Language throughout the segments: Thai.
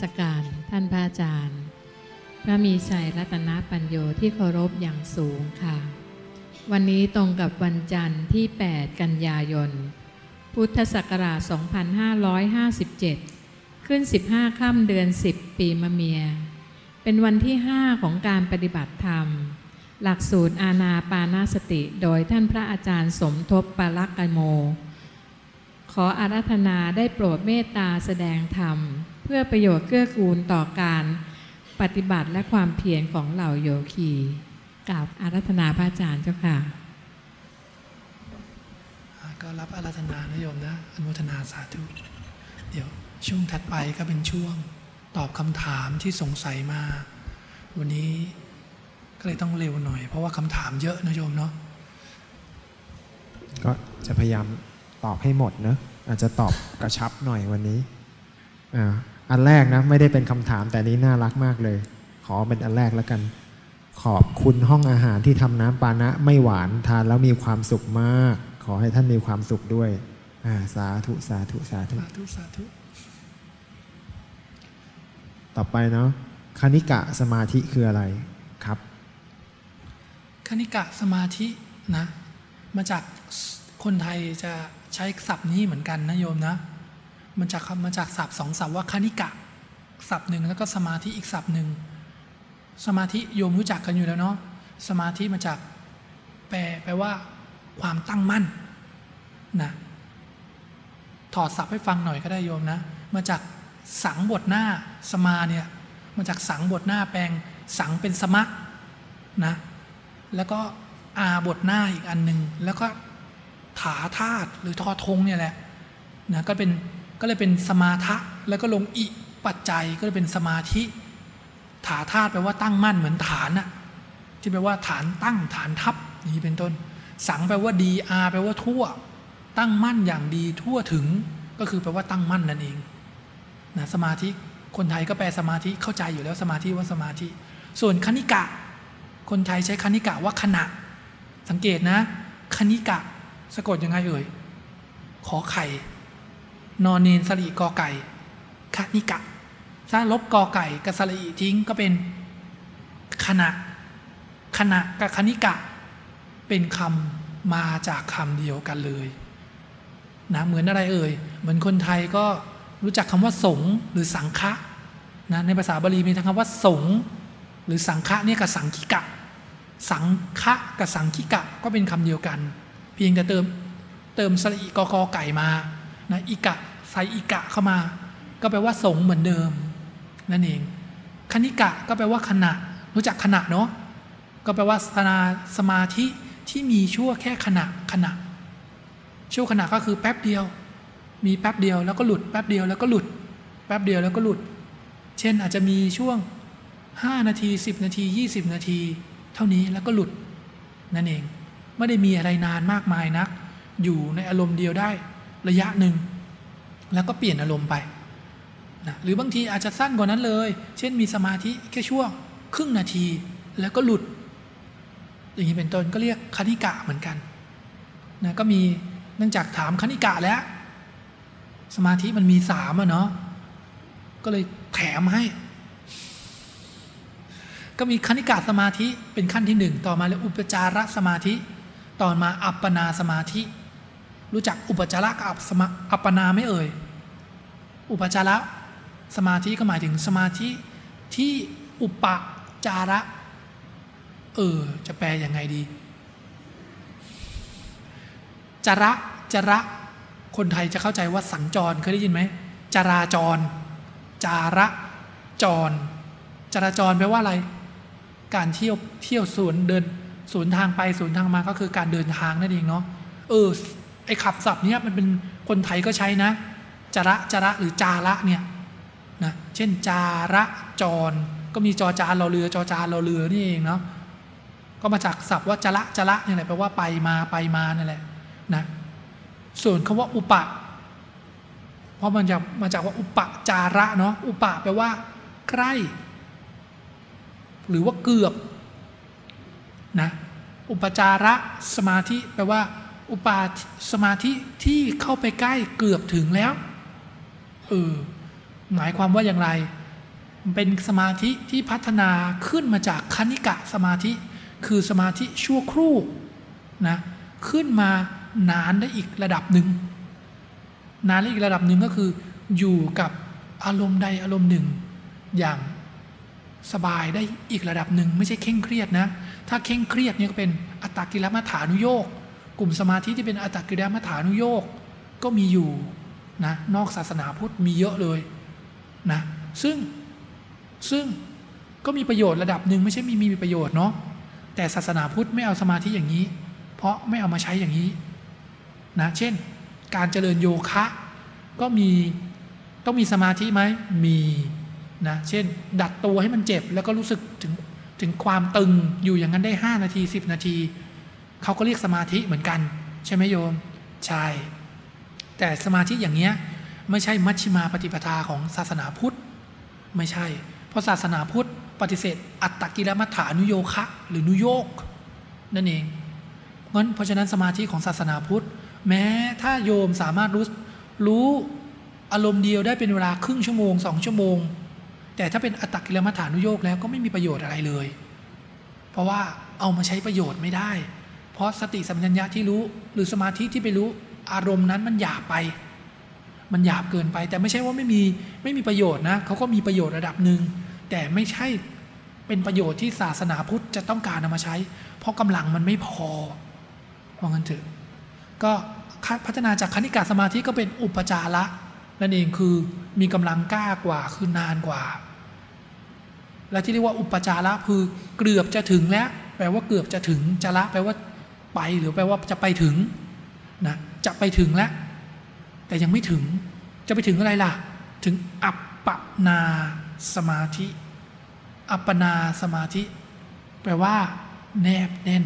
สการท่านพระอาจารย์ พระมีชัยรัตนปัญโยที่เคารพอย่างสูงค่ะ วันนี้ตรงกับวันจันทร์ที่ 8 กันยายน พุทธศักราช 2557 ขึ้น 15 ค่ำเดือน 10 ปีมะเมีย เป็นวันที่ 5 ของการปฏิบัติธรรม หลักสูตรอาณาปานาสติโดยท่านพระอาจารย์สมทบปาลักกโม ขออารัธนาได้โปรดเมตตาแสดงธรรม พื่อประโยชน์เกื้อกูลต่อการปฏิบัติและความเพียรของเหล่าโยคีกับอารัธนาพระอาจารย์เจ้าค่ะอ่าก็รับอาราธนานะโยมนะอนุโมทนาสาธุ เดี๋ยวช่วงถัดไปก็เป็นช่วงตอบคำถามที่สงสัยมา วันนี้ก็เลยต้องเร็วหน่อย เพราะว่าคำถามเยอะนะโยมเนาะก็จะพยายามตอบให้หมดเนอะอาจจะตอบกระชับหน่อยวันนี้อ่า อันแรกนะไม่ได้เป็นคำถามแต่นี้น่ารักมากเลย ขอเป็นอันแรกแล้วกัน ขอบคุณห้องอาหารที่ทำน้ำปานะไม่หวานทานแล้วมีความสุขมาก ขอให้ท่านมีความสุขด้วยอ่าสาธุสาธุสาธุสาธุสาธุต่อไปเนาะคณิกะสมาธิคืออะไรครับคณิกะสมาธินะมาจากคนไทยจะใช้ศัพท์นี้เหมือนกันนะโยมนะ มันจากมาจากศัพท์สองศัพท์ว่าคณิกะศัพท์หนึ่งแล้วก็สมาธิอีกศัพท์หนึ่งสมาธิโยมรู้จักกันอยู่แล้วเนาะสมาธิมาจากแปลแปลว่า ความตั้งมั่นนะถอดศัพท์ให้ฟังหน่อยก็ได้โยมนะ มาจากสังบทหน้าสมาเนี่ยมาจากสังบทหน้าแปลงสังเป็นสมะนะแล้วก็อาบทหน้าอีกอันหนึ่งแล้วก็ถาธาตุหรือทอทงเนี่ยแหละนะก็เป็น ก็เลยเป็นสมาทะแล้วก็ลงอิปัจจัยก็เลยเป็นสมาธิ ถาธาตุแปลว่าตั้งมั่นเหมือนฐานอะที่แปลว่าฐานตั้งฐานทับนี้เป็นต้น สังแปลว่าดีอาแปลว่าทั่ว ตั้งมั่นอย่างดีทั่วถึงก็คือแปลว่าตั้งมั่นนั่นเองนะสมาธิคนไทยก็แปลสมาธิเข้าใจอยู่แล้วสมาธิว่าสมาธิ ส่วนคณิกะ คนไทยใช้คณิกะว่าขณะ สังเกตนะ คณิกะ สะกดยังไงเอ่ยขอไข่ นอนเนนสลีกอไก่คณิกะถ้าลบกอไก่กับสลีทิ้งก็เป็นขณะขณะกับคณิกะ เป็นคำมาจากคำเดียวกันเลยนะเหมือนอะไรเอ่ย เหมือนคนไทยก็รู้จักคำว่าสงหรือสังฆะนะในภาษาบาลีมีทั้งคำว่าสงหรือสังฆะเนี่ยกับสังคิกะ สังฆะกับสังคิกะก็เป็นคำเดียวกัน เพียงแต่เติมเติมสระอีกอกอไก่มานะอิกะ ใส่อิกะเข้ามา ก็แปลว่าสงเหมือนเดิม นั่นเอง คณิกะก็แปลว่าขณะ รู้จักขณะเนาะก็แปลว่าสนาสมาธิที่มีชั่วแค่ขณะขณะ ชั่วขณะก็คือแป๊บเดียว มีแป๊บเดียวแล้วก็หลุดแป๊บเดียวแล้วก็หลุด แป๊บเดียวแล้วก็หลุด เช่นอาจจะมีช่วง 5 นาที 10 นาที 20 นาที เท่านี้แล้วก็หลุด นั่นเอง ไม่ได้มีอะไรนานมากมายนัก อยู่ในอารมณ์เดียวได้ระยะหนึ่ง แล้วก็เปลี่ยนอารมณ์ไปนะหรือบางทีอาจจะสั้นกว่านั้นเลย เช่นมีสมาธิแค่ช่วงครึ่งนาทีแล้วก็หลุด อย่างนี้เป็นต้นก็เรียกคณิกะเหมือนกันนะก็มีเนื่องจากถามคณิกะแล้ว สมาธิมันมีสามอะเนาะก็เลยแถมให้ ก็มีคณิกาสมาธิเป็นขั้นที่หนึ่งต่อมาเรียอุปจารสมาธิ ต่อมาอัปปนาสมาธิ รู้จักอุปจาระกับสมาอัปปนาไม่เอ่ย อุปจาระสมาธิก็หมายถึงสมาธิที่อุปจาระ เออ จะแปลยังไงดีจระจระ คนไทยจะเข้าใจว่าสัญจรเคยได้ยินไหมจราจร จาระจร จราจรแปลว่าอะไร การเที่ยวเที่ยวสวนเดินสวนทางไปสวนทางมาก็คือการเดินทางนั่นเองเนาะเออ ไอ้ขับศัพท์เนี้ยมันเป็นคนไทยก็ใช้นะจระจระหรือจาระเนี่ยนะเช่นจาระจร ก็มีจอจานเราเรือจอจานเราเรือนี่เองเนาะก็มาจากศัพท์ว่าจระจระนี่แหละแปลว่าไปมาไปมานั่นแหละนะส่วนคำว่าอุปะ เพราะมันจะมาจากว่าอุปจาระเนาะอุปะแปลว่า ใกล้ หรือว่าเกือบนะอุปจาระสมาธิแปลว่า อุปาสมาธิที่เข้าไปใกล้เกือบถึงแล้วเออหมายความว่าอย่างไรเป็นสมาธิที่พัฒนาขึ้นมาจากคณิกะสมาธิ คือสมาธิชั่วครู่นะขึ้นมานานได้อีกระดับหนึ่งนานได้อีกระดับหนึ่งก็คือ อยู่กับอารมณ์ใดอารมณ์หนึ่ง อย่างสบายได้อีกระดับหนึ่งไม่ใช่เคร่งเครียดนะ ถ้าเคร่งเครียดเนี่ยก็เป็นอัตตกิลมัฐานุโยก กลุ่มสมาธิที่เป็นอัตตกิลมัฐานุโยกก็มีอยู่นะนอกศาสนาพุทธมีเยอะเลยนะซึ่งซึ่งก็มีประโยชน์ระดับหนึ่งไม่ใช่มีมีประโยชน์เนาะแต่ศาสนาพุทธไม่เอาสมาธิอย่างนี้ เพราะไม่เอามาใช้อย่างนี้นะเช่น การเจริญโยคะ ก็มีต้องมีสมาธิไหมมีนะเช่น ดัดตัวให้มันเจ็บแล้วก็รู้สึกถึงถึงความตึงอยู่อย่างนั้นได้ 5 นาที 10 นาที เขาก็เรียกสมาธิเหมือนกัน ใช่ไหมโยม ใช่ แต่สมาธิอย่างเนี้ยไม่ใช่มัชฌิมาปฏิปทาของศาสนาพุทธ ไม่ใช่ เพราะศาสนาพุทธปฏิเสธ อัตตกิลมัฏฐานุโยคะ หรือนุโยกนั่นเองงั้นเพราะฉะนั้นสมาธิของศาสนาพุทธ แม้ถ้าโยมสามารถรู้รู้อารมณ์เดียวได้เป็นเวลาครึ่งชั่วโมงสองชั่วโมง แต่ถ้าเป็นอัตตกิลมัฏฐานุโยกแล้วก็ไม่มีประโยชน์อะไรเลย เพราะว่าเอามาใช้ประโยชน์ไม่ได้ เพราะสติสัมปชัญญะที่รู้ หรือสมาธิที่ไปรู้อารมณ์นั้นมันหยาบไป มันหยาบเกินไป แต่ไม่ใช่ว่าไม่มีไม่มีประโยชน์นะเขาก็มีประโยชน์ระดับหนึ่งแต่ไม่ใช่เป็นประโยชน์ที่ศาสนาพุทธจะต้องการนำมาใช้ เพราะกำลังมันไม่พอว่างั้นเถอะก็พัฒนาจากคณิกาสมาธิก็เป็นอุปจาระนั่นเองคือมีกำลังกล้ากว่าคือนานกว่า และที่เรียกว่าอุปจาระคือเกือบจะถึงแล้ว แปลว่าเกือบจะถึงจาระแปลว่า ไปหรือแปลว่าจะไปถึงนะจะไปถึงแล้ว แต่ยังไม่ถึงจะไปถึงอะไรล่ะ ถึงอัปปนาสมาธิ อัปปนาสมาธิ แปลว่า แนบแน่น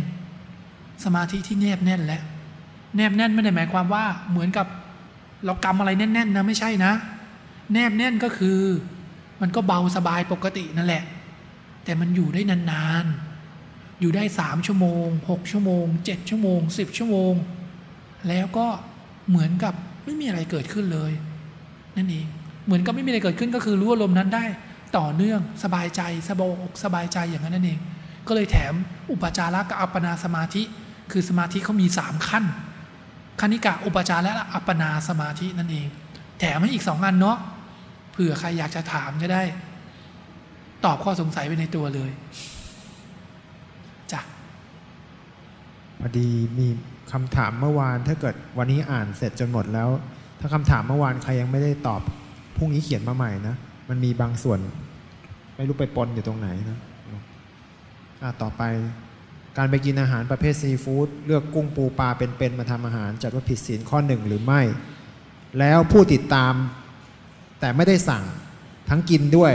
สมาธิที่แนบแน่นแล้ว แนบแน่นไม่ได้หมายความว่า เหมือนกับเรากำอะไรแน่นๆนะไม่ใช่นะ แนบแน่นก็คือ มันก็เบาสบายปกตินั่นแหละ แต่มันอยู่ได้นานๆ อยู่ได้สามชั่วโมงหกชั่วโมงเจ็ดชั่วโมงสิบชั่วโมง แล้วก็เหมือนกับไม่มีอะไรเกิดขึ้นเลย นั่นเองเหมือนกับไม่มีอะไรเกิดขึ้นก็คือรู้อารมณ์นั้นได้ ต่อเนื่องสบายใจสบายอกสบายใจอย่างนั้นนั่นเอง ก็เลยแถมอุปจาระกับอัปปนาสมาธิ คือสมาธิเขามีสามขั้นคณิกะอุปจาระและอัปปนาสมาธินั่นเอง แถมให้อีกสองอันเนาะเผื่อใครอยากจะถามจะได้ ตอบข้อสงสัยไปในตัวเลยจ้ะ พอดีมีคำถามเมื่อวาน ถ้าเกิดวันนี้อ่านเสร็จจนหมดแล้ว ถ้าคำถามเมื่อวานใครยังไม่ได้ตอบพรุ่งนี้เขียนมาใหม่นะมันมีบางส่วน ไม่รู้ไปปนอยู่ตรงไหนนะะต่อไปการไปกินอาหารประเภทซีฟู้ดเลือกกุ้งปูปลาเป็นๆมาทำอาหาร จัดว่าผิดศีลข้อหนึ่งหรือไม่ แล้วผู้ติดตาม แต่ไม่ได้สั่งทั้งกินด้วย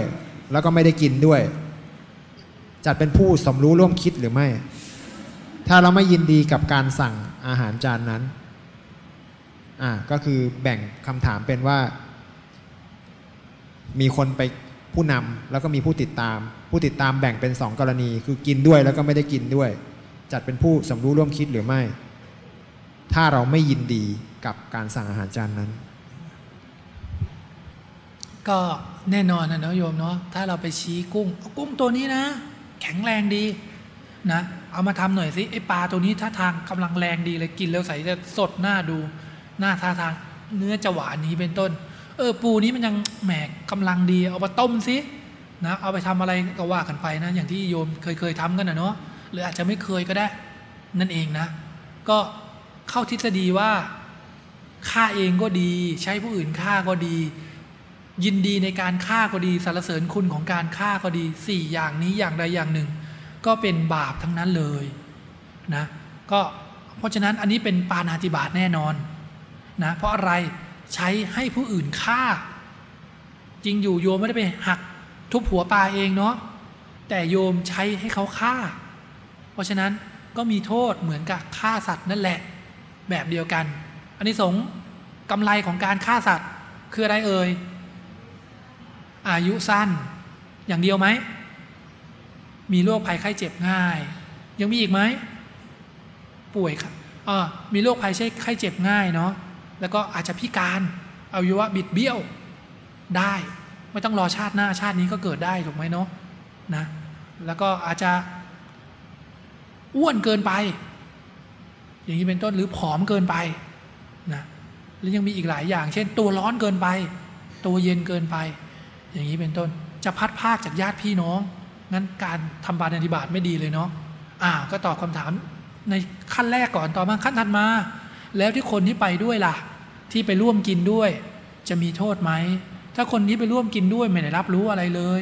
แล้วก็ไม่ได้กินด้วย จัดเป็นผู้สมรู้ร่วมคิดหรือไม่ ถ้าเราไม่ยินดีกับการสั่งอาหารจานนั้นอ่าก็คือแบ่งคำถามเป็นว่า มีคนไปผู้นำแล้วก็มีผู้ติดตาม ผู้ติดตามแบ่งเป็นสองกรณี คือกินด้วยแล้วก็ไม่ได้กินด้วย จัดเป็นผู้สมรู้ร่วมคิดหรือไม่ ถ้าเราไม่ยินดีกับการสั่งอาหารจานนั้น ก็แน่นอนนะเนาะโยมเนาะถ้าเราไปชี้กุ้งกุ้งตัวนี้นะ แข็งแรงดี นะเอามาทำหน่อยสิไอปลาตัวนี้ท่าทางกำลังแรงดีเลยกินแล้วใส่จะสดหน้าดูหน้าท่าทางเนื้อจะหวานนี้เป็นต้น เออปูนี้มันยังแหมกำลังดี เอามาต้มสินะเอาไปทำอะไรก็ว่ากันไปนะอย่างที่โยมเคยเคยทำกันนะเนาะหรืออาจจะไม่เคยก็ได้ นั่นเองนะ ก็เข้าทฤษฎีว่าฆ่าเองก็ดี ใช้ผู้อื่นฆ่าก็ดี ยินดีในการฆ่าก็ดีสรรเสริญคุณของการฆ่าก็ดีสี่อย่างนี้อย่างใดอย่างหนึ่ง ก็เป็นบาปทั้งนั้นเลยนะก็เพราะฉะนั้นอันนี้เป็นปานาติบาตแน่นอนนะเพราะอะไรใช้ให้ผู้อื่นฆ่า จริงอยู่โยมไม่ได้ไปหักทุบหัวปลาเองเนาะแต่โยมใช้ให้เขาฆ่า เพราะฉะนั้นก็มีโทษเหมือนกับฆ่าสัตว์นั่นแหละ แบบเดียวกันอันนี้สงกำไรของการฆ่าสัตว์คืออะไรเอ่ยอายุสั้นอย่างเดียวไหม มีโรคภัยไข้เจ็บง่าย ยังมีอีกไหมป่วยครับอ่ามีโรคภัยไข้เจ็บง่ายเนาะแล้วก็อาจจะพิการอายุวะบิดเบี้ยวได้ ไม่ต้องรอชาติหน้าชาตินี้ก็เกิดได้ถูกไหมเนาะนะแล้วก็อาจจะอ้วนเกินไป อย่างนี้เป็นต้นหรือผอมเกินไปนะแล้วยังมีอีกหลายอย่าง เช่น ตัวร้อนเกินไป ตัวเย็นเกินไป อย่างนี้เป็นต้นจะพัดภาคจากญาติพี่น้อง งั้นการทำบาปอธิบาตไม่ดีเลยเนาะอ่าก็ตอบคำถามในขั้นแรกก่อนต่อมาขั้นถัดมา แล้วที่คนที่ไปด้วยล่ะ ที่ไปร่วมกินด้วย จะมีโทษไหมถ้าคนที่ไปร่วมกินด้วยไม่ได้รับรู้อะไรเลย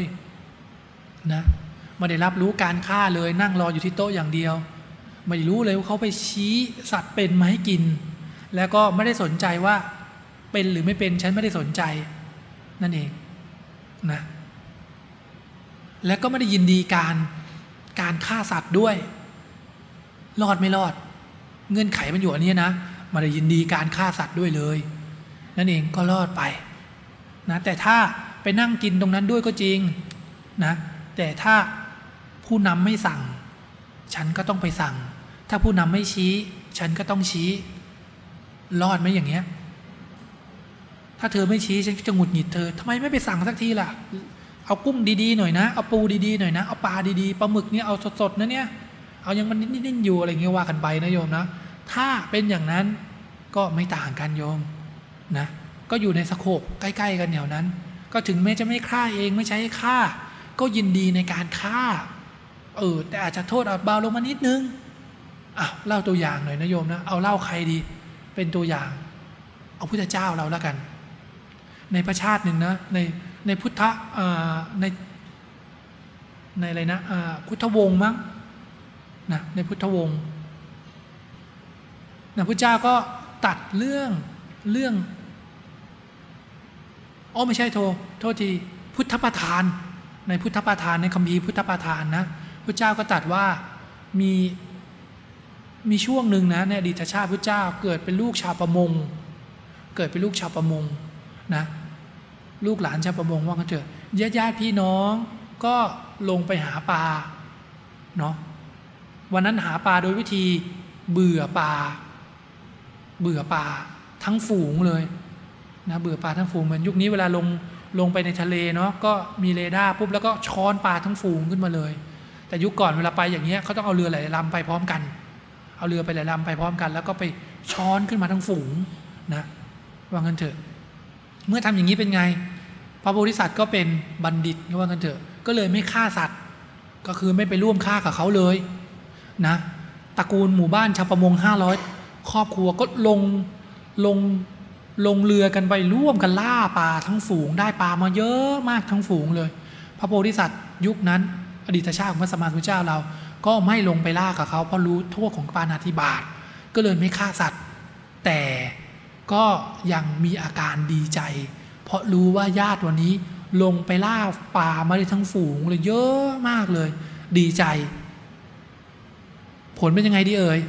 นะไม่ได้รับรู้การฆ่าเลยนั่งรออยู่ที่โต๊ะอย่างเดียว ไม่รู้เลยว่าเขาไปชี้สัตว์เป็นมาให้กิน แล้วก็ไม่ได้สนใจว่าเป็นหรือไม่เป็นฉันไม่ได้สนใจ นั่นเองนะ และก็ไม่ได้ยินดีการการฆ่าสัตว์ด้วย รอดไม่รอด เงื่อนไขมันอยู่อันนี้นะไม่ได้ยินดีการฆ่าสัตว์ด้วยเลย นั่นเองก็รอดไปนะแต่ถ้าไปนั่งกินตรงนั้นด้วยก็จริงนะแต่ถ้าผู้นำไม่สั่ง ฉันก็ต้องไปสั่ง ถ้าผู้นำไม่ชี้ ฉันก็ต้องชี้ รอดไหมอย่างเงี้ย ถ้าเธอไม่ชี้ฉันจะหงุดหงิดเธอทำไมไม่ไปสั่งสักทีล่ะ เอากุ้งดีๆหน่อยนะ เอาปูดีๆหน่อยนะ เอาปลาดีๆปลาหมึกเนี่ยเอาสดๆนะเนี่ย เอายังมันนิ่งๆอยู่อะไรเงี้ยว่ากันไปนะโยมนะ ถ้าเป็นอย่างนั้นก็ไม่ต่างกันโยมนะ ก็อยู่ในสโคปใกล้ ๆ กันแถวนั้น ก็ถึงแม้จะไม่ฆ่าเองไม่ใช้ฆ่า ก็ยินดีในการฆ่า เออแต่อาจจะโทษเอาเบาลงมานิดนึงอะเล่าตัวอย่างหน่อยนะโยมนะ เอาเล่าใครดี เป็นตัวอย่าง เอาพุทธเจ้าเราแล้วกัน ในพระชาติหนึ่งนะ ใน ในพุทธในในอะไรนะพุทธวงศ์มั้งนะในพุทธวงศ์นะพระเจ้าก็ตัดเรื่องเรื่องอ๋อไม่ใช่โทโทษทีพุทธประธาน ในพุทธประธานในคัมภีร์พุทธประธานนะพระเจ้าก็ตัดว่ามีมีช่วงหนึ่งนะในอดีตชาติพระเจ้าเกิดเป็นลูกชาวประมง เกิดเป็นลูกชาวประมงนะ ลูกหลานชาวประมงว่ากันเถอะญาติญาติพี่น้องก็ลงไปหาปลาเนาะวันนั้นหาปลาโดยวิธีเบื่อปลา เบื่อปลาทั้งฝูงเลยนะเบื่อปลาทั้งฝูงเหมือนยุคนี้เวลาลงลงไปในทะเลเนาะก็มีเรดาร์ปุ๊บแล้วก็ช้อนปลาทั้งฝูงขึ้นมาเลย แต่ยุคก่อนเวลาไปอย่างเงี้ยเขาต้องเอาเรือหลายลำไปพร้อมกัน เอาเรือไปหลายลำไปพร้อมกัน แล้วก็ไปช้อนขึ้นมาทั้งฝูงนะว่างั้นเถอะ เมื่อทำอย่างนี้เป็นไง พระโพธิสัตว์ก็เป็นบัณฑิตว่ากันเถอะ ก็เลยไม่ฆ่าสัตว์ ก็คือไม่ไปร่วมฆ่ากับเขาเลยนะตระกูลหมู่บ้านชาวประมงห้าร้อยครอบครัวก็ลงลงลงเรือกันไปร่วมกันล่าปลาทั้งฝูงได้ปลามาเยอะมากทั้งฝูงเลย พระโพธิสัตว์ยุคนั้น อดีตชาติของพระสมมาสุเจ้าเรา ก็ไม่ลงไปล่ากับเขาเพราะรู้โทษของปานาธิบาตก็เลยไม่ฆ่าสัตว์ แต่ ก็ยังมีอาการดีใจ เพราะรู้ว่าญาติวันนี้ลงไปล่าปลามาได้ทั้งฝูงเลยเยอะมากเลย ดีใจ ผลเป็นยังไงดีเอ่ย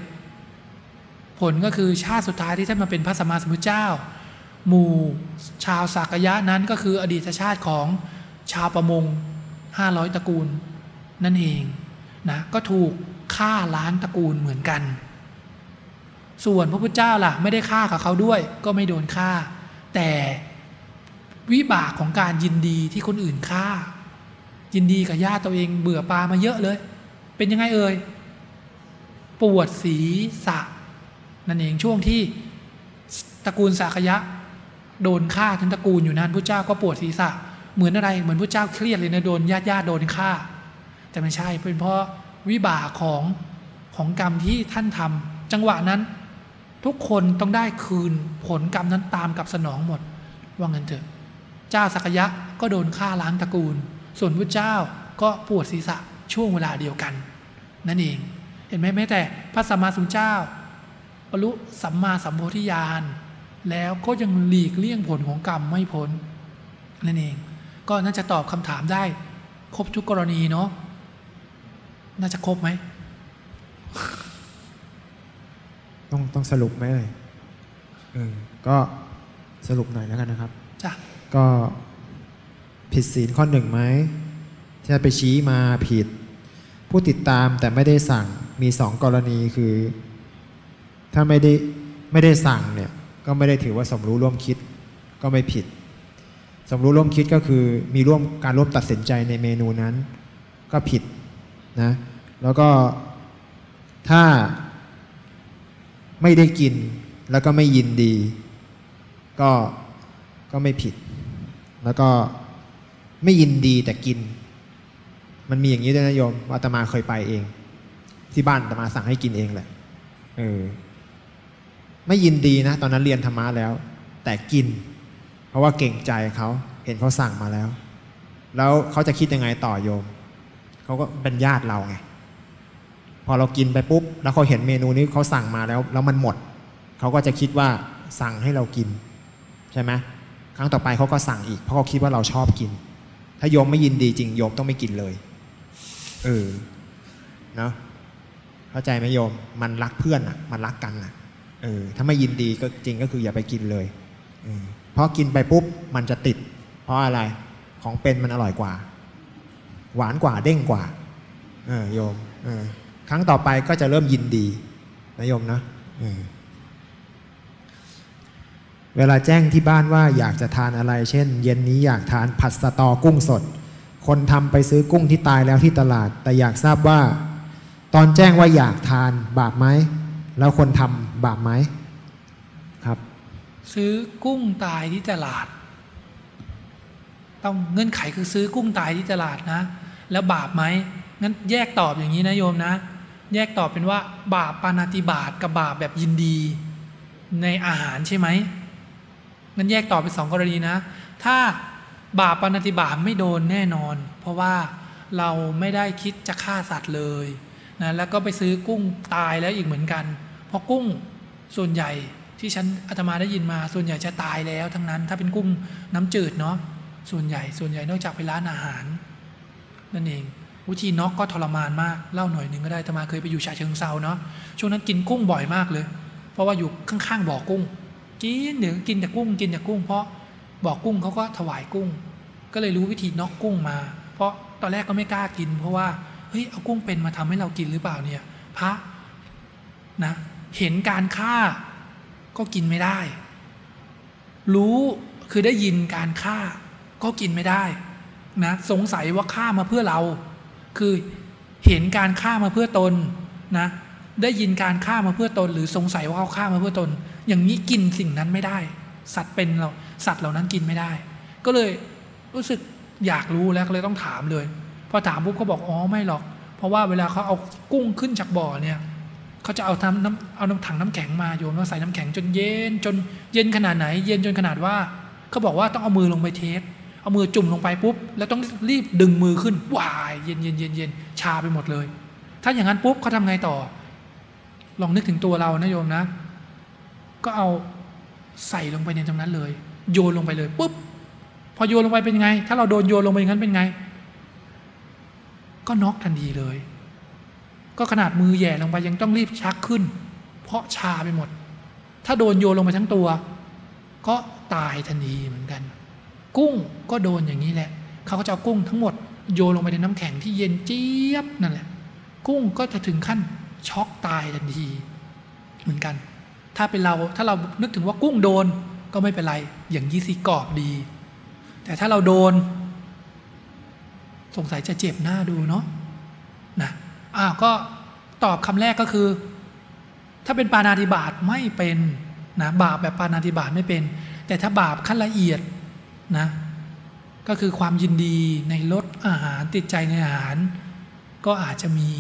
ผลก็คือชาติสุดท้ายที่ท่านมาเป็นพระสัมมาสัมพุทธเจ้า หมู่ชาวสากยะนั้นก็คืออดีตชาติของชาวประมงห้าร้อยตระกูลนั่นเองนะก็ถูกฆ่าล้างตระกูลเหมือนกัน ส่วนพระพุทธเจ้าล่ะ ไม่ได้ฆ่ากับเขาด้วย ก็ไม่โดนฆ่า แต่วิบากของการยินดีที่คนอื่นฆ่า ยินดีกับญาติตัวเองเบื่อปลามาเยอะเลย เป็นยังไงเอ่ยปวดศีรษะ นั่นเองช่วงที่ตระกูลสากยะ โดนฆ่าทั้งตระกูลอยู่นั้นพระเจ้าก็ปวดศีรษะ เหมือนอะไรเหมือนพระเจ้าเครียดเลยนะโดนญาติญาติโดนฆ่า แต่ไม่ใช่เป็นเพราะวิบากของของกรรมที่ท่านทำจังหวะนั้น ทุกคนต้องได้คืนผลกรรมนั้นตามกับสนองหมด ว่างั้นเถอะ เจ้าสักยะก็โดนฆ่าล้างตระกูล ส่วนพระเจ้าก็ปวดศีรษะช่วงเวลาเดียวกัน นั่นเอง เห็นไหมแม้แต่พระสัมมาสัมพุทธเจ้าบรรลุสัมมาสัมโพธิญาณแล้วก็ยังหลีกเลี่ยงผลของกรรมไม่พ้นนั่นเอง ก็น่าจะตอบคำถามได้ ครบทุกกรณีเนาะน่าจะครบไหม ต้องต้องสรุปไหมเอ่ยเออก็สรุปหน่อยแล้วกันนะครับ จ้ะ ก็ผิดศีลข้อหนึ่งไหมที่ไปชี้มาผิด ผู้ติดตามแต่ไม่ได้สั่งมีสองกรณีคือ ถ้าไม่ได้ไม่ได้สั่งเนี่ยก็ไม่ได้ถือว่าสมรู้ร่วมคิดก็ไม่ผิดแสมรู้ร่วมคิดก็คือมีร่วมการร่วมตัดสินใจในเมนูนั้น ก็ผิดนะแล้วก็ถ้า ไม่ได้กินแล้วก็ไม่ยินดี ก็ก็ไม่ผิด แล้วก็ไม่ยินดีแต่กิน มันมีอย่างนี้ด้วยนะโยมอาตมาเคยไปเอง ที่บ้านอาตมาสั่งให้กินเองแหละเออไม่ยินดีนะ ตอนนั้นเรียนธรรมะแล้ว แต่กิน เพราะว่าเก่งใจเขาเห็นเขาสั่งมาแล้ว แล้วเขาจะคิดยังไงต่อโยมเขาก็เป็นญาติเราไง พอเรากินไปปุ๊บ แล้วเขาเห็นเมนูนี้เขาสั่งมาแล้ว แล้วมันหมด เขาก็จะคิดว่าสั่งให้เรากิน ใช่ไหมครั้งต่อไปเขาก็สั่งอีก เพราะเขาคิดว่าเราชอบกิน ถ้าโยมไม่ยินดีจริงโยมต้องไม่กินเลยเออเนาะเข้าใจไหมโยมมันรักเพื่อนอะ มันรักกันอะเออถ้าไม่ยินดีก็จริงก็คืออย่าไปกินเลยเออเพราะกินไปปุ๊บมันจะติด เพราะอะไรของเป็นมันอร่อยกว่า หวานกว่าเด้งกว่าเออโยมเออ ครั้งต่อไปก็จะเริ่มยินดีนะโยมนะเวลาแจ้งที่บ้านว่าอยากจะทานอะไร เช่น เย็นนี้อยากทานผัดสะตอกุ้งสด คนทำไปซื้อกุ้งที่ตายแล้วที่ตลาด แต่อยากทราบว่า ตอนแจ้งว่าอยากทานบาปไหมแล้วคนทำบาปไหมครับ ซื้อกุ้งตายที่ตลาด ต้องเงื่อนไขคือซื้อกุ้งตายที่ตลาดนะ แล้วบาปไหมงั้นแยกตอบอย่างนี้นะโยมนะ แยกตอบเป็นว่า บาปปานาติบาตกับบาปแบบยินดี ในอาหารใช่ไหมงั้นแยกตอบเป็นสองกรณีนะ ถ้าบาปปานาติบาตไม่โดนแน่นอน เพราะว่าเราไม่ได้คิดจะฆ่าสัตว์เลยนะแล้วก็ไปซื้อกุ้งตายแล้วอีกเหมือนกัน เพราะกุ้งส่วนใหญ่ที่ฉันอาตมาได้ยินมาส่วนใหญ่จะตายแล้วทั้งนั้น ถ้าเป็นกุ้งน้ำจืดเนาะส่วนใหญ่ส่วนใหญ่นอกจากไปร้านอาหารนั่นเอง วิธีน็อกก็ทรมานมากเล่าหน่อยหนึ่งก็ได้อาตมาเคยไปอยู่ฉะเชิงเซาเนาะช่วงนั้นกินกุ้งบ่อยมากเลย เพราะว่าอยู่ข้างๆบ่อกุ้ง กินเดี๋ยวกินแต่กุ้งกินแต่กุ้ง เพราะบ่อกุ้งเขาก็ถวายกุ้ง ก็เลยรู้วิธีน็อกกุ้งมา เพราะตอนแรกก็ไม่กล้ากิน เพราะว่าเฮ้ยเอากุ้งเป็นมาทำให้เรากินหรือเปล่าเนี่ย พระนะ เห็นการฆ่าก็กินไม่ได้ รู้คือได้ยินการฆ่าก็กินไม่ได้นะสงสัยว่าฆ่ามาเพื่อเรา คือเห็นการฆ่ามาเพื่อตนนะได้ยินการฆ่ามาเพื่อตน หรือสงสัยว่าเขาฆ่ามาเพื่อตน อย่างนี้กินสิ่งนั้นไม่ได้ สัตว์เป็นเราสัตว์เหล่านั้นกินไม่ได้ ก็เลยรู้สึกอยากรู้แล้วก็เลยต้องถามเลย พอถามปุ๊บเขาบอกอ๋อไม่หรอก เพราะว่าเวลาเขาเอากุ้งขึ้นจากบ่อเนี่ยเขาจะเอาทำน้ำเอาน้ำถังน้ำแข็งมาโยนมาใส่น้ำแข็งจนเย็นจนเย็นขนาดไหน เย็นจนขนาดว่าเขาบอกว่าต้องเอามือลงไปเทส เอามือจุ่มลงไปปุ๊บ แล้วต้องรีบดึงมือขึ้นวายเย็นเย็นเย็นเย็นชาไปหมดเลย ถ้าอย่างนั้นปุ๊บเขาทำไงต่อ ลองนึกถึงตัวเรานะโยมนะ ก็เอาใส่ลงไปในตรงนั้นเลย โยนลงไปเลยปุ๊บ พอโยนลงไปเป็นไง ถ้าเราโดนโยนลงไปอย่างนั้นเป็นไง ก็น็อกทันทีเลย ก็ขนาดมือแย่ลงไปยังต้องรีบชักขึ้น เพราะชาไปหมด ถ้าโดนโยนลงไปทั้งตัว ก็ตายทันทีเหมือนกัน กุ้งก็โดนอย่างนี้แหละเขาก็จะเอากุ้งทั้งหมดโยนลงไปในน้ำแข็งที่เย็นเจี๊ยบนั่นแหละ กุ้งก็จะถึงขั้นช็อกตายทันที เหมือนกัน ถ้าเป็นเราถ้าเรานึกถึงว่ากุ้งโดนก็ไม่เป็นไร อย่างยี่สีกรอบดี แต่ถ้าเราโดน สงสัยจะเจ็บหน้าดูเนาะนะอ้าวก็ตอบคำแรกก็คือ ถ้าเป็นปานาติบาตไม่เป็นนะบาปแบบปานาติบาตไม่เป็น แต่ถ้าบาปขั้นละเอียด นะก็คือความยินดีในรสอาหารติดใจในอาหาร ก็อาจจะมี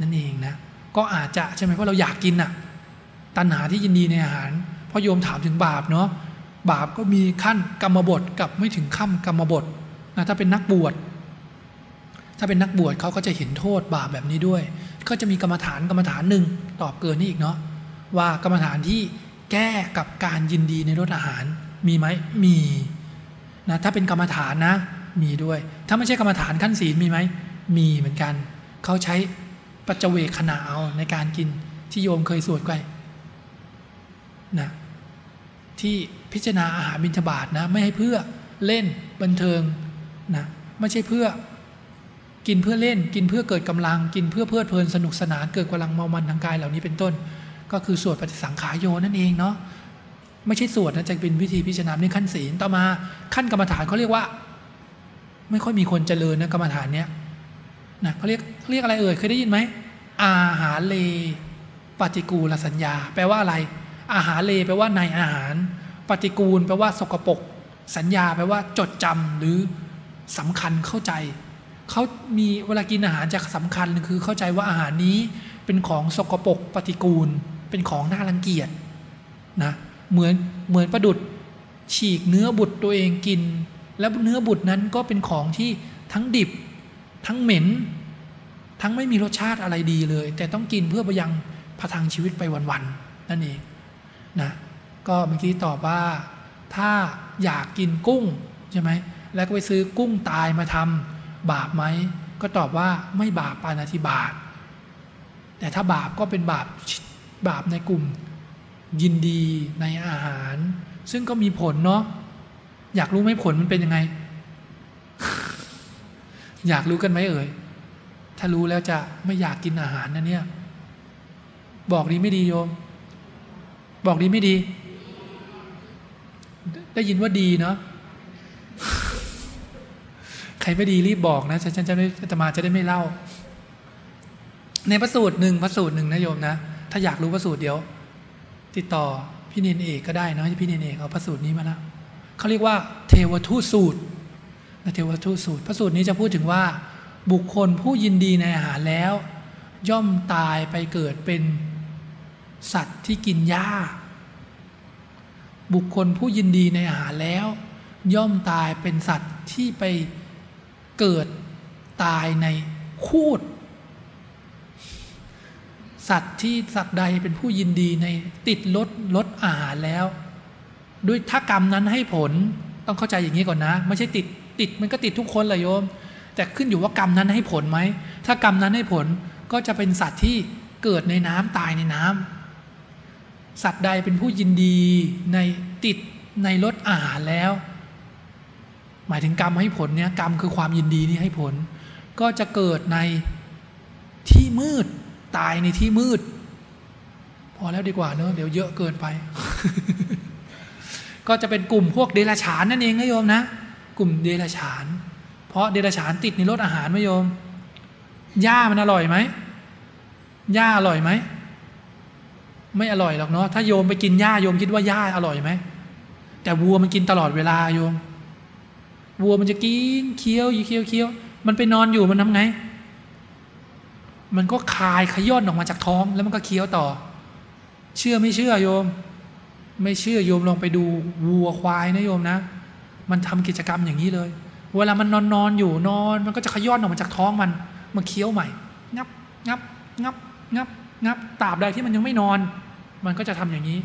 นั่นเองนะก็อาจจะใช่ไหมเพราะเราอยากกินอะตัณหาที่ยินดีในอาหารพอโยมถามถึงบาปเนาะบาปก็มีขั้นกรรมบทกับไม่ถึงขั้นกรรมบทนะถ้าเป็นนักบวชถ้าเป็นนักบวชเขาก็จะเห็นโทษบาปแบบนี้ด้วย ก็จะมีกรรมฐานกรรมฐานหนึ่งตอบเกินนี่อีกเนาะว่ากรรมฐานที่แก้กับการยินดีในรสอาหารมีไหมมี นะถ้าเป็นกรรมฐานนะ มีด้วย ถ้าไม่ใช่กรรมฐานขั้นศีลมีไหมมีเหมือนกัน เขาใช้ปัจเจเวคขณะเอาในการกินที่โยมเคยสวดไปนะที่พิจารณาอาหารบิณฑบาตนะ ไม่ให้เพื่อเล่นบันเทิงนะไม่ใช่เพื่อกินเพื่อเล่นกินเพื่อเกิดกำลังกินเพื่อเพลิดเพลินสนุกสนานเกิดกำลังเมามันทางกายเหล่านี้เป็นต้น ก็คือสวดปฏิสังขารโยนั่นเองเนาะ ไม่ใช่สวดนะจะเป็นวิธีพิจารณาในขั้นศีลต่อมาขั้นกรรมฐานเขาเรียกว่า ไม่ค่อยมีคนเจริญนะกรรมฐานเนี้ยนะเขาเรียกเรียกอะไรเอ่ยเคยได้ยินไหมอาหารเลปฏิกูลสัญญา แปลว่าอะไร อาหารเลแปลว่าในอาหาร ปฏิกูล แปลว่า สกปรกสัญญาแปลว่า จดจำหรือสำคัญเข้าใจเขามีเวลากินอาหารจะสำคัญคือเข้าใจว่าอาหารนี้เป็นของสกปรกปฏิกูล เป็นของน่ารังเกียจนะ เหมือนเหมือนประดุดฉีกเนื้อบุตรตัวเองกิน แล้วเนื้อบุตรนั้นก็เป็นของที่ทั้งดิบ ทั้งเหม็น ทั้งไม่มีรสชาติอะไรดีเลย แต่ต้องกินเพื่อประยังพทังชีวิตไปวันๆนั่นเองนะก็เมื่อกี้ตอบว่าถ้าอยากกินกุ้งใช่ไหมแล้วก็ไปซื้อกุ้งตายมาทำบาปไหมก็ตอบว่าไม่บาปปานาธิบาตแต่ถ้าบาปก็เป็นบาปบาปในกลุ่ม ยินดีในอาหาร ซึ่งก็มีผลเนาะอยากรู้ไหมผลมันเป็นยังไง อยากรู้กันไหมเอ่ยถ้ารู้แล้วจะไม่อยากกินอาหารนะเนี่ย บอกดีไม่ดีโยม บอกดีไม่ดี ได้ยินว่าดีเนาะใครไม่ดีรีบบอกนะฉันจะไม่จะมาจะได้ไม่เล่า ในพระสูตรหนึ่งพระสูตรหนึ่งนะโยมนะ ถ้าอยากรู้พระสูตรเดี๋ยว ติดต่อพี่เนนเอกก็ได้นะพี่เนนเอกเอาพระสูตรนี้มาแล้วเขาเรียกว่า เทวทูตสูตรเทวทูตสูตร พระสูตรนี้จะพูดถึงว่า บุคคลผู้ยินดีในอาหารแล้ว ย่อมตายไปเกิดเป็นสัตว์ที่กินหญ้า บุคคลผู้ยินดีในอาหารแล้ว ย่อมตายเป็นสัตว์ที่ไปเกิดตายในคูด สัตว์ที่สัตว์ใดเป็นผู้ยินดีในติดลดลดอาหารแล้ว ด้วยถ้ากรรมนั้นให้ผลต้องเข้าใจอย่างนี้ก่อนนะ ไม่ใช่ติดติดมันก็ติดทุกคนเลยโยม แต่ขึ้นอยู่ว่ากรรมนั้นให้ผลไหมถ้ากรรมนั้นให้ผลก็จะเป็นสัตว์ที่เกิดในน้ำตายในน้ำสัตว์ใดเป็นผู้ยินดีในติดในรสอาหารแล้ว หมายถึงกรรมให้ผลเนี่ยกรรมคือความยินดีนี่ให้ผล ก็จะเกิดในที่มืด ตายในที่มืด พอแล้วดีกว่าเนอะเดี๋ยวเยอะเกินไป ก็จะเป็นกลุ่มพวกเดรัจฉานนั่นเองนะโยมนะ กลุ่มเดรัจฉาน เพราะเดรัจฉานติดในรสอาหารไหมโยมหญ้ามันอร่อยไหมหญ้าอร่อยไหมไม่อร่อยหรอกเนาะถ้าโยมไปกินหญ้าโยมคิดว่าหญ้าอร่อยไหมแต่วัวมันกินตลอดเวลาโยมวัวมันจะกินเคี้ยวอยู่เคี้ยวเคี้ยวมันไปนอนอยู่มันทำไง มันก็คายขย้อนออกมาจากท้อง แล้วมันก็เคี้ยวต่อ เชื่อไม่เชื่อโยม ไม่เชื่อโยมลองไปดูวัวควายนะโยมนะ มันทำกิจกรรมอย่างนี้เลย เวลามันนอนนอนอยู่นอน มันก็จะขย้อนออกมาจากท้องมันมาเคี้ยวใหม่ งับ งับ งับ งับ งับตราบใดที่มันยังไม่นอน มันก็จะทำอย่างนี้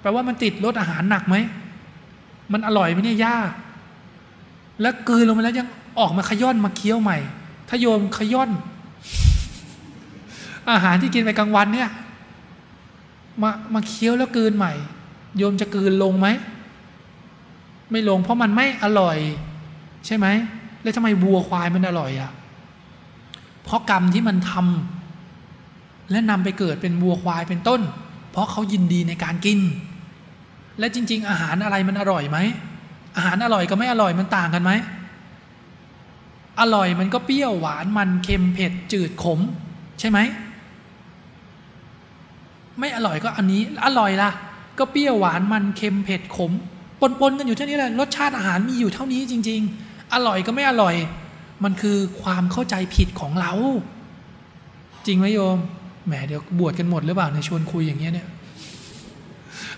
แปลว่ามันติดรสอาหารหนักไหม มันอร่อยไหมเนี่ยยากแล้วกืนลงไปแล้วยังออกมาขย้อนมาเคี้ยวใหม่ ถ้าโยมขย้อน อาหารที่กินไปกลางวันเนี่ย มามาเคี้ยวแล้วกืนใหม่ โยมจะกืนลงไหม ไม่ลงเพราะมันไม่อร่อย ใช่ไหม แล้วทำไมวัวควายมันอร่อยอะ่ะ เพราะกรรมที่มันทำและนำไปเกิดเป็นวัวควายเป็นต้น เพราะเขายินดีในการกิน และจริง ๆ อาหารอะไรมันอร่อยไหม อาหารอร่อยกับไม่อร่อยมันต่างกันไหมอร่อยมันก็เปรี้ยวหวานมันเค็มเผ็ดจืดขม ใช่ไหม ไม่อร่อยก็อันนี้อร่อยล่ะก็เปรี้ยวหวานมันเค็มเผ็ดขมปนๆกันอยู่เท่านี้แหละรสชาติอาหารมีอยู่เท่านี้จริง ๆ อร่อยก็ไม่อร่อย มันคือความเข้าใจผิดของเรา จริงไหมโยมแหมเดี๋ยวบวชกันหมดหรือเปล่าในชวนคุยอย่างเงี้ยเนี่ย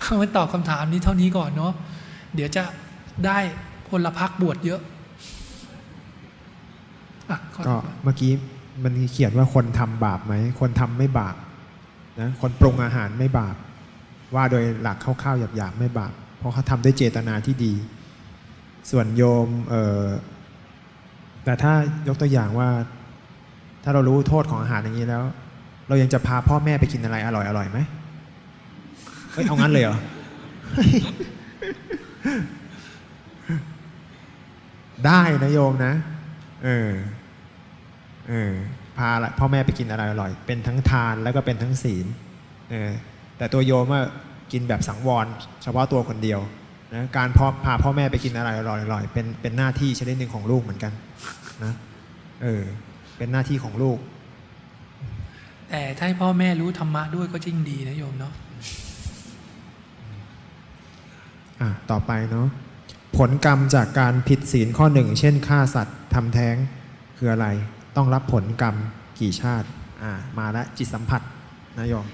เอาไปตอบคำถามนี้เท่านี้ก่อนเนาะเดี๋ยวจะได้พลพักบวชเยอะอะก็เมื่อกี้มันเขียนว่าคนทำบาปไหมคนทำไม่บาป นะคนปรุงอาหารไม่บาป ว่าโดยหลักคร่าวๆหยาบๆไม่บาป เพราะเขาทำด้วยเจตนาที่ดี ส่วนโยมเออแต่ถ้ายกตัวอย่างว่า ถ้าเรารู้โทษของอาหารอย่างนี้แล้ว เรายังจะพาพ่อแม่ไปกินอะไรอร่อยอร่อยไหมเฮ้ยเอางั้นเลยเหรอได้นะโยมนะ เออ เออ พาละพ่อแม่ไปกินอะไรอร่อย เป็นทั้งทานแล้วก็เป็นทั้งศีลเออแต่ตัวโยมว่ากินแบบสังวร เฉพาะตัวคนเดียวนะการพอพาพ่อแม่ไปกินอะไรอร่อยๆเป็นเป็นหน้าที่ชนิดหนึ่งของลูกเหมือนกันนะเออเป็นหน้าที่ของลูก แต่ถ้าให้พ่อแม่รู้ธรรมะด้วยก็ยิ่งดีนะโยมเนาะอะต่อไปเนาะผลกรรมจากการผิดศีลข้อหนึ่ง เช่นฆ่าสัตว์ทำแท้งคืออะไร ต้องรับผลกรรมกี่ชาติอ่ามาแล้วจิตสัมผัสนะโยม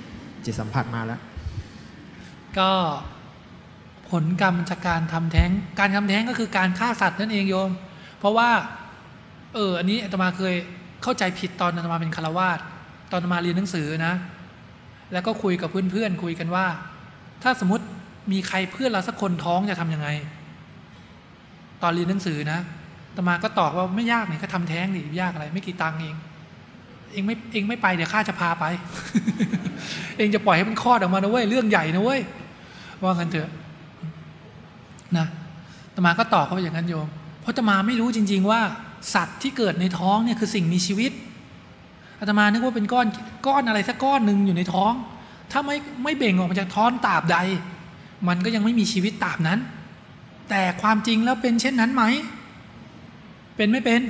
จิตสัมผัสมาแล้ว ก็ผลกรรมจากการทำแท้ง การทำแท้งก็คือการฆ่าสัตว์นั่นเองโยม เพราะว่า เอออันนี้อาตมาเคยเข้าใจผิดตอนอาตมาเป็นคารวาสตอนอาตมาเรียนหนังสือนะ แล้วก็คุยกับเพื่อนๆคุยกันว่า ถ้าสมมติมีใครเพื่อนเราสักคนท้องจะทํำยังไง ตอนเรียนหนังสือนะ ตมาก็ตอบว่าไม่ยากนี่ก็ทำแท้งนี่ยากอะไร ไม่กี่ตังเอง เองไม่เองไม่ไปเดี๋ยวข้าจะพาไป เองจะปล่อยให้มันคลอดออกมานะเว้ยเรื่องใหญ่นะเว้ยว่ากันเถอะนะตมาก็ตอบเขาอย่างนั้นโยม เพราะตมาไม่รู้จริง ๆ ว่า สัตว์ที่เกิดในท้องเนี่ยคือสิ่งมีชีวิตอาตมานึกว่าเป็นก้อนก้อนอะไรสักก้อนหนึ่งอยู่ในท้อง ถ้าไม่ไม่เบ่งออกมาจากท้องตาบใด มันก็ยังไม่มีชีวิตตาบนั้น แต่ความจริงแล้วเป็นเช่นนั้นไหม เป็นไม่เป็น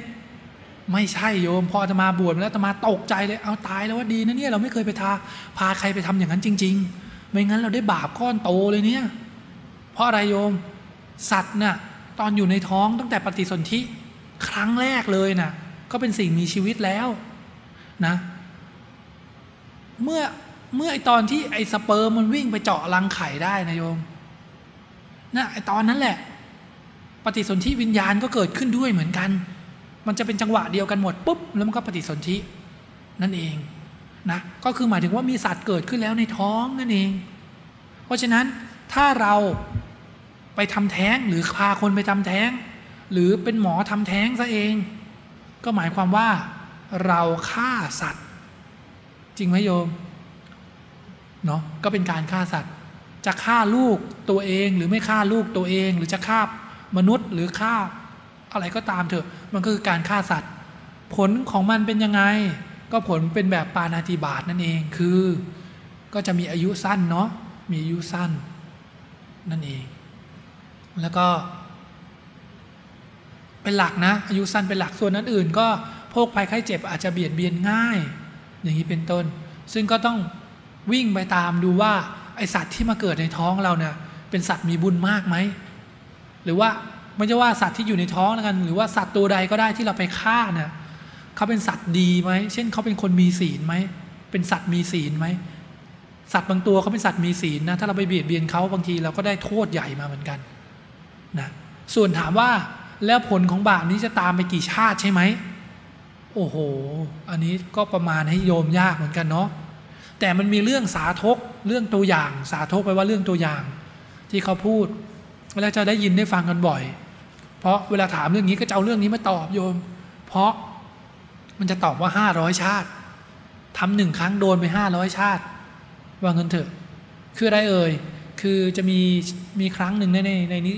ไม่ใช่โยม พออาตมาบวชแล้วอาตมาตกใจเลยเอาตายแล้วว่าดีนะเนี่ยเราไม่เคยไปทาพาใครไปทำอย่างนั้นจริง ๆ ไม่งั้นเราได้บาปก้อนโตเลยเนี่ย เพราะอะไรโยมสัตว์น่ะตอนอยู่ในท้องตั้งแต่ปฏิสนธิครั้งแรกเลยน่ะก็เป็นสิ่งมีชีวิตแล้วนะเมื่อเมื่อไอตอนที่ไอสเปิร์มมันวิ่งไปเจาะรังไข่ได้นะโยมนะไอตอนนั้นแหละ ปฏิสนธิวิญญาณก็เกิดขึ้นด้วยเหมือนกัน มันจะเป็นจังหวะเดียวกันหมดปุ๊บแล้วมันก็ปฏิสนธินั่นเองนะก็คือหมายถึงว่ามีสัตว์เกิดขึ้นแล้วในท้องนั่นเอง เพราะฉะนั้นถ้าเราไปทำแท้งหรือพาคนไปทำแท้ง หรือเป็นหมอทำแท้งซะเอง ก็หมายความว่าเราฆ่าสัตว์ จริงไหมโยมเนาะก็เป็นการฆ่าสัตว์ จะฆ่าลูกตัวเองหรือไม่ฆ่าลูกตัวเอง หรือจะฆ่า มนุษย์หรือฆ่าอะไรก็ตามเถอะ มันก็คือการฆ่าสัตว์ ผลของมันเป็นยังไง ก็ผลเป็นแบบปานาติบาตนั่นเองคือ ก็จะมีอายุสั้นเนาะมีอายุสั้น นั่นเอง แล้วก็ เป็นหลักนะ อายุสั้นเป็นหลักส่วนนั้นอื่น ก็โรคภัยไข้เจ็บอาจจะเบียดเบียนง่าย อย่างนี้เป็นต้น ซึ่งก็ต้องวิ่งไปตามดูว่าไอสัตว์ที่มาเกิดในท้องเราเนี่ยเป็นสัตว์มีบุญมากไหม หรือว่าไม่ใช่ว่าสัตว์ที่อยู่ในท้องแล้วกัน หรือว่าสัตว์ตัวใดก็ได้ที่เราไปฆ่าเนี่ยเขาเป็นสัตว์ดีไหมเช่นเขาเป็นคนมีศีลไหมเป็นสัตว์มีศีลไหมสัตว์บางตัวเขาเป็นสัตว์มีศีลนะถ้าเราไปเบียดเบียนเขาบางทีเราก็ได้โทษใหญ่มาเหมือนกันนะส่วนถามว่าแล้วผลของบาปนี้จะตามไปกี่ชาติใช่ไหมโอ้โห อันนี้ก็ประมาณให้โยมยากเหมือนกันเนาะแต่มันมีเรื่องสาธกเรื่องตัวอย่างสาธกไปว่าเรื่องตัวอย่าง ที่เขาพูด เวลาจะได้ยินได้ฟังกันบ่อย เพราะเวลาถามเรื่องนี้ก็จะเอาเรื่องนี้มาตอบโยม เพราะมันจะตอบว่าห้าร้อยชาติทำหนึ่งครั้งโดนไปห้าร้อยชาติ ว่าเงินเถอะ คืออะไรเอ่ย คือจะมีมีครั้งหนึ่งในในในนี้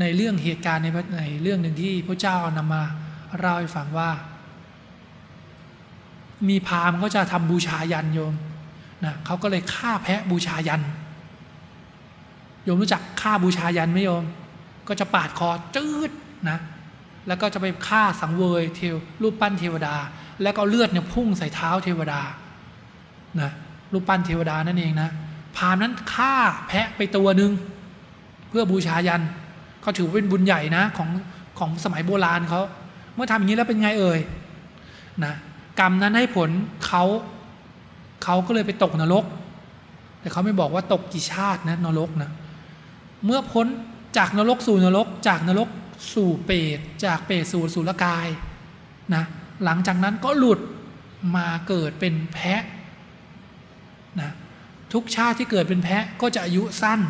ในเรื่องเหตุการณ์ในในเรื่องหนึ่งที่พระเจ้านำมาเล่าให้ฟังว่า มีพราหมณ์ก็จะทำบูชายันโยมนะเขาก็เลยฆ่าแพะบูชายัน โยมรู้จักฆ่าบูชายันไหมโยม ก็จะปาดคอจืดนะแล้วก็จะไปฆ่าสังเวยเทวรูปปั้นเทวดา แล้วก็เลือดเนี่ยพุ่งใส่เท้าเทวดานะรูปปั้นเทวดานั่นเองนะพามนั้นฆ่าแพะไปตัวหนึ่งเพื่อบูชายันเขาถือเป็นบุญใหญ่นะของของสมัยโบราณเขาเมื่อทำอย่างนี้แล้วเป็นไงเอ่ยนะกรรมนั้นให้ผลเขาเขาก็เลยไปตกนรก แต่เขาไม่บอกว่าตกกี่ชาตินะนรกนะ เมื่อพ้นจากนรกสู่นรก จากนรกสู่เปรตจากเปรตสู่สุรกายนะหลังจากนั้นก็หลุดมาเกิดเป็นแพะนะทุกชาติที่เกิดเป็นแพะก็จะอายุสั้น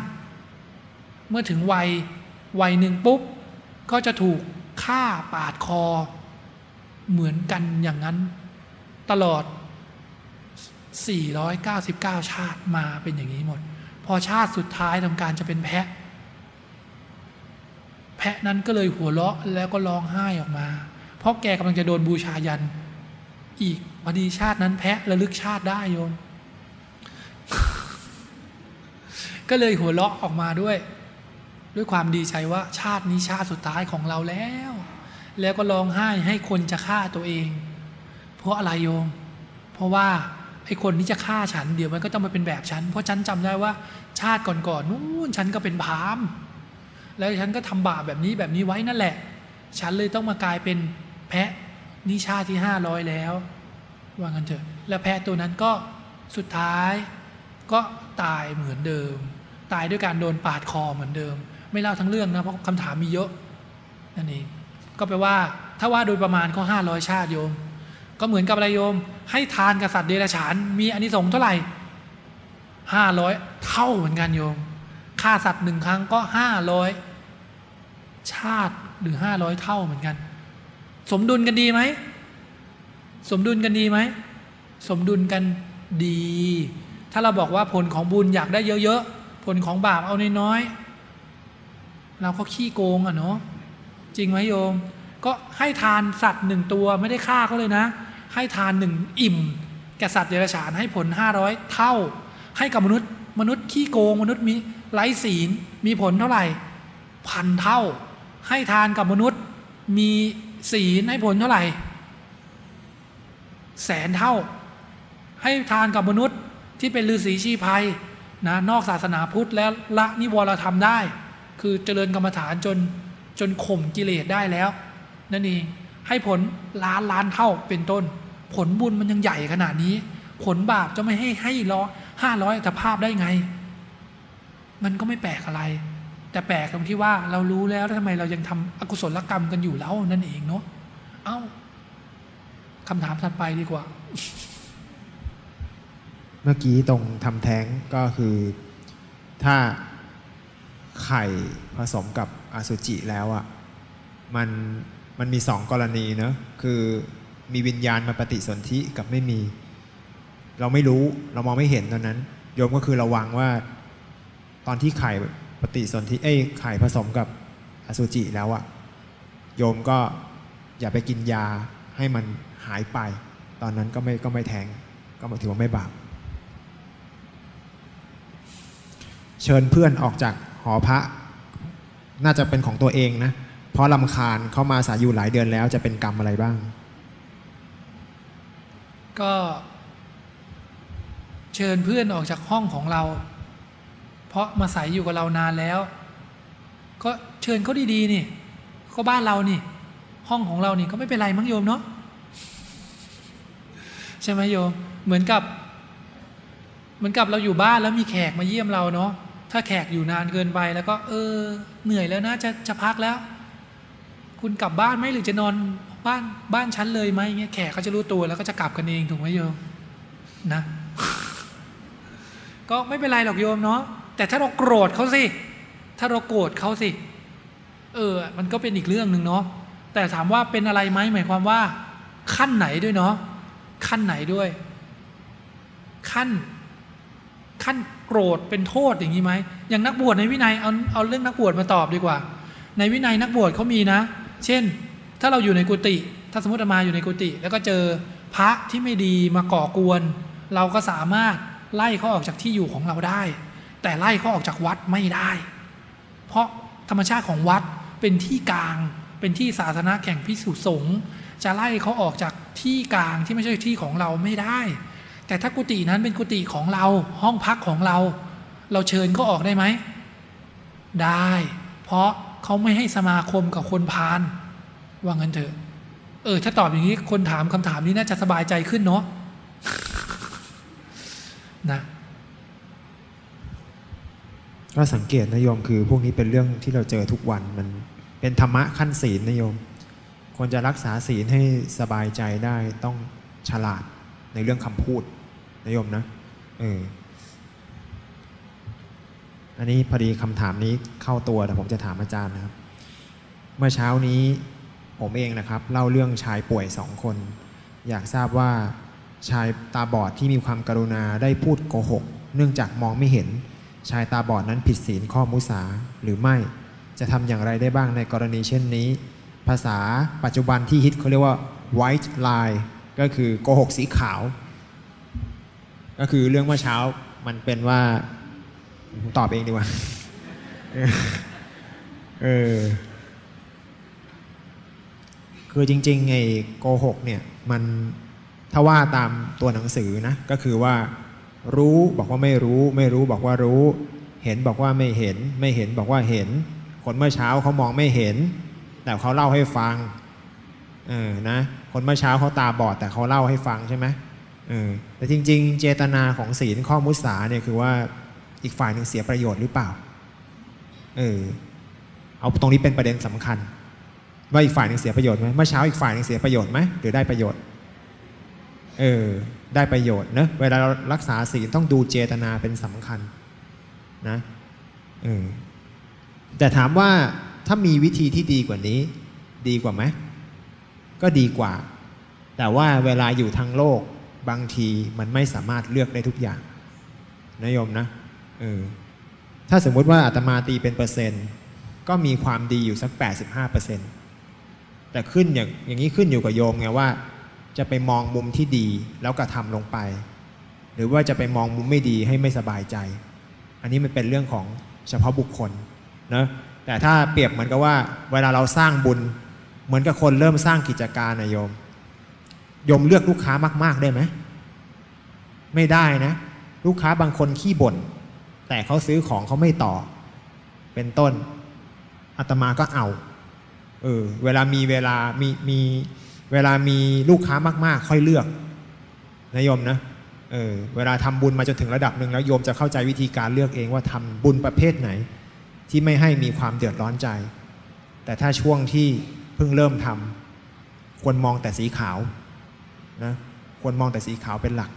เมื่อถึงวัยวัยหนึ่งปุ๊บ ก็จะถูกฆ่าปาดคอ เหมือนกันอย่างนั้น ตลอด 499 ชาติมาเป็นอย่างนี้หมด พอชาติสุดท้ายทำการจะเป็นแพะ แพะนั้นก็เลยหัวเราะแล้วก็ร้องไห้ออกมา เพราะแกกำลังจะโดนบูชายัน อีกพอดีชาตินั้นแพะระลึกชาติได้โยม ก็เลยหัวเราะออกมาด้วย ด้วยความดีใจว่าชาตินี้ชาติสุดท้ายของเราแล้ว แล้วก็ร้องไห้ให้คนจะฆ่าตัวเอง เพราะอะไรโยม เพราะว่าไอ้คนที่จะฆ่าฉันเดี๋ยวมันก็ต้องมาเป็นแบบฉัน เพราะฉันจำได้ว่าชาติก่อนๆนู้นฉันก็เป็นพราหมณ์ แล้วฉันก็ทำบาปแบบนี้แบบนี้ไว้นั่นแหละ ฉันเลยต้องมากลายเป็นแพะนิชาที่ห้าร้อยแล้ว ว่างันเถอะ แล้วแพะตัวนั้นก็สุดท้าย ก็ตายเหมือนเดิม ตายด้วยการโดนปาดคอเหมือนเดิม ไม่เล่าทั้งเรื่องนะเพราะคำถามมีเยอะนั่นเองก็แปลว่า ถ้าว่าโดยประมาณก็ห้าร้อยชาติโยม ก็เหมือนกับอะไรโยม ให้ทานกับสัตว์เดรัจฉานมีอานิสงส์เท่าไหร่ห้าร้อยเท่าเหมือนกันโยมฆ่าสัตว์หนึ่งครั้งก็ห้าร้อย ชาติหรือห้าร้อยเท่าเหมือนกัน สมดุลกันดีไหม สมดุลกันดีไหม สมดุลกันดี ถ้าเราบอกว่าผลของบุญอยากได้เยอะๆ ผลของบาปเอาน้อยๆ เราก็ขี้โกงอะเนาะ จริงไหมโยม ก็ให้ทานสัตว์หนึ่งตัวไม่ได้ฆ่าเขาเลยนะ ให้ทานหนึ่งอิ่มแก่สัตว์เดรัจฉานให้ผลห้าร้อยเท่า ให้กับมนุษย์ มนุษย์ขี้โกง มนุษย์มีไร้ศีล มีผลเท่าไหร่พันเท่า ให้ทานกับมนุษย์มีศีลให้ผลเท่าไหร่ แสนเท่า ให้ทานกับมนุษย์ที่เป็นฤาษีชีภัยนะนอกศาสนาพุทธและละนิวรธรรมได้ คือเจริญกรรมฐานจนจนข่มกิเลสได้แล้ว นั่นเองให้ผลล้านล้านเท่าเป็นต้น ผลบุญมันยังใหญ่ขนาดนี้ ผลบาปจะไม่ให้ให้ร้อห้าร้อยอัตภาพได้ไง มันก็ไม่แปลกอะไร แต่แปลกตรงที่ว่าเรารู้แล้วแล้วทำไมเรายังทำอกุศลกรรมกันอยู่แล้วนั่นเองเนาะเอ้าคำถามถัดไปดีกว่า เมื่อกี้ตรงทำแท้งก็คือถ้าไข่ผสมกับอสุจิแล้วอะ่ะมันมันมีสองกรณีเนะคือมีวิญญาณมาปฏิสนธิกับไม่มี เราไม่รู้เรามองไม่เห็นตอนนั้น โยมก็คือระวังว่า ตอนที่ไข่ ปฏิสนธิเอ้ยไข่ผสมกับอสุจิแล้วอะโยมก็อย่าไปกินยาให้มันหายไป ตอนนั้นก็ไม่ก็ไม่แทงก็ถือว่าไม่บาปเชิญเพื่อนออกจากหอพระ น่าจะเป็นของตัวเองนะ เพราะลำคาญเข้ามาอาสายอยู่หลายเดือนแล้วจะเป็นกรรมอะไรบ้าง ก็ เชิญเพื่อนออกจากห้องของเรา เพราะมาใส่อยู่กับเรานานแล้ว ก็เชิญเขาดีๆนี่ก็บ้านเรานี่ ห้องของเรานี่ก็ไม่เป็นไรมั้งโยมเนาะใช่ไหมโยมเหมือนกับ เหมือนกับเราอยู่บ้านแล้วมีแขกมาเยี่ยมเราเนาะถ้าแขกอยู่นานเกินไปแล้วก็ เออ เหนื่อยแล้วนะจะจะพักแล้ว คุณกลับบ้านไหมหรือจะนอนบ้านบ้านฉันเลยไหมเงี้ยแขกเขาจะรู้ตัวแล้วก็จะกลับกันเองถูกไหมโยมนะ ก็ไม่เป็นไรหรอกโยมเนาะ แต่ถ้าเราโกรธเขาสิ ถ้าเราโกรธเขาสิ เออ มันก็เป็นอีกเรื่องหนึ่งเนาะ แต่ถามว่าเป็นอะไรไหมหมายความว่า ขั้นไหนด้วยเนาะ ขั้นไหนด้วย ขั้น ขั้นโกรธเป็นโทษอย่างนี้ไหม อย่างนักบวชในวินัยเอาเอาเรื่องนักบวชมาตอบดีกว่า ในวินัยนักบวชเขามีนะ เช่น ถ้าเราอยู่ในกุฏิ ถ้าสมมติอามาอยู่ในกุฏิแล้วก็เจอพระที่ไม่ดีมาก่อกวน เราก็สามารถไล่เขาออกจากที่อยู่ของเราได้ แต่ไล่เขาออกจากวัดไม่ได้ เพราะธรรมชาติของวัดเป็นที่กลาง เป็นที่สาธาแข่งพิสุสงฆ์จะไล่เขาออกจากที่กลางที่ไม่ใช่ที่ของเราไม่ได้ แต่ถ้ากุฏินั้นเป็นกุฏิของเราห้องพักของเรา เราเชิญเขาออกได้ไหม ได้ เพราะเขาไม่ให้สมาคมกับคนพาลว่างั้นเถอะ เออ ถ้าตอบอย่างนี้คนถามคำถามนี้น่าจะสบายใจขึ้นเนาะนะ ก็สังเกตนะโยมคือ พวกนี้เป็นเรื่องที่เราเจอทุกวันมันเป็นธรรมะขั้นศีลนะโยมควรจะรักษาศีลให้สบายใจได้ต้องฉลาดในเรื่องคำพูดนะโยมนะเอออันนี้พอดีคำถามนี้เข้าตัวแต่ผมจะถามอาจารย์นะครับ เมื่อเช้านี้ผมเองนะครับเล่าเรื่องชายป่วยสองคน อยากทราบว่าชายตาบอดที่มีความกรุณาได้พูดโกหก เนื่องจากมองไม่เห็น ชายตาบอดนั้นผิดศีลข้อมุสาหรือไม่ จะทำอย่างไรได้บ้างในกรณีเช่นนี้ ภาษาปัจจุบันที่ฮิตเขาเรียกว่า white lie ก็คือโกหกสีขาว ก็คือเรื่องเมื่อเช้ามันเป็นว่าผมตอบเองดีกว่า เออเออคือจริงๆไอ้โกหกเนี่ย มันถ้าว่าตามตัวหนังสือนะ ก็คือว่า รู้บอกว่าไม่รู้ ไม่รู้บอกว่ารู้ เห็นบอกว่าไม่เห็น ไม่เห็นบอกว่าเห็น คนเมื่อเช้าเขามองไม่เห็น แต่เขาเล่าให้ฟังเออนะคนเมื่อเช้าเขาตาบอดแต่เขาเล่าให้ฟังใช่ไหมเออแต่จริง ๆ เจตนาของศีลข้อมุสาเนี่ยคือว่าอีกฝ่ายหนึ่งเสียประโยชน์หรือเปล่าเออเอาตรงนี้เป็นประเด็นสำคัญ ว่าอีกฝ่ายหนึ่งเสียประโยชน์ไหมเมื่อเช้าอีกฝ่ายหนึ่งเสียประโยชน์ไหมหรือได้ประโยชน์ เออ ได้ประโยชน์เนอะเวลาเรารักษาศีลต้องดูเจตนาเป็นสำคัญนะเออแต่ถามว่าถ้ามีวิธีที่ดีกว่านี้ ดีกว่าไหมก็ดีกว่า แต่ว่าเวลาอยู่ทางโลกบางทีมันไม่สามารถเลือกได้ทุกอย่างนะโยมนะเออถ้าสมมุติว่าอาตมาตีเป็นเปอร์เซ็นต์ก็มีความดีอยู่สัก 85เปอร์เซนต์แต่ขึ้นอย่างอย่างนี้ขึ้นอยู่กับโยมไงว่า จะไปมองมุมที่ดีแล้วกระทำลงไป หรือว่าจะไปมองมุมไม่ดีให้ไม่สบายใจ อันนี้มันเป็นเรื่องของเฉพาะบุคคลนะแต่ถ้าเปรียบเหมือนกับว่า เวลาเราสร้างบุญ เหมือนกับคนเริ่มสร้างกิจการนะโยมโยมเลือกลูกค้ามาก ๆ ได้ไหมไม่ได้นะ ลูกค้าบางคนขี้บ่นแต่เขาซื้อของเขาไม่ต่อ เป็นต้นอาตมาก็เอาเออเวลามีเวลามีมี เวลามีลูกค้ามาก ๆ ค่อยเลือกนะโยมนะเออเวลาทำบุญมาจนถึงระดับหนึ่งแล้วโยมจะเข้าใจวิธีการเลือกเองว่าทำบุญประเภทไหน ที่ไม่ให้มีความเดือดร้อนใจ แต่ถ้าช่วงที่เพิ่งเริ่มทำควรมองแต่สีขาวนะควรมองแต่สีขาวเป็นหลัก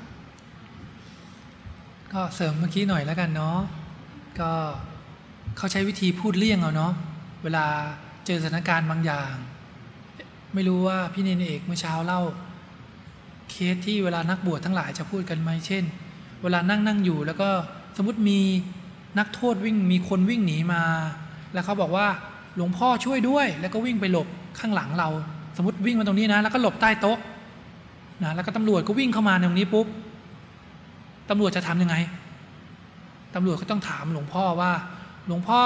ก็เสริมเมื่อกี้หน่อยแล้วกันเนาะก็เขาใช้วิธีพูดเลี่ยงเอาเนาะเวลาเจอสถานการณ์บางอย่าง ไม่รู้ว่าพี่เนนเอกเมื่อเช้าเล่า เคสที่เวลานักบวชทั้งหลายจะพูดกันไหมเช่น เวลานั่งนั่งอยู่แล้วก็สมมติมีนักโทษวิ่งมีคนวิ่งหนีมา แล้วเขาบอกว่าหลวงพ่อช่วยด้วย แล้วก็วิ่งไปหลบข้างหลังเรา สมมติวิ่งมาตรงนี้นะ แล้วก็หลบใต้โต๊ะนะแล้วก็ตำรวจก็วิ่งเข้ามาตรงนี้ปุ๊บตำรวจจะทำยังไงตำรวจก็ต้องถามหลวงพ่อว่า หลวงพ่อ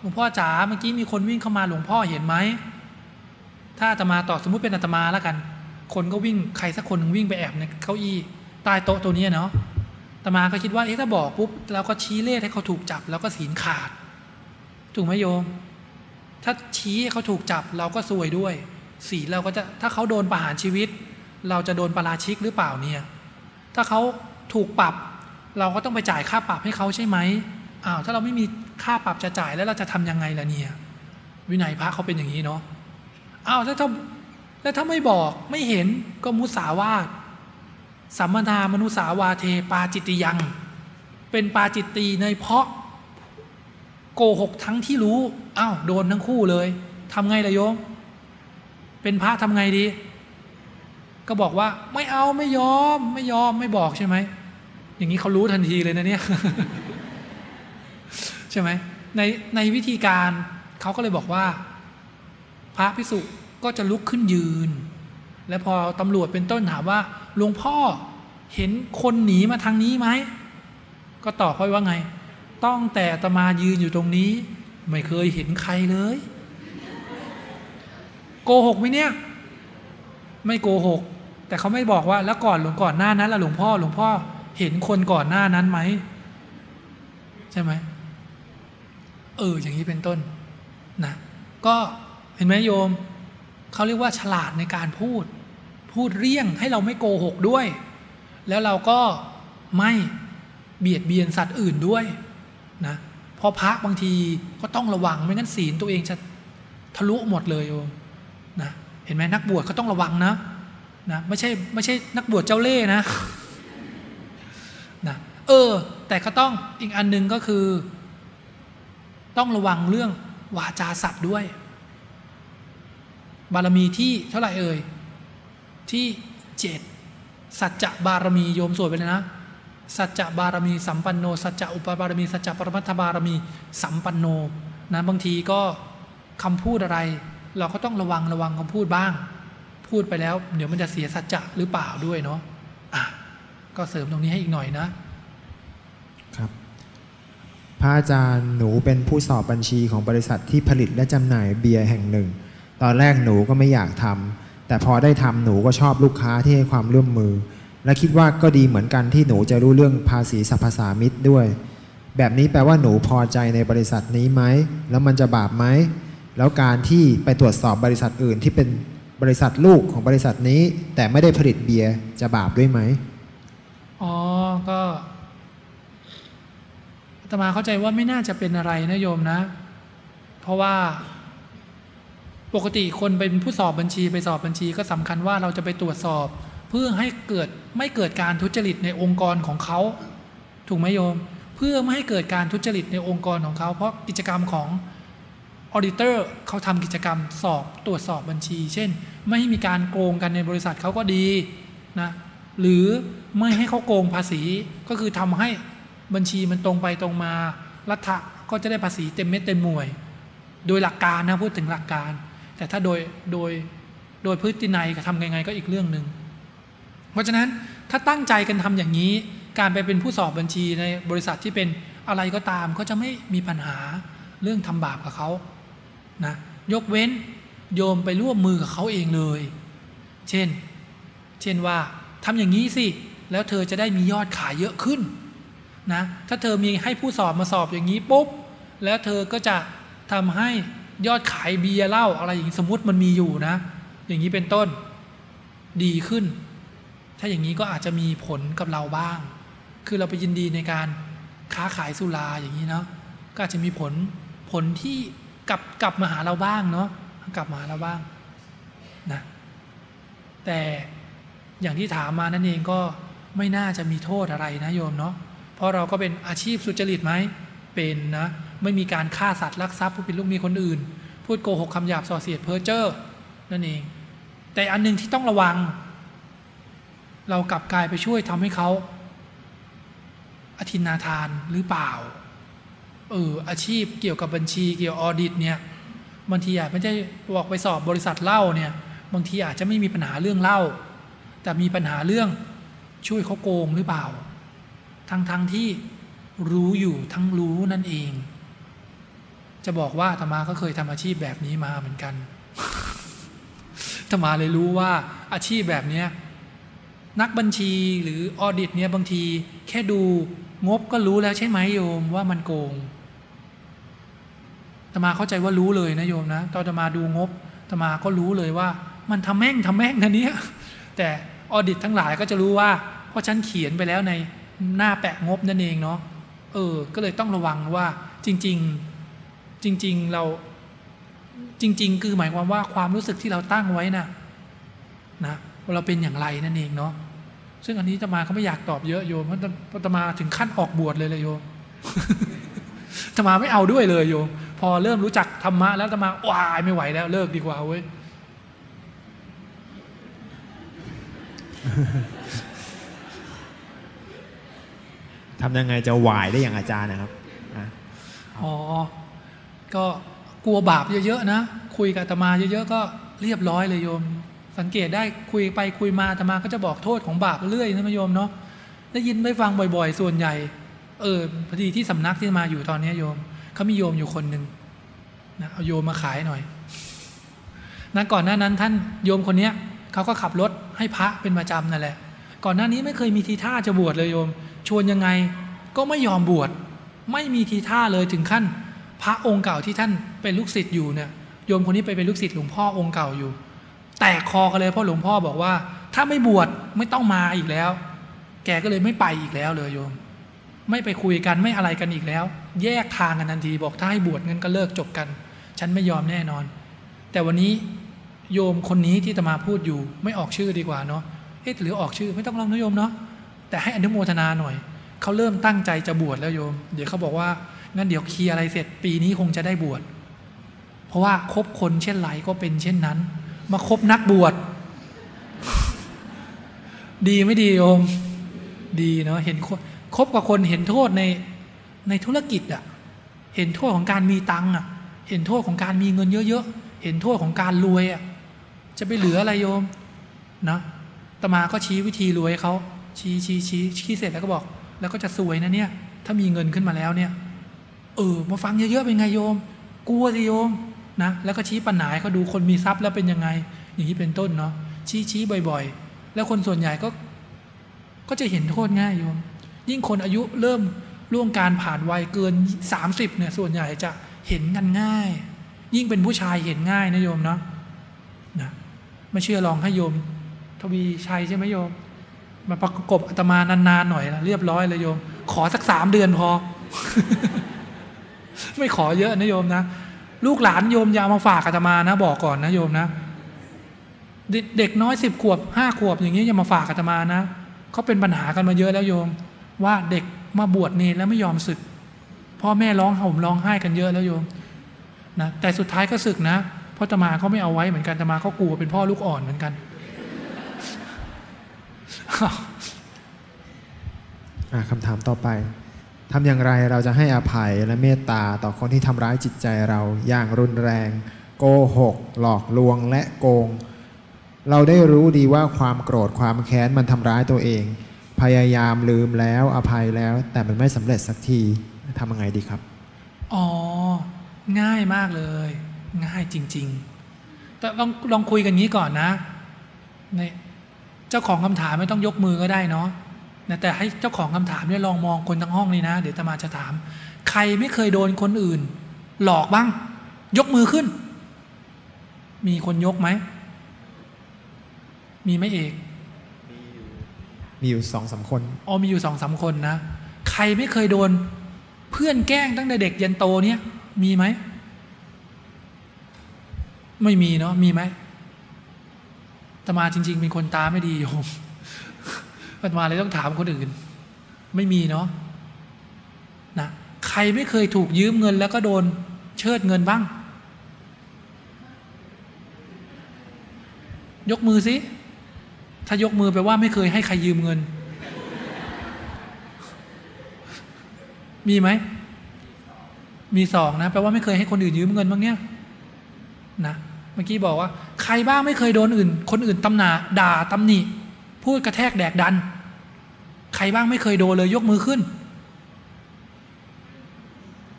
หลวงพ่อจ๋าเมื่อกี้มีคนวิ่งเข้ามาหลวงพ่อเห็นไหม ถ้าอาตมาต่อสมมุติเป็นอาตมาแล้วกัน คนก็วิ่งใครสักคนนึงวิ่งไปแอบในเก้าอี้ใต้โต๊ะตัวนี้เนาะอาตมาก็คิดว่าเอ๊ะถ้าบอกปุ๊บเราก็ชี้เลขให้เขาถูกจับแล้วก็ศีลขาด ถูกไหมโยม ถ้าชี้ให้เขาถูกจับเราก็ซวยด้วยศีลเราก็จะถ้าเขาโดนประหารชีวิต เราจะโดนปาราชิกหรือเปล่าเนี่ย ถ้าเขาถูกปรับ เราก็ต้องไปจ่ายค่าปรับให้เขาใช่ไหมอ้าวถ้าเราไม่มีค่าปรับจะจ่ายแล้วเราจะทำยังไงล่ะเนี่ย วินัยพระเขาเป็นอย่างนี้เนาะ อ้าวแล้วถ้าแล้วถ้าไม่บอกไม่เห็นก็มุสาวาทสัมมนามนุสาวาเทปาจิตติยัง เป็นปาจิตตีในเพราะโกหกทั้งที่รู้อ้าวโดนทั้งคู่เลยทำไงล่ะโยม เป็นพระทำไงดี ก็บอกว่าไม่เอาไม่ยอม ไม่ยอมไม่บอกใช่ไหมอย่างนี้เขารู้ทันทีเลยนะเนี่ยใช่ไหมในในวิธีการเขาก็เลยบอกว่า พระพิสุก็จะลุกขึ้นยืน และพอตำรวจเป็นต้นถามว่าหลวงพ่อเห็นคนหนีมาทางนี้ไหม ก็ตอบเขาว่าไง ต้องแต่ตมายืนอยู่ตรงนี้ ไม่เคยเห็นใครเลย โกหกไหมเนี่ย ไม่โกหก แต่เขาไม่บอกว่าแล้วก่อนหลวงก่อนหน้านั้นล่ะหลวงพ่อหลวงพ่อเห็นคนก่อนหน้านั้นไหม ใช่ไหมเอออย่างนี้เป็นต้นนะก็ เห็นไหมโยมเขาเรียกว่าฉลาดในการพูด พูดเรี่ยงให้เราไม่โกหกด้วย แล้วเราก็ไม่เบียดเบียนสัตว์อื่นด้วยนะพราะพระบางทีก็ต้องระวังไม่งั้นศีลตัวเองจะทะลุหมดเลยโยมนะเห็นไหมนักบวชก็ต้องระวังนะนะไม่ใช่ไม่ใช่นักบวชเจ้าเล่ห์นะนะเออ แต่ก็ต้องอีกอันหนึงก็คือ ต้องระวังเรื่องวาจาสัตว์ด้วย บารมีที่เท่าไหร่เอ่ย ที่เจ็ดสัจจะบารมีโยมสวดไปเลยนะ สัจจะบารมีสัมปันโน สัจจะอุปบารมี สัจจะปรมัตถบารมี สัมปันโนนะบางทีก็คำพูดอะไร เราก็ต้องระวังระวังคำพูดบ้าง พูดไปแล้ว เดี๋ยวมันจะเสียสัจจะหรือเปล่าด้วยเนาะอะก็เสริมตรงนี้ให้อีกหน่อยนะ ครับพระอาจารย์หนูเป็นผู้สอบบัญชีของบริษัทที่ผลิตและจำหน่ายเบียร์แห่งหนึ่ง ตอนแรกหนูก็ไม่อยากทำแต่พอได้ทำหนูก็ชอบลูกค้าที่ให้ความร่วมมือ และคิดว่าก็ดีเหมือนกันที่หนูจะรู้เรื่องภาษีสรรพสามิตด้วย แบบนี้แปลว่าหนูพอใจในบริษัทนี้ไหมแล้วมันจะบาปไหมแล้วการที่ไปตรวจสอบบริษัทอื่นที่เป็นบริษัทลูกของบริษัทนี้ แต่ไม่ได้ผลิตเบียร์จะบาปด้วยไหมอ๋อก็ตมาเข้าใจว่าไม่น่าจะเป็นอะไรนะโยมนะ เพราะว่า ปกติคนเป็นผู้สอบบัญชีไปสอบบัญชีก็สำคัญว่าเราจะไปตรวจสอบ เพื่อให้เกิดไม่เกิดการทุจริตในองค์กรของเขาถูกไหมโยม เพื่อไม่ให้เกิดการทุจริตในองค์กรของเขา เพราะกิจกรรมของออดิเตอร์เขาทำกิจกรรมสอบตรวจสอบบัญชี เช่น ไม่ให้มีการโกงกันในบริษัทเขาก็ดีนะหรือไม่ให้เขาโกงภาษีก็คือทำให้บัญชีมันตรงไปตรงมารัฐะก็จะได้ภาษีเต็มเม็ดเต็มหน่วย โดยหลักการนะพูดถึงหลักการ แต่ถ้าโดยโดยโดยพฤตินัยกับทำยังไงก็อีกเรื่องหนึ่งเพราะฉะนั้นถ้าตั้งใจกันทำอย่างนี้ การไปเป็นผู้สอบบัญชีในบริษัทที่เป็นอะไรก็ตามก็จะไม่มีปัญหาเรื่องทำบาปกับเขานะยกเว้นโยมไปร่วมมือกับเขาเองเลย เช่น เช่นว่าทำอย่างนี้สิ แล้วเธอจะได้มียอดขายเยอะขึ้นนะถ้าเธอมีให้ผู้สอบมาสอบอย่างนี้ปุ๊บ แล้วเธอก็จะทำให้ ยอดขายเบียร์เหล้าอะไรอย่างนี้สมมติมันมีอยู่นะ อย่างนี้เป็นต้นดีขึ้น ถ้าอย่างนี้ก็อาจจะมีผลกับเราบ้าง คือเราไปยินดีในการค้าขายสุราอย่างนี้เนาะก็อาจจะมีผลผลที่กลับกลับมาหาเราบ้างเนาะกลับมาหาเราบ้างนะแต่อย่างที่ถามมานั่นเองก็ไม่น่าจะมีโทษอะไรนะโยมเนาะเพราะเราก็เป็นอาชีพสุจริตไหมเป็นนะ ไม่มีการฆ่าสัตว์ลักทรัพย์ผู้เป็นลูกมีคนอื่น พูดโกหกคำหยาบส่อเสียดเพ้อเจ้อนั่นเอง แต่อันหนึงที่ต้องระวัง เรากลับกลายไปช่วยทำให้เขาอธินาทานหรือเปล่าเอออาชีพเกี่ยวกับบัญชีเกี่ยวออดิตเนี่ยบางทีอาจไม่ใช่บอกไปสอบบริษัทเหล้าเนี่ยบางทีอาจจะไม่มีปัญหาเรื่องเหล้าแต่มีปัญหาเรื่องช่วยเขาโกงหรือเปล่า ทั้งทั้งที่รู้อยู่ทั้งรู้นั่นเอง จะบอกว่าธรรมาก็เคยทำอาชีพแบบนี้มาเหมือนกันธรรมาเลยรู้ว่าอาชีพแบบเนี้ยนักบัญชีหรือออดิตเนี่ยบางที แค่ดูงบก็รู้แล้วใช่ไหมโยมว่ามันโกงตมาเข้าใจว่ารู้เลยนะโยมนะ ตอนตมาดูงบตมาก็รู้เลยว่า มันทำแม่งทำแม่งนะเนี้ยแต่ออดิตทั้งหลายก็จะรู้ว่า เพราะฉันเขียนไปแล้วในหน้าแปะงบนั่นเองเนาะเออ ก็เลยต้องระวังว่าจริง ๆ จริง ๆ เราจริง ๆ คือหมายความว่าความรู้สึกที่เราตั้งไว้นะ่ะนะเราเป็นอย่างไรนั่นเองเนาะซึ่งอันนี้ตมาเขาไม่อยากตอบเยอะโยมเพราะตมาถึงขั้นออกบวชเลยเลยโยมตมาไม่เอาด้วยเลยโยมพอเริ่มรู้จักธรรมะแล้วตมาวายไม่ไหวแล้วเลิกดีกว่าเว้ยทำยังไงจะหวายได้อย่างอาจารย์นะครับอะอ๋อ ก็กลัวบาปเยอะๆนะ คุยกับอาตมาเยอะๆก็เรียบร้อยเลยโยม สังเกตได้คุยไปคุยมาอาตมาก็จะบอกโทษของบาปเรื่อยนะโยมเนาะได้ยินได้ฟังบ่อย ๆ ส่วนใหญ่ เออพอดีที่สำนักที่มาอยู่ตอนนี้โยมเขามีโยมอยู่คนหนึ่งนะเอาโยมมาขายหน่อยนะก่อนหน้านั้นท่านโยมคนเนี้ยเขาก็ขับรถให้พระเป็นประจำนั่นแหละ ก่อนหน้านี้ไม่เคยมีทีท่าจะบวชเลยโยม ชวนยังไงก็ไม่ยอมบวชไม่มีทีท่าเลยถึงขั้น พระองค์เก่าที่ท่านเป็นลูกศิษย์อยู่เนี่ยโยมคนนี้ไปเป็นลูกศิษย์หลวงพ่อองค์เก่าอยู่ แตกคอกันเลยเพราะหลวงพ่อบอกว่า ถ้าไม่บวชไม่ต้องมาอีกแล้ว แกก็เลยไม่ไปอีกแล้วเลยโยม ไม่ไปคุยกันไม่อะไรกันอีกแล้ว แยกทางกันทันทีบอกถ้าให้บวชงั้นก็เลิกจบกัน ฉันไม่ยอมแน่นอน แต่วันนี้โยมคนนี้ที่ตมาพูดอยู่ ไม่ออกชื่อดีกว่าเนาะเอ๊ะหรือออกชื่อไม่ต้องลองนะโยมเนาะแต่ให้อนุโมทนาหน่อยเขาเริ่มตั้งใจจะบวชแล้วโยม เดี๋ยวเขาบอกว่า งั้นเดี๋ยวเคลียร์อะไรเสร็จปีนี้คงจะได้บวช เพราะว่าคบคนเช่นไรก็เป็นเช่นนั้น มาคบนักบวช ดีไม่ดีโยม ดีเนาะเห็นคคบกับคนเห็นโทษในในธุรกิจอะเห็นโทษของการมีตังอะเห็นโทษของการมีเงินเยอะๆ เห็นโทษของการรวยอะจะไปเหลืออะไรโยมนะตมาก็ชี้วิธีรวยเขาชี้ชี้ชี้ชี้เสร็จแล้วก็บอก แล้วก็จะซวยนะเนี่ย ถ้ามีเงินขึ้นมาแล้วเนี่ย เออมาฟังเยอะๆเป็นไงโยม กลัวสิโยมนะแล้วก็ชี้ปัญหาเขาดูคนมีทรัพย์แล้วเป็นยังไง อย่างนี้เป็นต้นเนาะชี้ชี้บ่อยๆ แล้วคนส่วนใหญ่ก็ ก็จะเห็นโทษง่ายโยม ยิ่งคนอายุเริ่มล่วงการผ่านวัยเกิน 30เนี่ยส่วนใหญ่จะเห็นกันง่าย ยิ่งเป็นผู้ชายเห็นง่ายนะโยมเนาะนะไม่เชื่อลองให้โยม ทวีชัยใช่ไหมโยม มาประกบอาตมานานๆหน่อยนะเรียบร้อยเลยโยม ขอสักสามเดือนพอ ไม่ขอเยอะนะโยมนะ ลูกหลานโยมอย่ามาฝากอาตมานะ บอกก่อนนะโยมนะเด็กเด็กน้อยสิบขวบห้าขวบอย่างนี้อย่ามาฝากอาตมานะเขาเป็นปัญหากันมาเยอะแล้วโยม ว่าเด็กมาบวชเนรแล้วไม่ยอมศึก พ่อแม่ร้องห่มร้องไห้กันเยอะแล้วโยมนะแต่สุดท้ายก็ศึกนะเพราะอตมาเขาไม่เอาไว้เหมือนกันตมาเขากลัวเป็นพ่อลูกอ่อนเหมือนกันอะคำถามต่อไป ทำอย่างไรเราจะให้อภัยและเมตตาต่อคนที่ทำร้ายจิตใจเราอย่างรุนแรง โกหก หลอกลวงและโกง เราได้รู้ดีว่าความโกรธความแค้นมันทำร้ายตัวเอง พยายามลืมแล้วอภัยแล้ว แต่มันไม่สำเร็จสักทีทำยังไงดีครับ อ๋อ ง่ายมากเลย ง่ายจริง ๆ แต่ลองลองคุยกันงี้ก่อนนะในเจ้าของคำถามไม่ต้องยกมือก็ได้เนาะ นะแต่ให้เจ้าของคำถามเนี่ยลองมองคนทั้งห้องนี้นะ เดี๋ยวตมาจะถาม ใครไม่เคยโดนคนอื่น หลอกบ้าง ยกมือขึ้น มีคนยกไหม มีไหมเอกมีอยู่สองสามคนอ๋อมีอยู่สองสามคนนะ ใครไม่เคยโดน เพื่อนแกล้งตั้งแต่เด็กยันโตเนี่ย มีไหม ไม่มีเนาะมีไหมตมาจริง ๆ เป็นคนตาไม่ดีโยม อาตมาเลยต้องถามคนอื่น ไม่มีเนาะนะใครไม่เคยถูกยืมเงินแล้วก็โดนเชิดเงินบ้าง ยกมือสิ ถ้ายกมือแปลว่าไม่เคยให้ใครยืมเงิน มีไหม มีสองนะแปลว่าไม่เคยให้คนอื่นยืมเงินบ้างเนี่ยนะเมื่อกี้บอกว่า ใครบ้างไม่เคยโดนอื่น คนอื่นตำหนาด่าตำหนิพูดกระแทกแดกดัน ใครบ้างไม่เคยโดนเลยยกมือขึ้น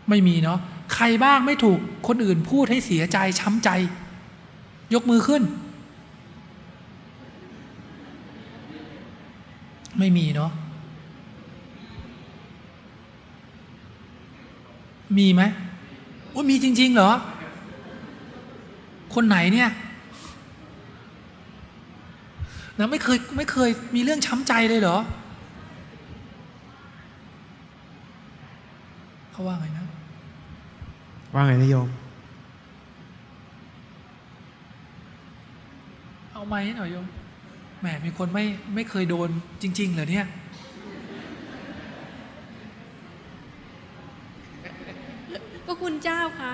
ไม่มีเนาะใครบ้างไม่ถูกคนอื่นพูดให้เสียใจช้ำใจ ยกมือขึ้น ไม่มีเนาะมีไหมโอ้มีจริง ๆ เหรอ คนไหนเนี่ยนะไม่เคยไม่เคยมีเรื่องช้ำใจเลยเหรอ เขาว่าไงนะ ว่าไงนะโยม เอาไม้หน่อยโยม แหมมีคนไม่ไม่เคยโดนจริง ๆ เหรอเนี่ย ก็คุณเจ้าคะ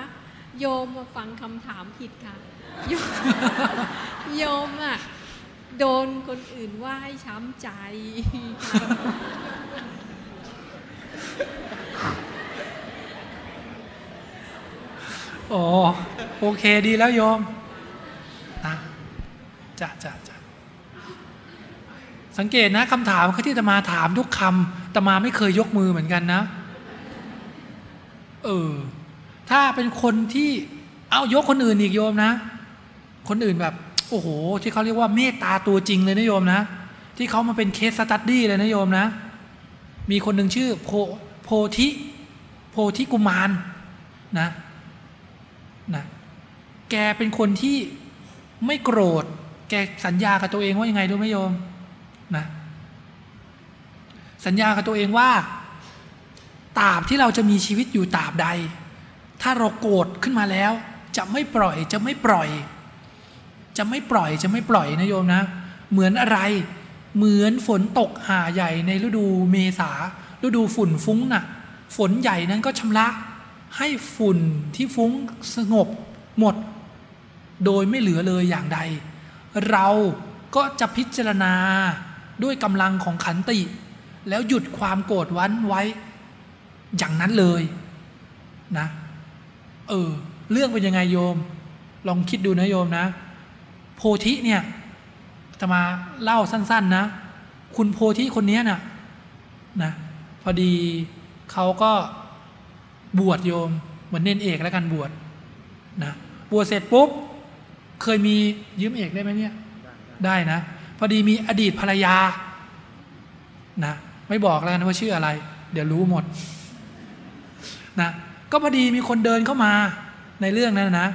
โยมมาฟังคำถามผิดค่ะ โยมโยมอะโดนคนอื่นว่าให้ช้ำใจค่ะ อ๋อ โอเคดีแล้วโยมนะจ้ะจ้ะจ้ะสังเกตนะคำถามที่ตมาถามทุกคำตมาไม่เคยยกมือเหมือนกันนะ เออ ถ้าเป็นคนที่เอายกคนอื่นอีกโยมนะ คนอื่นแบบ โอ้โห ที่เขาเรียกว่าเมตตาตัวจริงเลยนะโยมนะ ที่เขามาเป็นเคสสตัดดี้เลยนะโยมนะ มีคนหนึ่งชื่อโพโพธิโพธิกุมารนะ นะแกเป็นคนที่ไม่โกรธ แกสัญญากับตัวเองว่ายังไงรู้ไหมโยมนะสัญญากับตัวเองว่าตราบที่เราจะมีชีวิตอยู่ตราบใด ถ้าเราโกรธขึ้นมาแล้ว จะไม่ปล่อยจะไม่ปล่อย จะไม่ปล่อยจะไม่ปล่อยนะโยมนะ เหมือนอะไร เหมือนฝนตกหาใหญ่ในฤดูเมษาฤดูฝุ่นฟุ้งน่ะ ฝนใหญ่นั้นก็ชำระ ให้ฝุ่นที่ฟุ้งสงบหมด โดยไม่เหลือเลยอย่างใด เราก็จะพิจารณาด้วยกำลังของขันติ แล้วหยุดความโกรธวันไว้ อย่างนั้นเลยนะ เออ เรื่องเป็นยังไงโยม ลองคิดดูนะโยมนะ โพธิเนี่ยจะมาเล่าสั้น ๆ นะ คุณโพธิคนนี้น่ะนะ พอดีเขาก็ บวชโยมเหมือนเน้นเอกแล้วกันบวชนะบวชเสร็จปุ๊บเคยมียืมเอกได้ไหมเนี่ยได้นะ พอดีมีอดีตภรรยานะไม่บอกแล้วกันว่าชื่ออะไร เดี๋ยวรู้หมดนะก็พอดีมีคนเดินเข้ามาในเรื่องนั้นนะ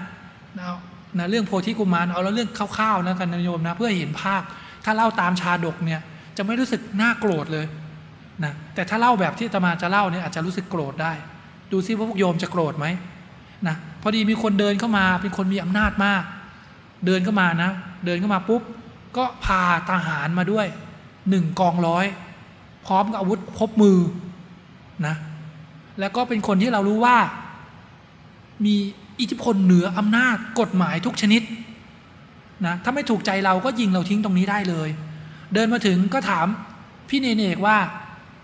เอานะเรื่องโพธิกุมารเอาแล้วเรื่องคร่าวๆนะกันนะโยมนะ เพื่อเห็นภาพ ถ้าเล่าตามชาดกเนี่ยจะไม่รู้สึกน่าโกรธเลยนะแต่ถ้าเล่าแบบที่อาตมาจะเล่าเนี่ยอาจจะรู้สึกโกรธได้ ดูซิว่าพวกโยมจะโกรธไหมนะพอดีมีคนเดินเข้ามาเป็นคนมีอำนาจมาก เดินเข้ามานะ เดินเข้ามาปุ๊บ ก็พาทหารมาด้วยหนึ่งกองร้อย พร้อมกับอาวุธครบมือนะแล้วก็เป็นคนที่เรารู้ว่า มีอิทธิพลเหนืออำนาจกฎหมายทุกชนิดนะถ้าไม่ถูกใจเราก็ยิงเราทิ้งตรงนี้ได้เลย เดินมาถึงก็ถามพี่เนเนกว่า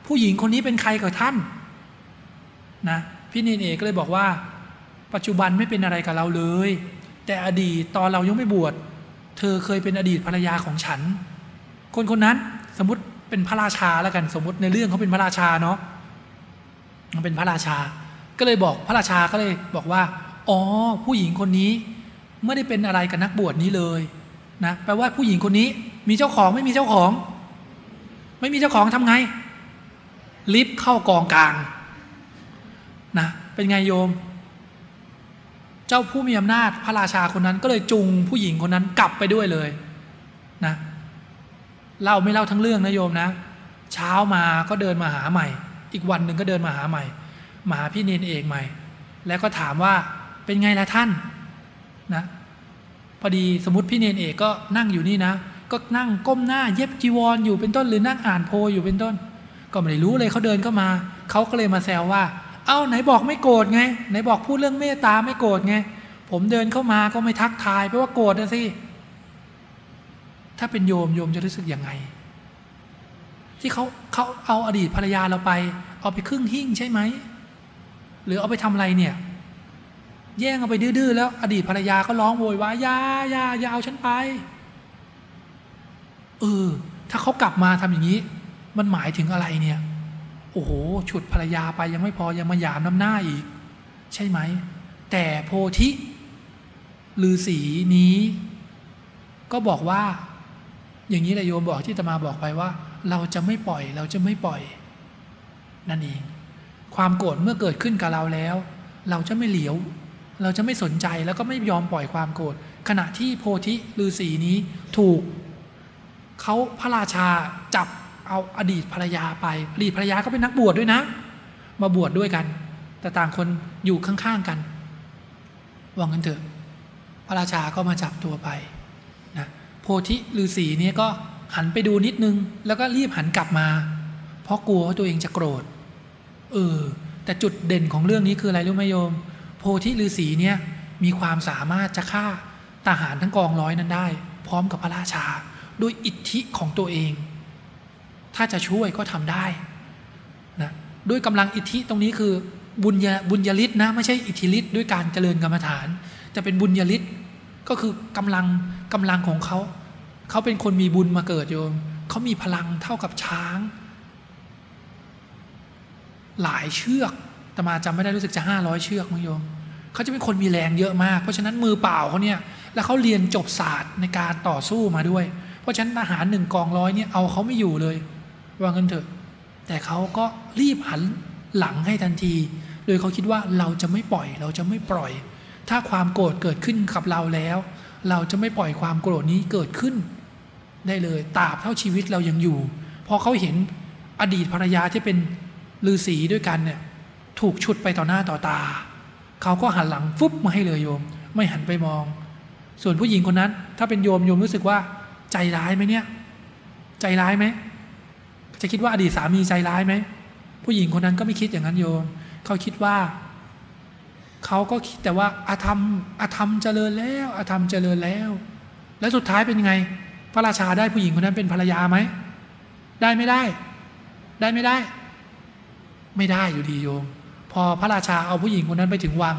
ผู้หญิงคนนี้เป็นใครกับท่านนะ พี่เนเนกก็เลยบอกว่า ปัจจุบันไม่เป็นอะไรกับเราเลย แต่อดีตตอนเรายังไม่บวชเธอเคยเป็นอดีตภรรยาของฉัน คนคนนั้นสมมติเป็นพระราชาแล้วกันสมมติในเรื่องเขาเป็นพระราชาเนาะมันเป็นพระราชา ก็เลยบอกพระราชาก็เลยบอกว่า อ๋อ ผู้หญิงคนนี้ไม่ได้เป็นอะไรกับนักบวชนี้เลยนะแปลว่าผู้หญิงคนนี้มีเจ้าของไม่มีเจ้าของ ไม่มีเจ้าของทำไง ลิฟต์เข้ากองกลาง นะเป็นไงโยม เจ้าผู้มีอำนาจพระราชาคนนั้นก็เลยจูงผู้หญิงคนนั้นกลับไปด้วยเลยนะเล่าไม่เล่าทั้งเรื่องนะโยมนะ เช้ามาก็เดินมาหาใหม่ อีกวันหนึ่งก็เดินมาหาใหม่มาหาพี่เนนเองใหม่ แล้วก็ถามว่าเป็นไงล่ะท่านนะพอดีสมมติพี่เนนเอกก็นั่งอยู่นี่นะ ก็นั่งก้มหน้าเย็บจีวรออยู่เป็นต้นหรือนั่งอ่านโพอยู่เป็นต้น ก็ไม่ได้รู้เลยเขาเดินเข้ามา เขาก็เลยมาแซวว่า เอ้าไหนบอกไม่โกรธไง ไหนบอกพูดเรื่องเมตตาไม่โกรธไง ผมเดินเข้ามาก็ไม่ทักทายแปลว่าโกรธนะสิ ถ้าเป็นโยมโยมจะรู้สึกยังไง ที่เขาเขาเอาอดีตภรรยาเราไป เอาไปครึ่งหิ้งใช่ไหม หรือเอาไปทำอะไรเนี่ย แย่งเอาไปดื้อๆแล้ว อดีตภรรยาก็ร้องโวยวายยายาอย่าเอาฉันไป เออ ถ้าเขากลับมาทำอย่างนี้ มันหมายถึงอะไรเนี่ย โอ้โหฉุดภรรยาไปยังไม่พอยังมาหยามน้ำหน้าอีก ใช่ไหม แต่โพธิฤาษีนี้ ก็บอกว่า อย่างนี้แหละโยมบอกที่ตมาบอกไปว่า เราจะไม่ปล่อยเราจะไม่ปล่อย นั่นเอง ความโกรธเมื่อเกิดขึ้นกับเราแล้ว เราจะไม่เหลียว เราจะไม่สนใจแล้วก็ไม่ยอมปล่อยความโกรธขณะที่โพธิฤาษีนี้ถูกเขาพระราชาจับ เอาอดีตภรรยาไป อดีตภรรยาก็เป็นนักบวชดด้วยนะ มาบวชดด้วยกัน แต่ต่างคนอยู่ข้างๆกันว่างันเถอะ พระราชาก็มาจับตัวไปนะโพธิฤาษีเนี่ยก็หันไปดูนิดนึง แล้วก็รีบหันกลับมา เพราะกลัวว่าตัวเองจะโกรธ เออ แต่จุดเด่นของเรื่องนี้คืออะไรรู้ไหมโยม โพธิฤาษีเนี่ยมีความสามารถจะฆ่าทหารทั้งกองร้อยนั้นได้ พร้อมกับพระราชา ด้วยอิทธิของตัวเอง ถ้าจะช่วยก็ทำได้นะด้วยกำลังอิทธิตรงนี้คือบุญญาบุญญาฤทธิ์นะไม่ใช่อิทธิฤทธิ์ด้วยการเจริญกรรมฐาน แต่เป็นบุญญาฤทธิ์ก็คือกำลังกำลังของเขา เขาเป็นคนมีบุญมาเกิดโยมเขามีพลังเท่ากับช้าง หลายเชือกแต่มาจำไม่ได้รู้สึกจะห้าร้อยเชือกมั้งโยมเขาจะเป็นคนมีแรงเยอะมาก เพราะฉะนั้นมือเปล่าเขาเนี่ยแล้วเขาเรียนจบศาสตร์ในการต่อสู้มาด้วย เพราะฉะนั้นทหารหนึ่งกองร้อยเนี่ยเอาเขาไม่อยู่เลย ว่าเงินเถอะ แต่เขาก็รีบหันหลังให้ทันที โดยเขาคิดว่าเราจะไม่ปล่อย เราจะไม่ปล่อย ถ้าความโกรธเกิดขึ้นกับเราแล้ว เราจะไม่ปล่อยความโกรธนี้เกิดขึ้น ได้เลยตราบเท่าชีวิตเรายังอยู่ พอเขาเห็นอดีตภรรยาที่เป็นฤาษีด้วยกันเนี่ยถูกฉุดไปต่อหน้าต่อตา เขาก็หันหลังฟุบมาให้เลยโยม ไม่หันไปมอง ส่วนผู้หญิงคนนั้น ถ้าเป็นโยมโยมรู้สึกว่า ใจร้ายไหมเนี่ย ใจร้ายไหม จะคิดว่าอดีตสามีใจร้ายไหมผู้หญิงคนนั้นก็ไม่คิดอย่างนั้นโยมเขาคิดว่าเขาก็คิดแต่ว่าอาธรรมอาธรรมเจริญแล้วอาธรรมเจริญแล้ว แล้วสุดท้ายเป็นไง พระราชาได้ผู้หญิงคนนั้นเป็นภรรยาไหมได้ไม่ได้ ได้ไม่ได้ ไม่ได้อยู่ดีโยม พอพระราชาเอาผู้หญิงคนนั้นไปถึงวัง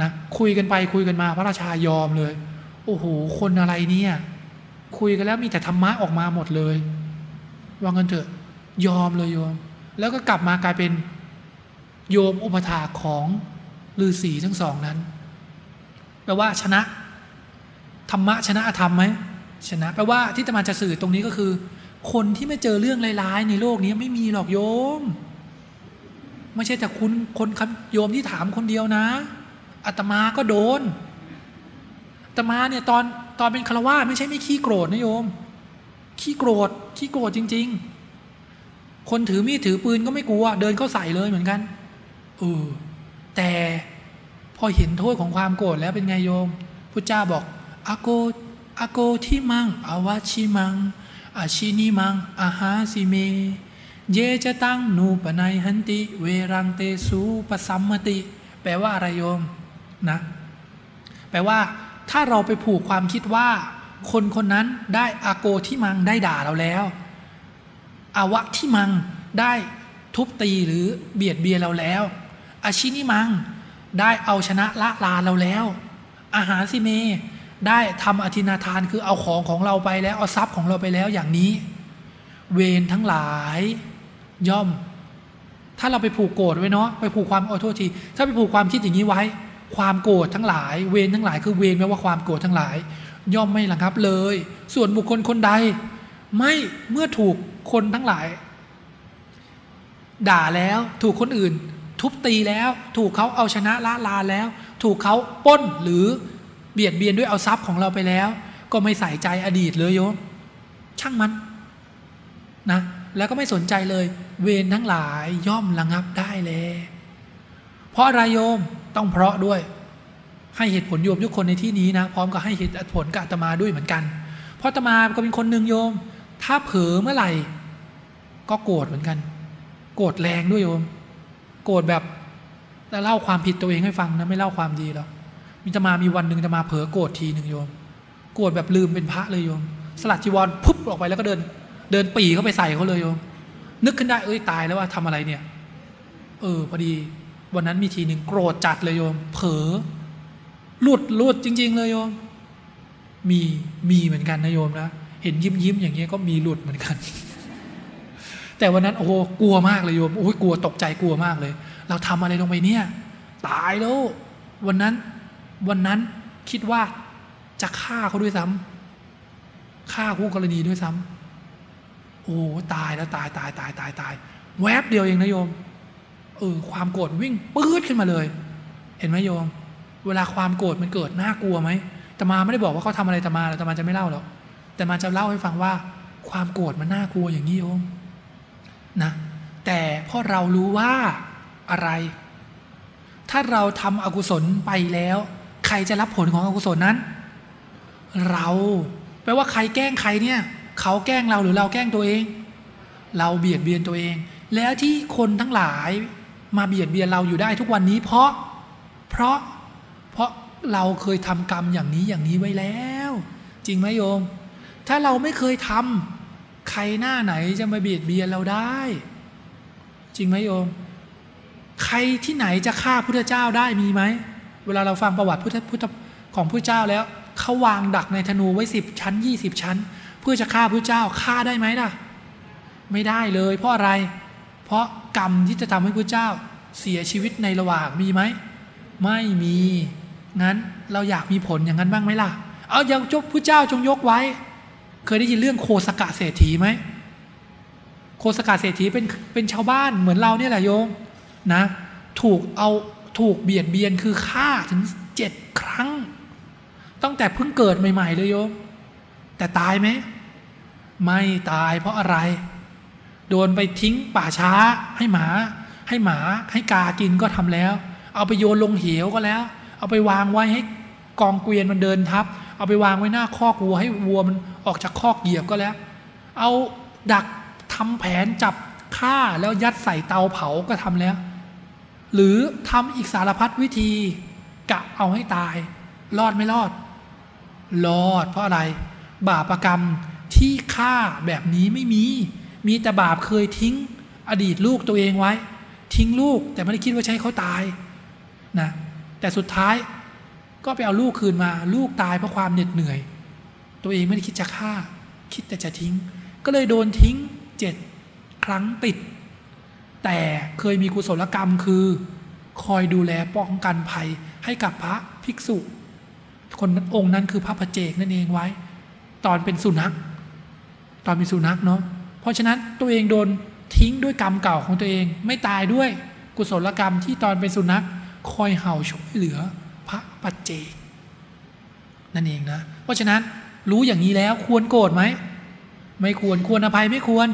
นะคุยกันไปคุยกันมาพระราชายอมเลย โอ้โหคนอะไรเนี่ย คุยกันแล้วมีแต่ธรรมะออกมาหมดเลยว่างันเถอะ ยอมเลยโยม แล้วก็กลับมากลายเป็นโยมอุปถาของฤาษีทั้งสองนั้น แปลว่าชนะ ธรรมะชนะอธรรมไหมชนะ แปลว่าที่จะมาจะสื่อตรงนี้ก็คือ คนที่ไม่เจอเรื่องร้ายๆในโลกนี้ไม่มีหรอกโยม ไม่ใช่แต่คุณคนคำโยมที่ถามคนเดียวนะอาตมาก็โดนอาตมาเนี่ยตอนตอนเป็นฆรวาไม่ใช่ไม่ขี้โกรธนะโยม ขี้โกรธขี้โกรธจริง ๆ คนถือมีดถือปืนก็ไม่กลัว เดินเข้าใส่เลยเหมือนกันเออแต่พอเห็นโทษของความโกรธแล้วเป็นไงโยมพุทธเจ้าบอกอาโกอาโกที่มังอาวาชิมังอาชินิมังอาหาสิเม เยจะตั้งนูปนัยหันติ เวรังเตสูปสัมมติ แปลว่าอะไรโยมนะ แปลว่าถ้าเราไปผูกความคิดว่า คนคนนั้นได้อาโกที่มังได้ด่าเราแล้ว อาวะที่มังได้ทุบตีหรือเบียดเบียนเราแล้ว อาชินิมังได้เอาชนะละลาเราแล้ว อาหารสิเม ได้ทำอธินาทานคือเอาของของเราไปแล้ว เอาทรัพย์ของเราไปแล้วอย่างนี้ เวรทั้งหลายย่อม ถ้าเราไปผูกโกรธไว้เนาะไปผูกความขอโทษที ถ้าไปผูกความคิดอย่างนี้ไว้ ความโกรธทั้งหลาย เวรทั้งหลายคือเวรแปลว่าความโกรธทั้งหลาย ย่อมไม่ระงับเลย ส่วนบุคคลคนใด ไม่เมื่อถูกคนทั้งหลาย ด่าแล้วถูกคนอื่น ทุบตีแล้ว ถูกเขาเอาชนะละลาแล้ว ถูกเขาป้นหรือเบียดเบียนด้วยเอาทรัพย์ของเราไปแล้ว ก็ไม่ใส่ใจอดีตเลยโยมช่างมันนะแล้วก็ไม่สนใจเลย เวรทั้งหลายย่อมระงับได้เลย เพราะอะไรโยมต้องเพราะด้วย ให้เหตุผลโยมทุกคนในที่นี้นะ พร้อมกับให้เหตุผลกับอาตมาด้วยเหมือนกัน เพราะอาตมาก็เป็นคนหนึ่งโยม ถ้าเผลอเมื่อไหร่ ก็โกรธเหมือนกัน โกรธแรงด้วยโยม โกรธแบบแล้วเล่าความผิดตัวเองให้ฟังนะไม่เล่าความดีหรอกมีจะมามีวันหนึ่งจะมาเผลอโกรธทีหนึ่งโยม โกรธแบบลืมเป็นพระเลยโยม สลัดจีวรพุบออกไปแล้วก็เดิน เดินปีเข้าไปใส่เขาเลยโยม นึกขึ้นได้เอ้ยตายแล้วว่าทำอะไรเนี่ย เออพอดีวันนั้นมีทีหนึ่งโกรธจัดเลยโยม เผลอหลุดหลุดจริง ๆ เลยโยม มีมีเหมือนกันนะโยมนะ เห็นยิ้มยิ้มอย่างเงี้ยก็มีหลุดเหมือนกัน แต่วันนั้นโอ้โหกลัวมากเลยโยมโอ้ยกลัวตกใจกลัวมากเลย เราทำอะไรลงไปเนี่ย ตายแล้ว วันนั้นวันนั้นคิดว่าจะฆ่าเขาด้วยซ้ำฆ่าคู่กรณีด้วยซ้ำโอ้ตายแล้วตายตายตายตายตายแวบเดียวเองนะโยมเออความโกรธวิ่งปื๊ดขึ้นมาเลย เห็นไหมโยม เวลาความโกรธมันเกิดน่ากลัวไหมแต่มาไม่ได้บอกว่าเขาทำอะไรแต่มาแต่มาจะไม่เล่าหรอก แต่มาจะเล่าให้ฟังว่า ความโกรธมันน่ากลัวอย่างนี้โยมนะแต่พราะเรารู้ว่าอะไร ถ้าเราทำอกุศลไปแล้ว ใครจะรับผลของอกุศลนั้น เราแปลว่าใครแกล้งใครเนี่ยเขาแกล้งเราหรือเราแกล้งตัวเอง เราเบียดเบียนตัวเอง แล้วที่คนทั้งหลายมาเบียดเบียนเราอยู่ได้ทุกวันนี้ เพราะ เพราะ เพราะเราเคยทำกรรมอย่างนี้อย่างนี้ไว้แล้ว จริงไหมโยม ถ้าเราไม่เคยทำใครหน้าไหนจะมาเบียดเบียนเราได้ จริงไหมโยม ใครที่ไหนจะฆ่าพุทธเจ้าได้มีไหม เวลาเราฟังประวัติพุทธพุทธของพุทธเจ้าแล้วเขาวางดักในธนูไว้สิบชั้นยี่สิบชั้น เพื่อจะฆ่าพุทธเจ้าฆ่าได้ไหมล่ะ ไม่ได้เลย เพราะอะไร เพราะกรรมที่จะทำให้พุทธเจ้าเสียชีวิตในระหว่างมีไหม ไม่มี งั้นเราอยากมีผลอย่างนั้นบ้างไหมล่ะ เอาอย่างจบพุทธเจ้าจงยกไว้ เคยได้ยินเรื่องโคสกะเศรษฐีไหมโคสกะเศรษฐีเป็นเป็นชาวบ้านเหมือนเราเนี่ยแหละโยมนะ ถูกเอาถูกเบียดเบียนคือฆ่าถึงเจ็ดครั้ง ตั้งแต่เพิ่งเกิดใหม่ ๆ เลยโยม แต่ตายไหม ไม่ตายเพราะอะไร โดนไปทิ้งป่าช้าให้หมา ให้หมาให้กากินก็ทำแล้ว เอาไปโยนลงเหวก็แล้ว เอาไปวางไว้ให้กองเกวียนมันเดินทับ เอาไปวางไว้หน้าคอกวัวให้วัวมันออกจากคอกเหยียบก็แล้ว เอาดักทำแผนจับฆ่าแล้วยัดใส่เตาเผาก็ทำแล้ว หรือทำอีกสารพัดวิธีกะเอาให้ตาย รอดไม่รอด รอดเพราะอะไร บาปรกรรมที่ฆ่าแบบนี้ไม่มี มีแต่บาปเคยทิ้งอดีตลูกตัวเองไว้ ทิ้งลูกแต่ไม่ได้คิดว่าใช้เขาตายนะแต่สุดท้าย ก็ไปเอาลูกคืนมา ลูกตายเพราะความเหน็ดเหนื่อย ตัวเองไม่ได้คิดจะฆ่า คิดแต่จะทิ้ง ก็เลยโดนทิ้งเจ็ดครั้งติด แต่เคยมีกุศลกรรมคือ คอยดูแลป้องกันภัยให้กับพระภิกษุคนนั้นองค์นั้นคือพระพเจกนั่นเองไว้ ตอนเป็นสุนัข ตอนเป็นสุนัขเนาะเพราะฉะนั้นตัวเองโดนทิ้งด้วยกรรมเก่าของตัวเอง ไม่ตายด้วยกุศลกรรมที่ตอนเป็นสุนัข คอยเห่าช่วยเหลือ พระปัจเจกนั่นเองนะ เพราะฉะนั้นรู้อย่างนี้แล้วควรโกรธไหม ไม่ควรควรอภัยไม่ควร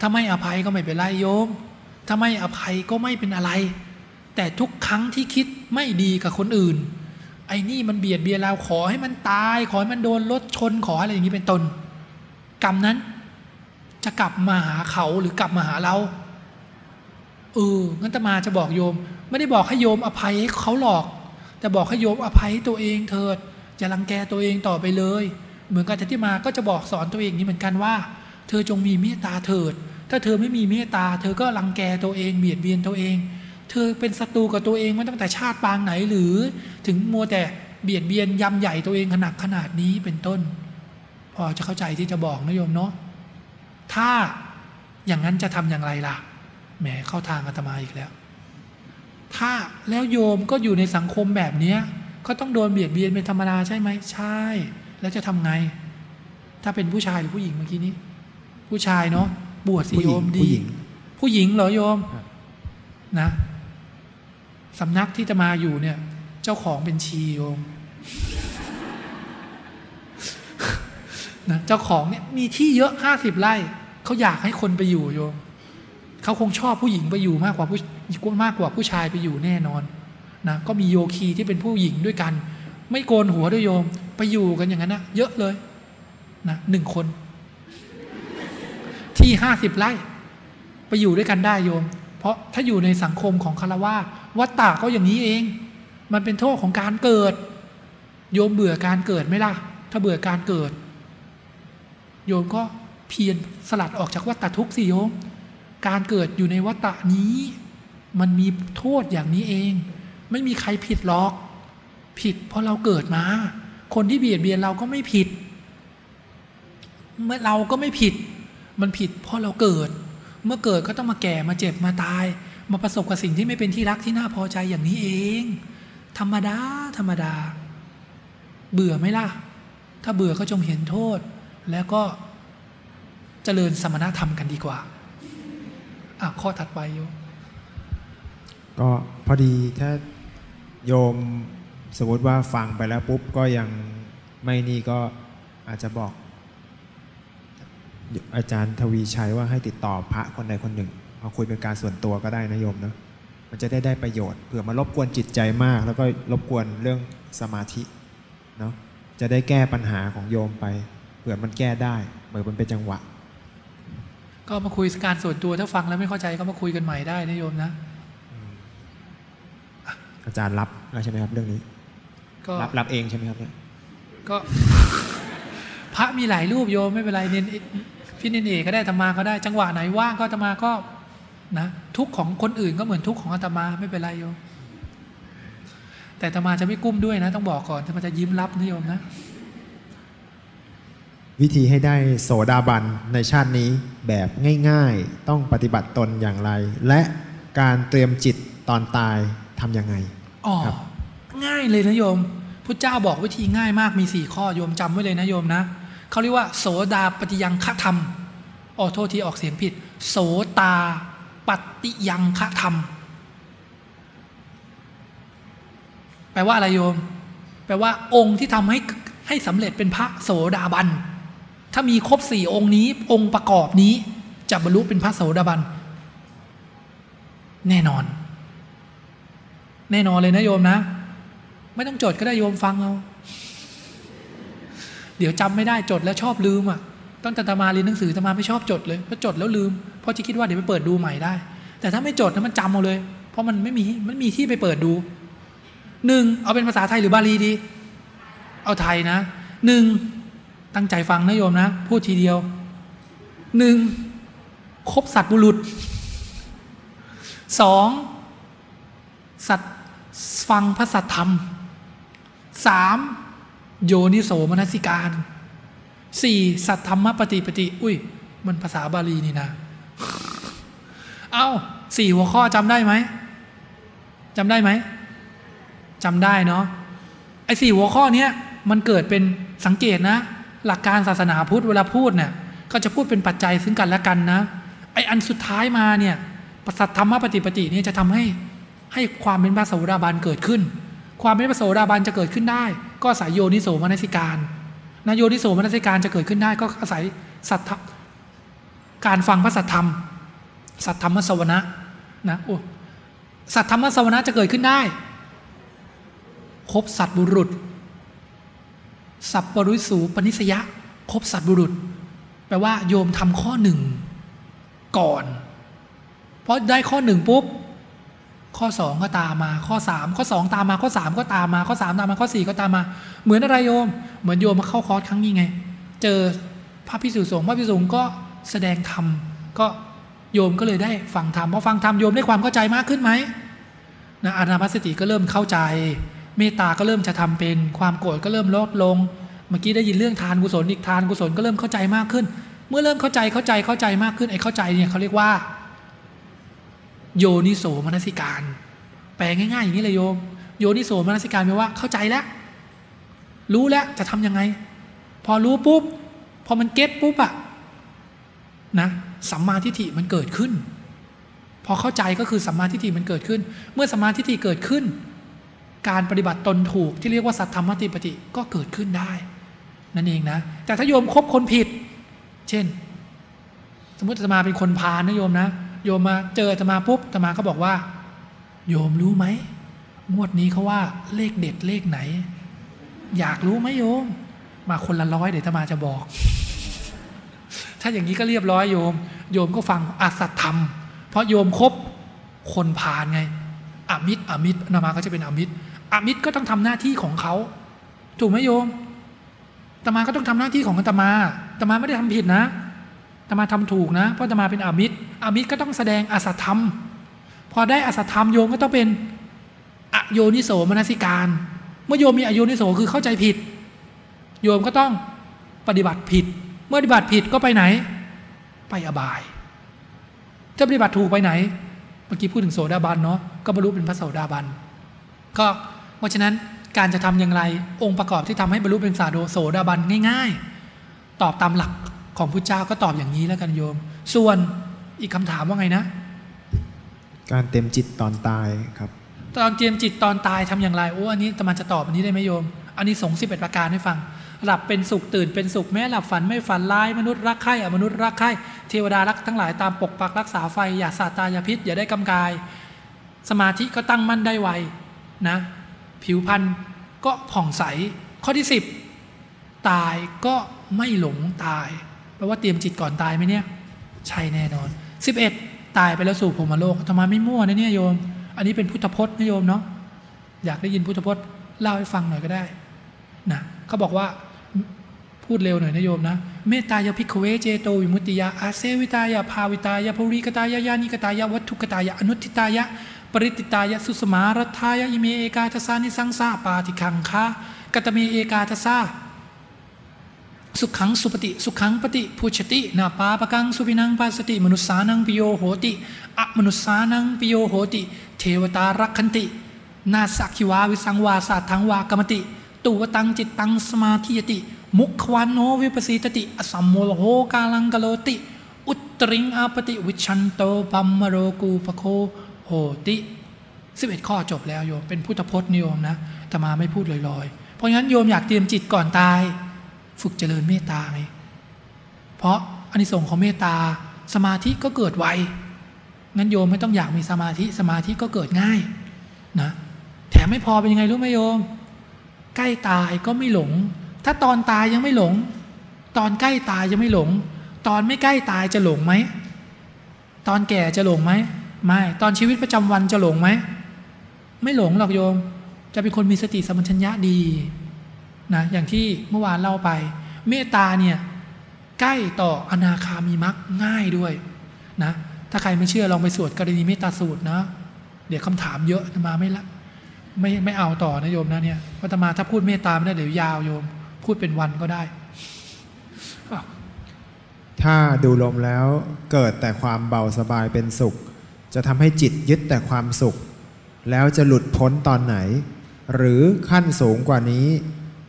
ถ้าไม่อภัยก็ไม่เป็นไรโยม ถ้าไม่อภัยก็ไม่เป็นอะไร แต่ทุกครั้งที่คิดไม่ดีกับคนอื่น ไอ้นี่มันเบียดเบียนเราขอให้มันตาย ขอให้มันโดนรถชนขออะไรอย่างนี้เป็นต้นกรรมนั้นจะกลับมาหาเขาหรือกลับมาหาเราเอองั้นตมาจะบอกโยม ไม่ได้บอกให้โยมอภัยให้เขาหรอก แต่บอกให้โยมอภัยให้ตัวเองเถิดอย่ารังแกตัวเองต่อไปเลย เหมือนกันที่มาก็จะบอกสอนตัวเองนี้เหมือนกันว่า เธอจงมีเมตตาเถิด ถ้าเธอไม่มีเมตตา เธอก็รังแกตัวเองเบียดเบียนตัวเอง เธอเป็นศัตรูกับตัวเองมาตั้งแต่ชาติปางไหนหรือ ถึงมัวแต่เบียดเบียนยำใหญ่ตัวเองขนาดขนาดนี้เป็นต้น พอจะเข้าใจที่จะบอกนะโยมเนาะถ้าอย่างนั้นจะทำอย่างไรล่ะแหมเข้าทางอาตมาอีกแล้ว ถ้าแล้วโยมก็อยู่ในสังคมแบบเนี้ยก็ต้องโดนเบียดเบียนเป็นธรรมดาใช่ไหมใช่ แล้วจะทำไง ถ้าเป็นผู้ชายหรือผู้หญิงเมื่อกี้นี้ ผู้ชายเนาะบวชสิผู้หโยญิงมผู้ดีหญิงผู้หญิงเหรอโยมครับนะสำนักที่จะมาอยู่เนี่ย เจ้าของเป็นชีโยมนะเจ้าของเนี่ยมีที่เยอะห้าสิบไร่เขาอยากให้คนไปอยู่โยมเขาคงชอบผู้หญิงไปอยู่มากกว่าผู้ มากกว่าผู้ชายไปอยู่แน่นอนนะก็มีโยคีที่เป็นผู้หญิงด้วยกัน ไม่โกนหัวด้วยโยมไปอยู่กันอย่างนั้นนะเยอะเลยนะหนึ่งคน ที่ห้าสิบไร่ไปอยู่ด้วยกันได้โยม เพราะถ้าอยู่ในสังคมของคารวะวัตตะก็อย่างนี้เอง มันเป็นโทษของการเกิด โยมเบื่อการเกิดไหมล่ะ ถ้าเบื่อการเกิด โยมก็เพียรสลัดออกจากวัฏฏทุกสิโยม การเกิดอยู่ในวัฏฏะนี้ มันมีโทษอย่างนี้เอง ไม่มีใครผิดหรอก ผิดเพราะเราเกิดมา คนที่เบียดเบียนเราก็ไม่ผิดเมื่อเราก็ไม่ผิด มันผิดเพราะเราเกิด เมื่อเกิดก็ต้องมาแก่มาเจ็บมาตาย มาประสบกับสิ่งที่ไม่เป็นที่รักที่น่าพอใจอย่างนี้เอง ธรรมดาธรรมดา เบื่อไหมล่ะ ถ้าเบื่อก็จงเห็นโทษ แล้วก็เจริญสมณธรรมกันดีกว่าอะข้อถัดไปโยม ก็พอดีถ้าโยมสมมติว่าฟังไปแล้วปุ๊บก็ยังไม่นี่ก็อาจจะบอก อาจารย์ทวีชัยว่าให้ติดต่อพระคนใดคนหนึ่งมาคุยเป็นการส่วนตัวก็ได้นะโยมเนะมันจะได้ได้ประโยชน์เผื่อมารบกวนจิตใจมาก แล้วก็รบกวนเรื่องสมาธิเนาะจะได้แก้ปัญหาของโยมไปเผื่อมันแก้ได้เผื่อมันเป็นจังหวะ ก็มาคุยการส่วนตัวถ้าฟังแล้วไม่เข้าใจก็มาคุยกันใหม่ได้นะโยมนะ อาจารย์รับแล้วใช่ไหมครับเรื่องนี้ก็รับรับเองใช่ไหมครับเนี่ยก็พระมีหลายรูปโยมไม่เป็นไรเน้นพี่เนนเอกก็ได้ธรรมาก็ได้ จังหวะไหนว่างก็ธรรมาก็นะทุกข์ของคนอื่นก็เหมือนทุกข์ของอาตมาไม่เป็นไรโยมแต่อาตมาจะไม่กุ้มด้วยนะ ต้องบอกก่อนอาตมาจะยิ้มรับนะโยมนะ วิธีให้ได้โสดาบันในชาตินี้แบบง่าย ๆ ต้องปฏิบัติตนอย่างไร และการเตรียมจิตตอนตาย ทำยังไงอ๋อครับง่ายเลยนะโยมพุทธเจ้าบอกวิธีง่ายมากมีสี่ข้อโยมจำไว้เลยนะโยมนะเขาเรียกว่า โสดาปฏิยังฆธรรมอ๋อโทษทีออกเสียงผิด โสตาปฏิยังฆธรรม แปลว่าอะไรโยม แปลว่าองค์ที่ทำให้ให้สำเร็จเป็นพระโสดาบัน ถ้ามีครบสี่องค์นี้ องค์ประกอบนี้จะบรรลุเป็นพระโสดาบัน แน่นอน แน่นอนเลยนะโยมนะ ไม่ต้องจดก็ได้โยมฟังเอา เดี๋ยวจำไม่ได้จดแล้วชอบลืมอะตั้งแต่ตมาเรียนหนังสือตมาไม่ชอบจดเลยเพราะจดแล้วลืมเพราะจะคิดว่าเดี๋ยวไปเปิดดูใหม่ได้ แต่ถ้าไม่จดนะมันจำเอาเลย เพราะมันไม่มีมันมีที่ไปเปิดดูหนึ่งเอาเป็นภาษาไทยหรือบาลีดี เอาไทยนะหนึ่งตั้งใจฟังนะโยมนะ พูดทีเดียวหนึ่งคบสัตว์บุรุษสองสัตว์ ฟังพระสัทธรรมสามโยนิโสมนสิการสี่สัทธรรมปฏิปฏิอุ้ย มันภาษาบาลีนี่นะ เอ้าสี่หัวข้อจำได้ไหมจำได้ไหมจำได้เนาะไอ้สี่หัวข้อเนี้ยมันเกิดเป็นสังเกตนะ หลักการศาสนาพุทธเวลาพูดเนี่ยก็จะพูดเป็นปัจจัยซึ่งกันและกันนะไอ้อันสุดท้ายมาเนี่ยปสัตธรรมปฏิปติเนี่ยจะทำให้ ให้ความเป็นพระโสดาบันเกิดขึ้น ความเป็นพระโสดาบันจะเกิดขึ้นได้ ก็อาศัยโยนิโสมนสิการนโยนิโสมนสิการจะเกิดขึ้นได้ก็อาศัยสัทธการฟังพระสัทธรรม สัทธรรมสวนะนะโอ้สัทธรรมสวนะจะเกิดขึ้นได้ครบสัตบุรุษ สัพปรุสูปนิสยะครบสัตบุรุษ แปลว่าโยมทำข้อหนึ่งก่อน เพราะได้ข้อหนึ่งปุ๊บ ข้อสองก็ตามมา ข้อสามข้อสองตามมา ข้อสามก็ตามมา ข้อสามตามมา ข้อสี่ก็ตามมา เหมือนอะไรโยม เหมือนโยมมาเข้าคอร์สครั้งนี้ไง เจอพระพิสุสงฆ์พระพิสุสงฆ์ก็แสดงธรรม ก็โยมก็เลยได้ฟังธรรมพอฟังธรรมโยมได้ความเข้าใจมากขึ้นไหมนะอานาปสติก็เริ่มเข้าใจ เมตตาก็เริ่มจะทำเป็น ความโกรธก็เริ่มลดลง เมื่อกี้ได้ยินเรื่องทานกุศลอีกทานกุศลก็เริ่มเข้าใจมากขึ้น เมื่อเริ่มเข้าใจเข้าใจเข้าใจมากขึ้นไอ้เข้าใจเนี่ยเขาเรียกว่า โยนิโสมนสิการ แปลง่ายๆอย่างนี้เลยโยม โยนิโสมนสิการแปลว่าเข้าใจแล้ว รู้แล้วจะทำยังไง พอรู้ปุ๊บ พอมันเก็ตปุ๊บอะนะสัมมาทิฏฐิมันเกิดขึ้น พอเข้าใจก็คือสัมมาทิฏฐิมันเกิดขึ้น เมื่อสัมมาทิฏฐิเกิดขึ้น การปฏิบัติตนถูกที่เรียกว่าสัทธรรมติปฏิก็เกิดขึ้นได้ นั่นเองนะ แต่ถ้าโยมคบคนผิด เช่น สมมติอาตมาเป็นคนพาลนะโยมนะ โยมมาเจออาตมาปุ๊บอาตมาก็บอกว่า โยมรู้ไหมงวดนี้เขาว่าเลขเด็ดเลขไหน อยากรู้ไหมโยม มาคนละร้อยเดี๋ยวอาตมาจะบอก ถ้าอย่างนี้ก็เรียบร้อยโยม โยมก็ฟังอาสัตธรรม เพราะโยมคบคนพาลไงอมิตรอมิตรอามาก็จะเป็นอมิตรอมิตรก็ต้องทำหน้าที่ของเขา ถูกไหมโยมตมาก็ต้องทำหน้าที่ของตมาตมาไม่ได้ทำผิดนะ ตมาทำถูกนะ เพราะตมาเป็นอมิตรอมิตรก็ต้องแสดงอาสัตธรรม พอได้อาสัตธรรมโยมก็ต้องเป็นอโยนิโสมนสิการ เมื่อโยมมีอโยนิโสคือเข้าใจผิด โยมก็ต้องปฏิบัติผิด เมื่อปฏิบัติผิดก็ไปไหน ไปอบาย จะปฏิบัติถูกไปไหน เมื่อกี้พูดถึงโสดาบันเนาะก็บรรลุเป็นพระโสดาบันก็เพราะฉะนั้นการจะทำอย่างไร องค์ประกอบที่ทำให้บรรลุเป็นสาโดโสดาบันง่าย ๆ ตอบตามหลัก ของพุทธเจ้าก็ตอบอย่างนี้แล้วกันโยม ส่วนอีกคำถามว่าไงนะ การเต็มจิตตอนตายครับ ตอนเตรียมจิตตอนตายทำอย่างไรโอ้อันนี้ตมันจะตอบอันนี้ได้ไหมโยม อันนี้สงสิบเอ็ดประการให้ฟัง หลับเป็นสุขตื่นเป็นสุขแม้หลับฝันไม่ฝันร้ายมนุษย์รักใคร่อมนุษย์รักใคร่เทวดารักทั้งหลายตามปกปักรักษาไฟอย่าสาตายาพิษอย่าได้กำกาย สมาธิก็ตั้งมั่นได้ไวนะ ผิวพรรณก็ผ่องใสข้อที่สิบตายก็ไม่หลงตาย แปลว่าเตรียมจิตก่อนตายไหมเนี่ย ใช่แน่นอนสิบเอ็ดตายไปแล้วสู่พรมโลกธรรมไม่มั่วนะเนี่ยโยม อันนี้เป็นพุทธพจน์นะโยมเนาะอยากได้ยินพุทธพจน์เล่าให้ฟังหน่อยก็ได้นะเขาบอกว่าพูดเร็วหน่อยนะโยมนะเมตตายะ ภิกขะเวเจโตวิมุตติยาอาเสวิตายะ ภาวิตายะ พะหุลีกะตายะ ยานีกะตายะ วัตถุกะตายะ อะนุฏฐิตายะ ปะริจิตายะสุสะมารัทธายะอิเมเอกาทะสานิสังสาปาฏิกังขา กะตะเมเอกาทะสะ สุขังสุปะติสุขัง ปะฏิพุชฌะตินะ ปาปะกังสุปินังปัสสะติ มะนุสสานังปิโยโหติอะมะนุสสานังปิโยโหติ เทวะตารักขันติ นาสสะ อัคคิวาวิสังวาสัตถังวากะมะติตุวะฏังจิตตัง สะมาธิยะติ มุขะวัณโณ วิปปะสีทะติ อะสัมมูฬโหกาลัง กะโรติ อุตตะริงอัปปะฏิวิชฌันโต พรหมะโลกูปะโคโหติสิบเอ็ดข้อจบแล้วโยมเป็นพุทธพจน์นิยมนะอาตมาไม่พูดลอยๆ เพราะงั้นโยมอยากเตรียมจิตก่อนตาย ฝึกเจริญเมตตาไงเพราะอานิสงส์ของเมตตาสมาธิก็เกิดไวงั้นโยมไม่ต้องอยากมีสมาธิสมาธิก็เกิดง่ายนะแถมไม่พอเป็นยังไงรู้ไหมโยม ใกล้ตายก็ไม่หลง ถ้าตอนตายยังไม่หลง ตอนใกล้ตายยังไม่หลง ตอนไม่ใกล้ตายจะหลงไหมตอนแก่จะหลงไหมไม่ตอนชีวิตประจำวันจะหลงไหมไม่หลงหรอกโยม จะเป็นคนมีสติสัมปชัญญะดี นะอย่างที่เมื่อวานเล่าไป เมตตาเนี่ยใกล้ต่ออนาคามีมักง่ายด้วยนะถ้าใครไม่เชื่อลองไปสวดกรณีเมตตาสูตรนะ เดี๋ยวคำถามเยอะมาไม่ละไม่ไม่เอาต่อนะโยมนะเนี่ยพัตมาถ้าพูดเมตตาไม่ได้เดี๋ยวยาวโยม พูดเป็นวันก็ได้ ถ้าดูลมแล้วเกิดแต่ความเบาสบายเป็นสุข จะทำให้จิตยึดแต่ความสุข แล้วจะหลุดพ้นตอนไหน หรือขั้นสูงกว่านี้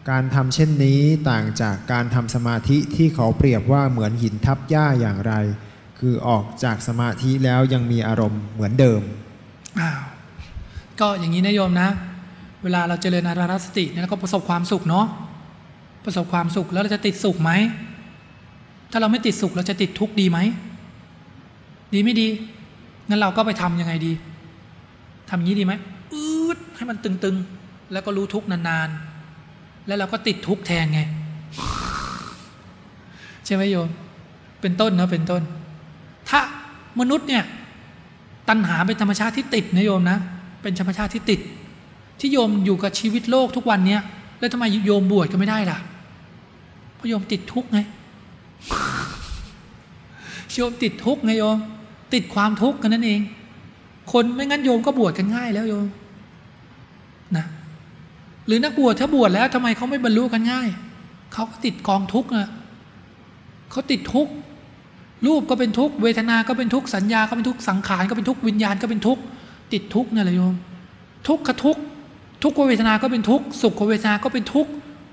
การทำเช่นนี้ต่างจากการทำสมาธิที่เขาเปรียบว่าเหมือนหินทับหญ้าอย่างไร คือออกจากสมาธิแล้วยังมีอารมณ์เหมือนเดิมอ้าวก็อย่างนี้นะโยมนะ เวลาเราเจริญอาราสติเนี่ยเราก็ประสบความสุขเนาะประสบความสุขแล้วเราจะติดสุขไหมถ้าเราไม่ติดสุขเราจะติดทุกข์ดีไหมดีไม่ดีงั้นเราก็ไปทำยังไงดีทำอย่างนี้ดีไหมอืดให้มันตึงๆ แล้วก็รู้ทุกข์นานๆ แล้วเราก็ติดทุกข์แทนไง ใช่ไหมโยม เป็นต้นนะเป็นต้น ถ้ามนุษย์เนี่ย ตัณหาเป็นธรรมชาติที่ติดนะโยมนะ เป็นธรรมชาติที่ติด ที่โยมอยู่กับชีวิตโลกทุกวันเนี้ยแล้วทำไมโยมบวชก็ไม่ได้ล่ะ เพราะโยมติดทุกข์ไง โยมติดทุกข์ไงโยม ติดความทุกข์กันนั่นเอง คนไม่งั้นโยมก็บวชกันง่ายแล้วโยม หรือนักบวชถ้าบวชแล้วทำไมเขาไม่บรรลุกันง่าย เขาก็ติดกองทุกข์อะเขาติดทุกข์รูปก็เป็นทุกข์เวทนาก็เป็นทุกข์สัญญาก็เป็นทุกข์สังขารก็เป็นทุกข์วิญญาณก็เป็นทุกข์ติดทุกข์นั่นแหละโยม ทุกขทุกข์ทุกขเวทนาก็เป็นทุกข์สุขเวทนาก็เป็นทุกข์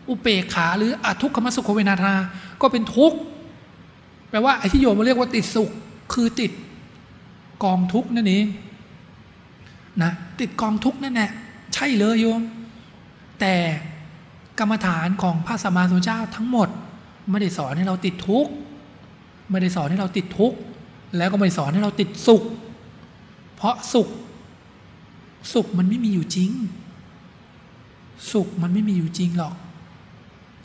อุเบกขาหรืออทุกขมสุขเวทนา ก็เป็นทุกข์แปลว่าไอ้ที่โยมมาเรียกว่าติดสุขคือติดกองทุกข์นั่นเองนะติดกองทุกข์นั่นแหละใช่เลยโยม แต่กรรมฐานของพระสัมมาสัมพุทธเจ้าทั้งหมดไม่ได้สอนให้เราติดทุกข์ไม่ได้สอนให้เราติดทุกข์แล้วก็ไม่สอนให้เราติดสุข เพราะสุข สุขมันไม่มีอยู่จริง สุขมันไม่มีอยู่จริงหรอก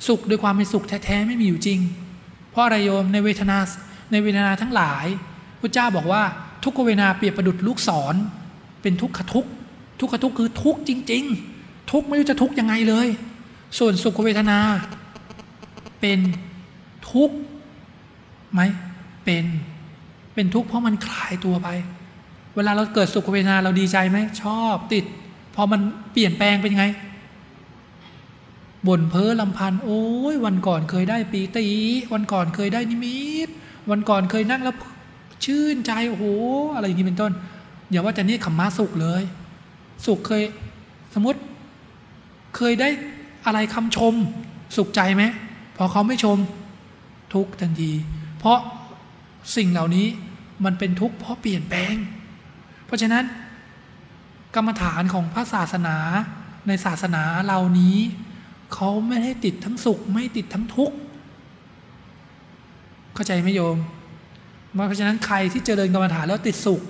สุขด้วยความเป็นสุขแท้ๆไม่มีอยู่จริง เพราะอะไรโยมในเวทนาในเวทนาทั้งหลายพระเจ้าบอกว่าทุกขเวทนาเปรียบประดุดลูกศรเป็นทุกขทุกข์ทุกขทุกข์คือทุกข์จริง ๆ ทุกข์ไม่รู้จะทุกข์ยังไงเลย ส่วนสุขเวทนา เป็นทุกข์ไหมเป็นเป็นทุกข์เพราะมันคลายตัวไป เวลาเราเกิดสุขเวทนาเราดีใจไหมชอบติดพอมันเปลี่ยนแปลงเป็นไงบ่นเพ้อลำพันโอ้ยวันก่อนเคยได้ปีติวันก่อนเคยได้นิมิต วันก่อนเคยนั่งแล้วชื่นใจโอ้โหอะไรอย่างนี้เป็นต้น อย่าว่าแต่นี่ขมมาสุขเลย สุขเคยสมมติ เคยได้อะไรคำชมสุขใจไหมพอเขาไม่ชมทุกทันที เพราะสิ่งเหล่านี้มันเป็นทุกข์เพราะเปลี่ยนแปลง เพราะฉะนั้น กรรมฐานของพระศาสนาในศาสนาเหล่านี้ เขาไม่ให้ติดทั้งสุขไม่ติดทั้งทุกข์เข้าใจไหมโยมเพราะฉะนั้นใครที่เจริญกรรมฐานแล้วติดสุข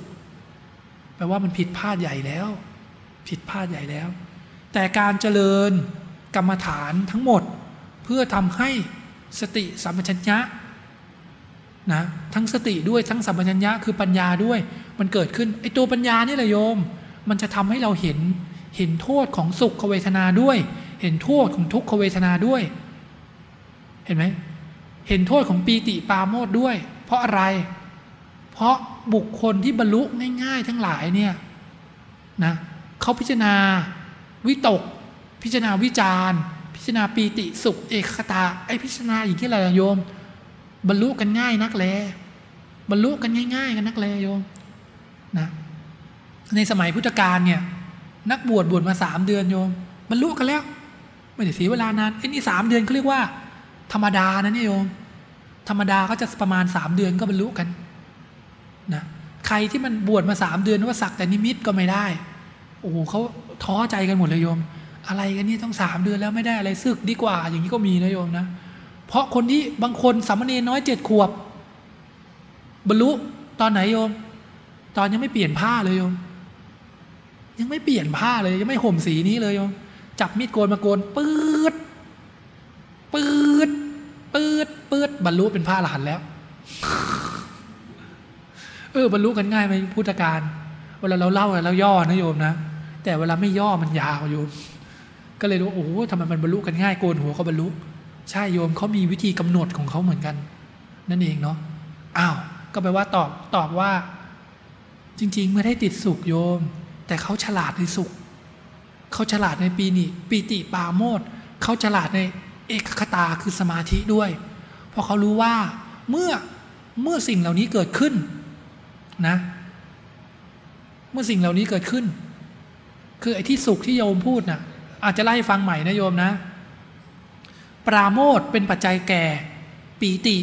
แปลว่ามันผิดพลาดใหญ่แล้ว ผิดพลาดใหญ่แล้ว แต่การเจริญกรรมฐานทั้งหมด เพื่อทำให้สติสัมปชัญญะนะทั้งสติด้วยทั้งสัมปชัญญะคือปัญญาด้วยมันเกิดขึ้นไอตัวปัญญานี่แหละโยม มันจะทำให้เราเห็นเห็นโทษของสุขเวทนาด้วย เห็นโทษของทุกขเวทนาด้วย เห็นไหมเห็นโทษของปีติปาโมดด้วย เพราะอะไร เพราะบุคคลที่บรรลุง่าย ๆ ทั้งหลายเนี่ยนะเขาพิจารณา วิตก พิจารณาวิจารพิจารณาปีติสุขเอกตา ไอพิจารณาอย่างที่ไรโยม บรรลุกันง่ายนักแลบรรลุกันง่ายๆ กันนักแลโยมนะในสมัยพุทธกาลเนี่ย นักบวชบวชมาสามเดือนโยม บรรลุกันแล้ว ไม่ได้เสียเวลานานไอ้นี่สามเดือนเขาเรียกว่า ธรรมดานะเนี่ยโยม ธรรมดาก็จะประมาณสามเดือนก็บรรลุกันนะใครที่มันบวชมาสามเดือนว่าสักแต่นิมิตก็ไม่ได้ โอ้โหเขาท้อใจกันหมดเลยโยม อะไรกันนี่ต้องสามเดือนแล้วไม่ได้อะไรซึกดีกว่า อย่างนี้ก็มีนะโยมนะ เพราะคนที่บางคนสามเณรน้อยเจ็ดขวบ บรรลุตอนไหนโยม ตอนยังไม่เปลี่ยนผ้าเลยโยม ยังไม่เปลี่ยนผ้าเลยยังไม่ห่มสีนี้เลยโยม จับมีดโกนมาโกนปืดปืดปืดปืดบรรลุเป็นผ้าหลานแล้วเออบรรลุกันง่ายไหมพุทธการเวลาเราเล่าเราย่อนะโยมนะ แต่เวลาไม่ย่อมันยาวโยม ก็เลยรู้โอ้โหทำไมมันบรรลุกันง่ายโกนหัวก็บรรลุ ใช่โยมเขามีวิธีกำหนดของเขาเหมือนกัน นั่นเองเนาะอ้าวก็แปลว่าตอบตอบว่า จริง ๆ ไม่ได้ติดสุขโยม แต่เขาฉลาดในสุขเขาฉลาดในปีนี้ปีติปาโมดเขาฉลาดในเอกคตาคือสมาธิด้วย เพราะเขารู้ว่าเมื่อเมื่อสิ่งเหล่านี้เกิดขึ้นนะ เมื่อสิ่งเหล่านี้เกิดขึ้น คือไอ้ที่สุขที่โยมพูดน่ะ อาจจะไล่ฟังใหม่นะโยมนะ ปราโมทเป็นปัจจัยแก่ ปีติ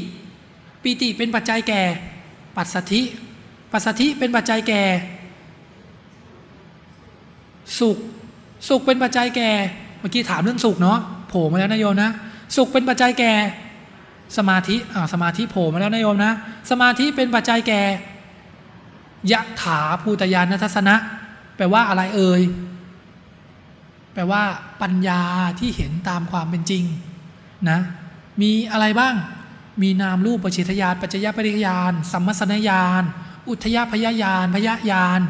ปีติเป็นปัจจัยแก่ ปัสสธิ ปัสสธิเป็นปัจจัยแก่ สุข สุขเป็นปัจจัยแก่ เมื่อกี้ถามเรื่องสุขเนาะ โผล่มาแล้วนะโยมนะ สุขเป็นปัจจัยแก่ สมาธิ อ่า สมาธิโผล่มาแล้วนะโยมนะ สมาธิเป็นปัจจัยแก่ยะถาภูตยานทัศนะ แปลว่าอะไรเอ่ย แปลว่า ปัญญาที่เห็นตามความเป็นจริงนะ มีอะไรบ้าง มีนามรูปปจิตยานปัจจยปริยาน สัมมสนญาณ อุทยพยญาณพยญาณ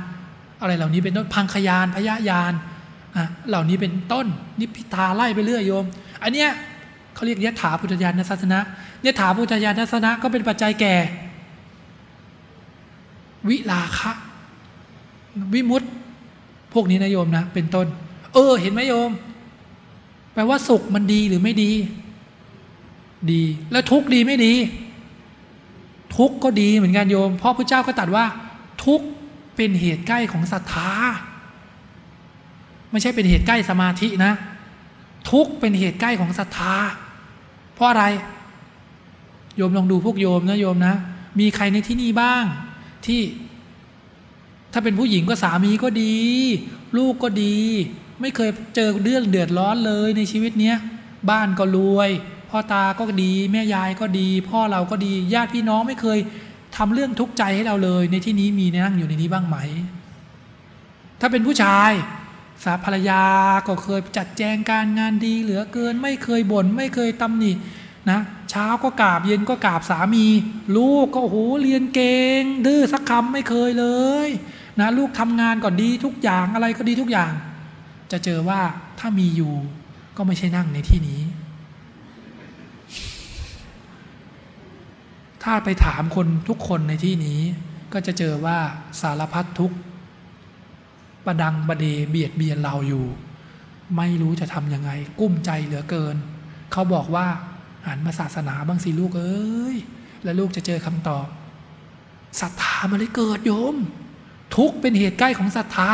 อะไรเหล่านี้เป็นต้น พังขยานพยญาณอะเหล่านี้เป็นต้น นิพพิทาไล่ไปเรื่อยโยม อันเนี้ยเขาเรียกยะถาพุทธญาณทัศนะยะถาพุทธญาณทัศนะก็เป็นปัจจัยแก่ วิลาคะ วิมุตติ พวกนี้นะโยมนะ เป็นต้น เออ เห็นไหมโยม แปลว่าสุขมันดีหรือไม่ดี ดี แล้วทุกดีไม่ดี ทุกก็ดีเหมือนกันโยม เพราะพระเจ้าก็ตรัสว่า ทุกเป็นเหตุใกล้ของศรัทธาไม่ใช่เป็นเหตุใกล้สมาธินะ ทุกเป็นเหตุใกล้ของศรัทธา เพราะอะไร โยมลองดูพวกโยมนะโยมนะ มีใครในที่นี่บ้างที่ ถ้าเป็นผู้หญิงก็สามีก็ดี ลูกก็ดี ไม่เคยเจอเรื่องเดือดร้อนเลยในชีวิตเนี้ยบ้านก็รวย พ่อตาก็ดี แม่ยายก็ดี พ่อเราก็ดี ญาติพี่น้องไม่เคยทำเรื่องทุกข์ใจให้เราเลย ในที่นี้มีนั่งอยู่ในนี้บ้างไหม ถ้าเป็นผู้ชายสาภรรยาก็เคยจัดแจงการงานดี เหลือเกินไม่เคยบ่นไม่เคยตำหนินะเช้าก็กราบเย็นก็กราบสามี ลูกก็โอ้โหเรียนเก่งดื้อสักคำไม่เคยเลย นะลูกทำงานก่อนดีทุกอย่างอะไรก็ดีทุกอย่าง จะเจอว่าถ้ามีอยู่ก็ไม่ใช่นั่งในที่นี้ ถ้าไปถามคนทุกคนในที่นี้ ก็จะเจอว่าสารพัดทุกประดังประเดเบียดเบียนเราอยู่ ไม่รู้จะทำยังไง กุ้มใจเหลือเกิน เขาบอกว่าหันมาศาสนาบ้างสิลูกเอ้ย แล้วลูกจะเจอคำตอบศรัทธามันเลยเกิดโยม ทุกเป็นเหตุใกล้ของศรัทธา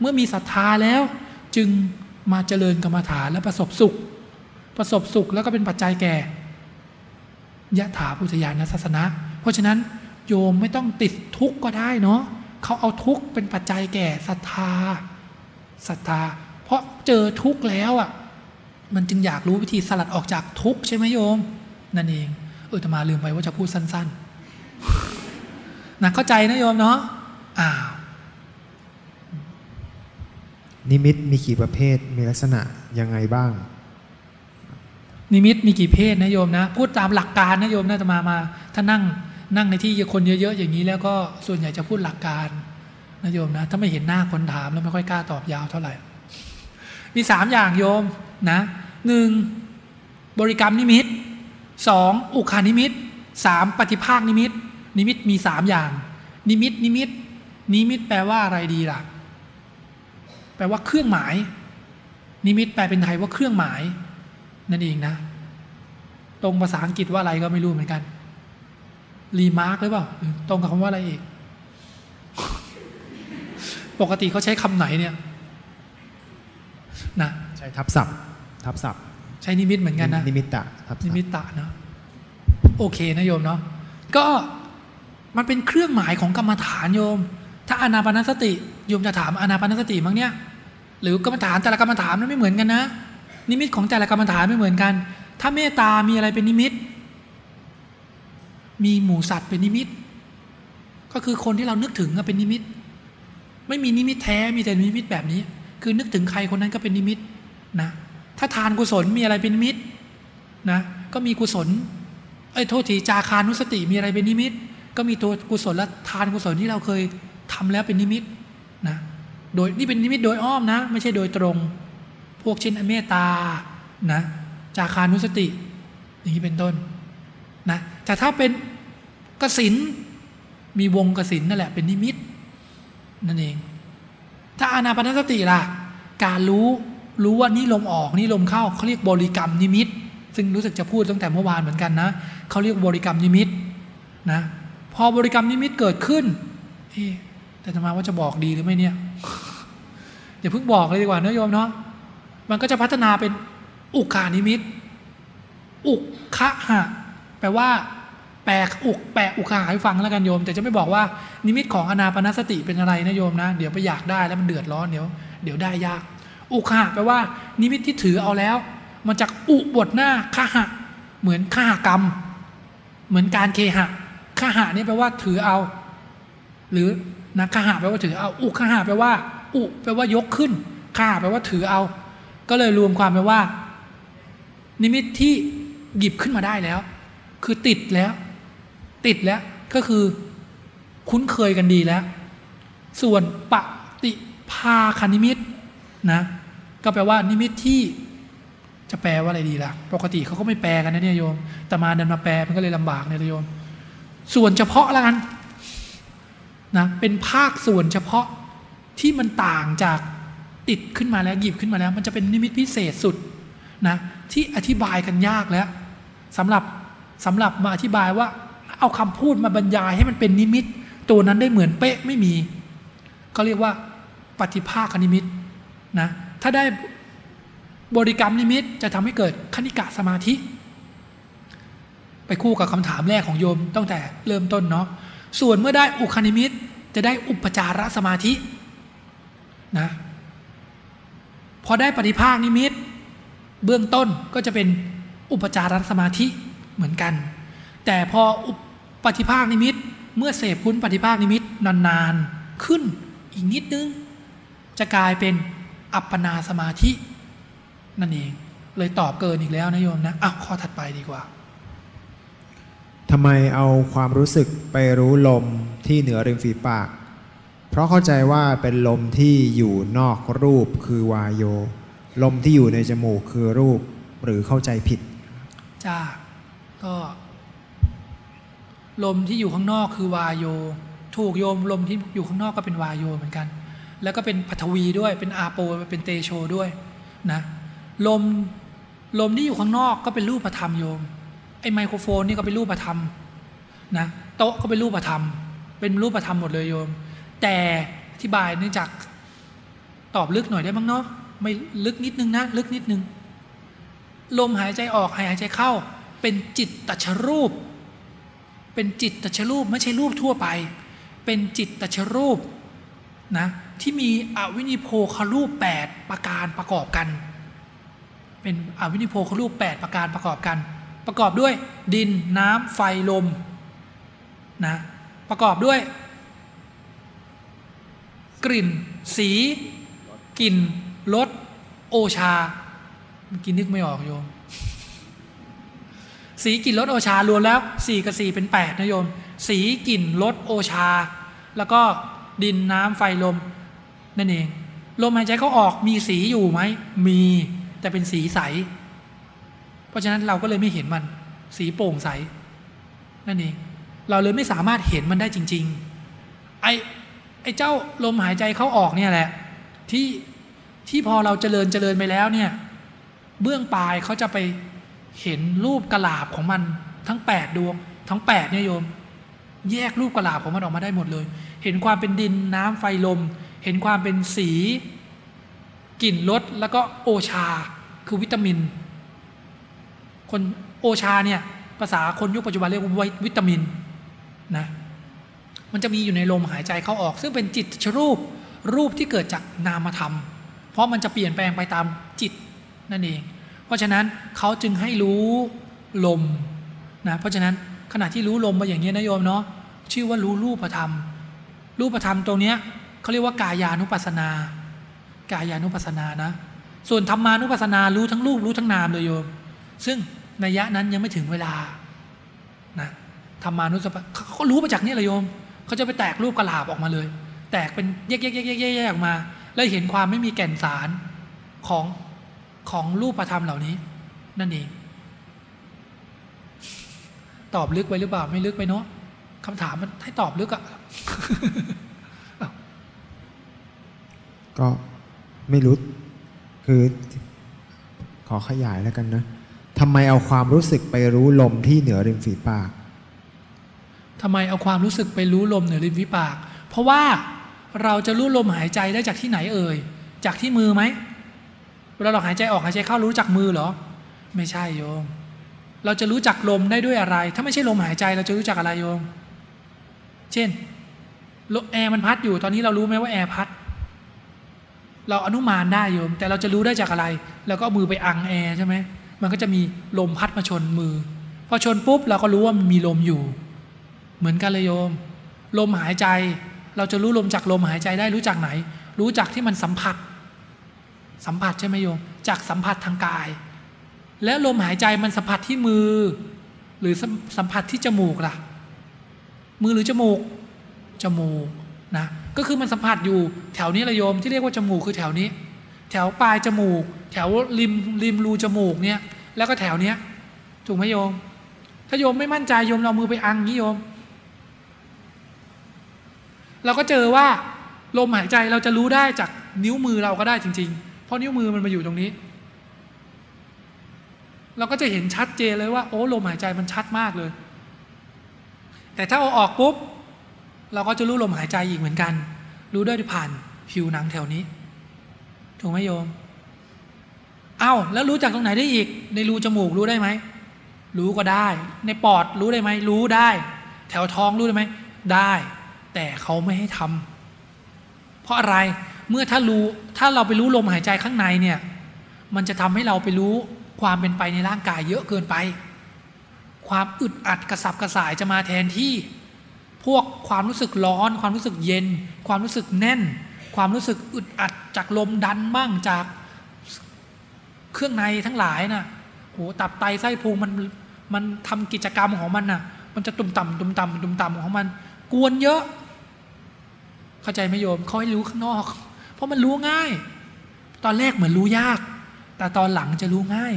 เมื่อมีศรัทธาแล้วจึงมาเจริญกรรมฐานและประสบสุข ประสบสุขแล้วก็เป็นปัจจัยแก่ยะถาพุทธญาณทัศนะ เพราะฉะนั้นโยมไม่ต้องติดทุกข์ก็ได้เนาะเขาเอาทุกข์เป็นปัจจัยแก่ศรัทธาศรัทธา เพราะเจอทุกข์แล้วอะมันจึงอยากรู้วิธีสลัดออกจากทุกข์ใช่ไหมโยม นั่นเอง เออแต่มาลืมไปว่าจะพูดสั้น ๆนะเข้าใจนะโยมเนาะ อ้าว นิมิตมีกี่ประเภทมีลักษณะยังไงบ้าง นิมิตมีกี่เพศนะโยมนะ พูดตามหลักการนะโยมนะจะมามา ถ้านั่งนั่งในที่คนเยอะๆอย่างนี้แล้วก็ส่วนใหญ่จะพูดหลักการนะโยมนะ ถ้าไม่เห็นหน้าคนถามแล้วไม่ค่อยกล้าตอบยาวเท่าไหร่ มีสามอย่างโยมนะหนึ่งบริกรรมนิมิตสองอุคคหนิมิตสามปฏิภาคนิมิต นิมิตมีสามอย่าง นิมิตนิมิต นิมิตแปลว่าอะไรดีล่ะ แปลว่าเครื่องหมาย นิมิตแปลเป็นไทยว่าเครื่องหมาย นั่นเองนะ ตรงภาษาอังกฤษว่าอะไรก็ไม่รู้เหมือนกันremark หรือเปล่าหรือตรงกับคำว่าอะไรอีกปกติเขาใช้คำไหนเนี่ยนะใช้ทับศัพท์ ทับศัพท์ ใช้นิมิตเหมือนกันนะ นิมิตตะทับศันิพท์มนิมิตตะเนาะโอเคนะโยมเนาะก็มันเป็นเครื่องหมายของกรรมฐานโยม ถ้าอานาปานสติโยมจะถามอานาปานสติมั้งเนี่ยหรือกรรมฐานแต่ละกรรมฐานมันไม่เหมือนกันนะ นิมิตของแต่ละกรรมฐานไม่เหมือนกัน ถ้าเมตตามีอะไรเป็นนิมิต มีหมู่สัตว์เป็นนิมิต ก็คือคนที่เรานึกถึงเป็นนิมิต ไม่มีนิมิตแท้มีแต่นิมิตแบบนี้ คือนึกถึงใครคนนั้นก็เป็นนิมิตนะถ้าทานกุศลมีอะไรเป็นนิมิตนะก็มีกุศลเอ้ยโทษทีจาคานุสติมีอะไรเป็นนิมิต ก็มีตัวกุศลและทานกุศลที่เราเคย ทำแล้วเป็นนิมิตนะโดยนี่เป็นนิมิตโดยอ้อมนะ ไม่ใช่โดยตรง พวกเช่นเมตตานะจาคานุสติ อย่างนี้เป็นต้นนะแต่ถ้าเป็นกสินมีวงกสินนั่นแหละเป็นนิมิตนั่นเอง ถ้าอานาปนสติล่ะ การรู้รู้ว่านี่ลมออกนี่ลมเข้าเขาเรียกบริกรรมนิมิต ซึ่งรู้สึกจะพูดตั้งแต่เมื่อวานเหมือนกันนะเขาเรียกบริกรรมนิมิตนะพอบริกรรมนิมิตเกิดขึ้นเอ แต่อาตมาว่าจะบอกดีหรือไม่เนี่ยอย่าเพิ่งบอกเลยดีกว่าเนอะโยมเนาะมันก็จะพัฒนาเป็นอุคคหนิมิต อุคคหะ แปลว่า แปลอุกแปลอุคคหะให้ฟังแล้วกันโยม แต่จะไม่บอกว่านิมิตของอานาปานสติเป็นอะไรนะโยมนะ เดี๋ยวไปอยากได้แล้วมันเดือดร้อนเดี๋ยวเดี๋ยวได้ยาก อุคคหะแปลว่า นิมิตที่ถือเอาแล้ว มันจากอุบทหน้าคหะ เหมือนคหกรรม เหมือนการเคหะคหะนี่แปลว่าถือเอา หรือ นะคหะแปลว่าถือเอา อุคหะแปลว่า อุแปลว่ายกขึ้นคหะแปลว่าถือเอา ก็เลยรวมความแปลว่า นิมิตที่หยิบขึ้นมาได้แล้ว คือติดแล้ว ติดแล้วก็คือคุ้นเคยกันดีแล้ว ส่วนปฏิภาคนิมิตนะ ก็แปลว่า นิมิตที่จะแปลว่าอะไรดีล่ะ ปกติเขาก็ไม่แปลกันนะเนี่ยโยม แต่มาเดินมาแปลมันก็เลยลำบากเนี่ยโยม ส่วนเฉพาะละกัน นะเป็นภาคส่วนเฉพาะที่มันต่างจากติดขึ้นมาแล้วหยิบขึ้นมาแล้ว มันจะเป็นนิมิตพิเศษสุดนะที่อธิบายกันยากแล้วสำหรับสำหรับมาอธิบายว่า เอาคำพูดมาบรรยายให้มันเป็นนิมิต ตัวนั้นได้เหมือนเป๊ะไม่มี ก็เรียกว่าปฏิภาคนิมิตนะถ้าได้บริกรรมนิมิตจะทำให้เกิดคณิกะสมาธิ ไปคู่กับคำถามแรกของโยมตั้งแต่เริ่มต้นเนาะ ส่วนเมื่อได้อุคานิมิตจะได้อุปจารสมาธินะพอได้ปฏิภาคนิมิต เบื้องต้นก็จะเป็นอุปจารสมาธิเหมือนกัน แต่พอปฏิภาคนิมิตเมื่อเสพคุ้นปฏิภาคนิมิตนานๆขึ้นอีกนิดนึง จะกลายเป็นอัปปนาสมาธิ นั่นเอง เลยตอบเกินอีกแล้วนะโยมนะอะข้อถัดไปดีกว่า ทำไมเอาความรู้สึกไปรู้ลมที่เหนือริมฝีปาก เพราะเข้าใจว่าเป็นลมที่อยู่นอกรูปคือวายโย ลมที่อยู่ในจมูกคือรูปหรือเข้าใจผิด จ้า ก็ ลมที่อยู่ข้างนอกคือวายโย ถูกโยมลมที่อยู่ข้างนอกก็เป็นวายโยเหมือนกัน แล้วก็เป็นปัทวีด้วย เป็นอาโป เป็นเตโชด้วยนะ ลม ลมที่อยู่ข้างนอกก็เป็นรูปธรรมโยม ไอ้ไมโครโฟนนี่ก็เป็นรูปธรรมนะโต๊ะก็เป็นรูปธรรม เป็นรูปธรรมหมดเลยโยม แต่อธิบายเนื่องจากตอบลึกหน่อยได้มั้งเนาะไม่ลึกนิดนึงนะ ลึกนิดนึง ลมหายใจออกหายใจเข้า เป็นจิตตัชรูป เป็นจิตตัชรูปไม่ใช่รูปทั่วไป เป็นจิตตัชรูปนะที่มีอวินิโพครูป 8 ประการประกอบกัน เป็นอวินิโพครูป 8 ประการประกอบกัน ประกอบด้วยดินน้ำไฟลมนะประกอบด้วย กลิ่น สีกลิ่นรสโอชาเมื่อกี้นึกไม่ออกโยม สีกลิ่นรสโอชารวมแล้วสี่กับสี่เป็นแปดนะโยม สีกลิ่นรสโอชา แล้วก็ดินน้ำไฟลมนั่นเอง ลมหายใจเขาออกมีสีอยู่ไหม มีแต่เป็นสีใส เพราะฉะนั้นเราก็เลยไม่เห็นมันสีโปร่งใส นั่นเอง เราเลยไม่สามารถเห็นมันได้จริง ๆ ไอ้ไอ้เจ้าลมหายใจเขาออกเนี่ยแหละ ที่ที่พอเราเจริญเจริญไปแล้วเนี่ย เบื้องปลายเขาจะไปเห็นรูปกระลาบของมันทั้งแปดดวง ทั้งแปดเนี่ยโยม แยกรูปกระลาบของมันออกมาได้หมดเลย เห็นความเป็นดินน้ำไฟลม เห็นความเป็นสีกลิ่นรสแล้วก็โอชา คือวิตามิน คนโอชาเนี่ยภาษาคนยุคปัจจุบันเรียกว่าวิตามินนะมันจะมีอยู่ในลมหายใจเข้าออก ซึ่งเป็นจิตชรูปรูปที่เกิดจากนามธรรม เพราะมันจะเปลี่ยนแปลงไปตามจิตนั่นเอง เพราะฉะนั้นเขาจึงให้รู้ลมนะเพราะฉะนั้นขณะที่รู้ลมมาอย่างนี้นะโยมเนาะชื่อว่ารู้รูปธรรม รูปธรรมตรงเนี้ยเขาเรียกว่ากายานุปัสสนา กายานุปัสสนานะ ส่วนธรรมานุปัสสนารู้ทั้งรูปรู้ทั้งนามเลยโยม ซึ่ง ในยะนั้นยังไม่ถึงเวลานะธรรมานุสัพเขาก็รู้มาจากนี้เลยโยมเขาจะไปแตกรูปกระลาบออกมาเลย แตกเป็นแยกแยกแยกแยกแยกออกมา แล้วเห็นความไม่มีแก่นสารของของรูปธรรมเหล่านี้ นั่นเอง ตอบลึกไปหรือเปล่าไม่ลึกไปเนาะคำถามมันให้ตอบลึกอะก็ไม่รู้คือขอขยายแล้วกันนะ ทำไมเอาความรู้สึกไปรู้ลมที่เหนือริมฝีปากทำไมเอาความรู้สึกไปรู้ลมเหนือริมฝีปาก เพราะว่าเราจะรู้ลมหายใจได้จากที่ไหนเอ่ย จากที่มือไหมเวลาเราหายใจออกหายใจเข้ารู้จักมือเหรอ ไม่ใช่โยม เราจะรู้จักลมได้ด้วยอะไร ถ้าไม่ใช่ลมหายใจเราจะรู้จักอะไรโยม เช่นแอร์มันพัดอยู่ตอนนี้เรารู้ไหมว่าแอร์พัด เราอนุมานได้โยม แต่เราจะรู้ได้จากอะไรเราก็มือไปอังแอร์ใช่ไหม มันก็จะมีลมพัดมาชนมือ พอชนปุ๊บเราก็รู้ว่ามันมีลมอยู่ เหมือนกันเลยโยม ลมหายใจ เราจะรู้ลมจากลมหายใจได้รู้จากไหน รู้จากที่มันสัมผัส สัมผัสใช่ไหมโยม จากสัมผัสทางกาย แล้วลมหายใจมันสัมผัสที่มือ หรือสัมผัสที่จมูกล่ะ มือหรือจมูก จมูกนะ ก็คือมันสัมผัสอยู่แถวนี้ระโยมที่เรียกว่าจมูกคือแถวนี้ แถวปลายจมูก แถวริมริมรูจมูกเนี่ย แล้วก็แถวเนี้ย ถูกไหมโยม ถ้าโยมไม่มั่นใจโยมเรามือไปอังนี้โยม เราก็เจอว่าลมหายใจเราจะรู้ได้จากนิ้วมือเราก็ได้จริง ๆ เพราะนิ้วมือมันมาอยู่ตรงนี้ เราก็จะเห็นชัดเจนเลยว่า โอ้ลมหายใจมันชัดมากเลย แต่ถ้าเอาออกปุ๊บ เราก็จะรู้ลมหายใจอีกเหมือนกัน รู้ด้วยผ่านผิวหนังแถวนี้ ถูกไหมโยม เอา้าแล้วรู้จากตรงไหนได้อีก ในรูจมูกรู้ได้ไหม รู้ก็ได้ ในปอดรู้ได้ไหม รู้ได้ แถวท้องรู้ได้ไหม ได้ แต่เขาไม่ให้ทำเพราะอะไร เมื่อถ้ารู้ถ้าเราไปรู้ลมหายใจข้างในเนี่ย มันจะทำให้เราไปรู้ความเป็นไปในร่างกายเยอะเกินไป ความอึดอัดกระสับกระส่ายจะมาแทนที่ พวกความรู้สึกร้อน ความรู้สึกเย็น ความรู้สึกแน่น ความรู้สึกอึดอัดจากลมดันบ้างจากเครื่องในทั้งหลายนะ่ะโหตับไตไส้พุงมันมันทำกิจกรรมของมันน่ะ มันจะตุ่มต่ำตุ่มต่ำตุ่มต่ำของมัน กวนเยอะ เข้าใจไหมโยมเขาให้รู้ข้างนอก เพราะมันรู้ง่าย ตอนแรกเหมือนรู้ยาก แต่ตอนหลังจะรู้ง่าย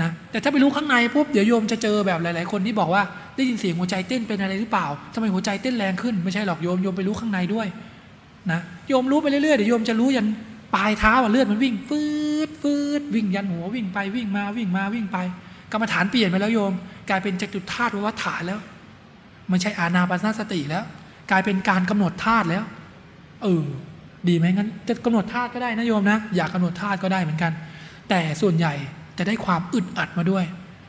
นะแต่ถ้าไปรู้ข้างในปุ๊บเดี๋ยวโยมจะเจอแบบหลาย ๆ คนที่บอกว่าได้ยินเสียงหัวใจเต้นเป็นอะไรหรือเปล่าทำไมหัวใจเต้นแรงขึ้นไม่ใช่หรอกโยมโยมไปรู้ข้างในด้วยนะโยมรู้ไปเรื่อย ๆ เดี๋ยวโยมจะรู้ยันปลายเท้าเลือดมันวิ่งฟืดฟืดวิ่งยันหัววิ่งไปวิ่งมาวิ่งมาวิ่งไปกรรมฐานเปลี่ยนไปแล้วโยม กลายเป็นจัตุธาตุวัฏฐานแล้วไม่ใช่อานาปานสติแล้ว กลายเป็นการกำหนดธาตุแล้วเออดีไหมงั้นจะกำหนดธาตุก็ได้นะโยมนะ อยากกำหนดธาตุก็ได้เหมือนกัน แต่ส่วนใหญ่ จะได้ความอึดอัดมาด้วย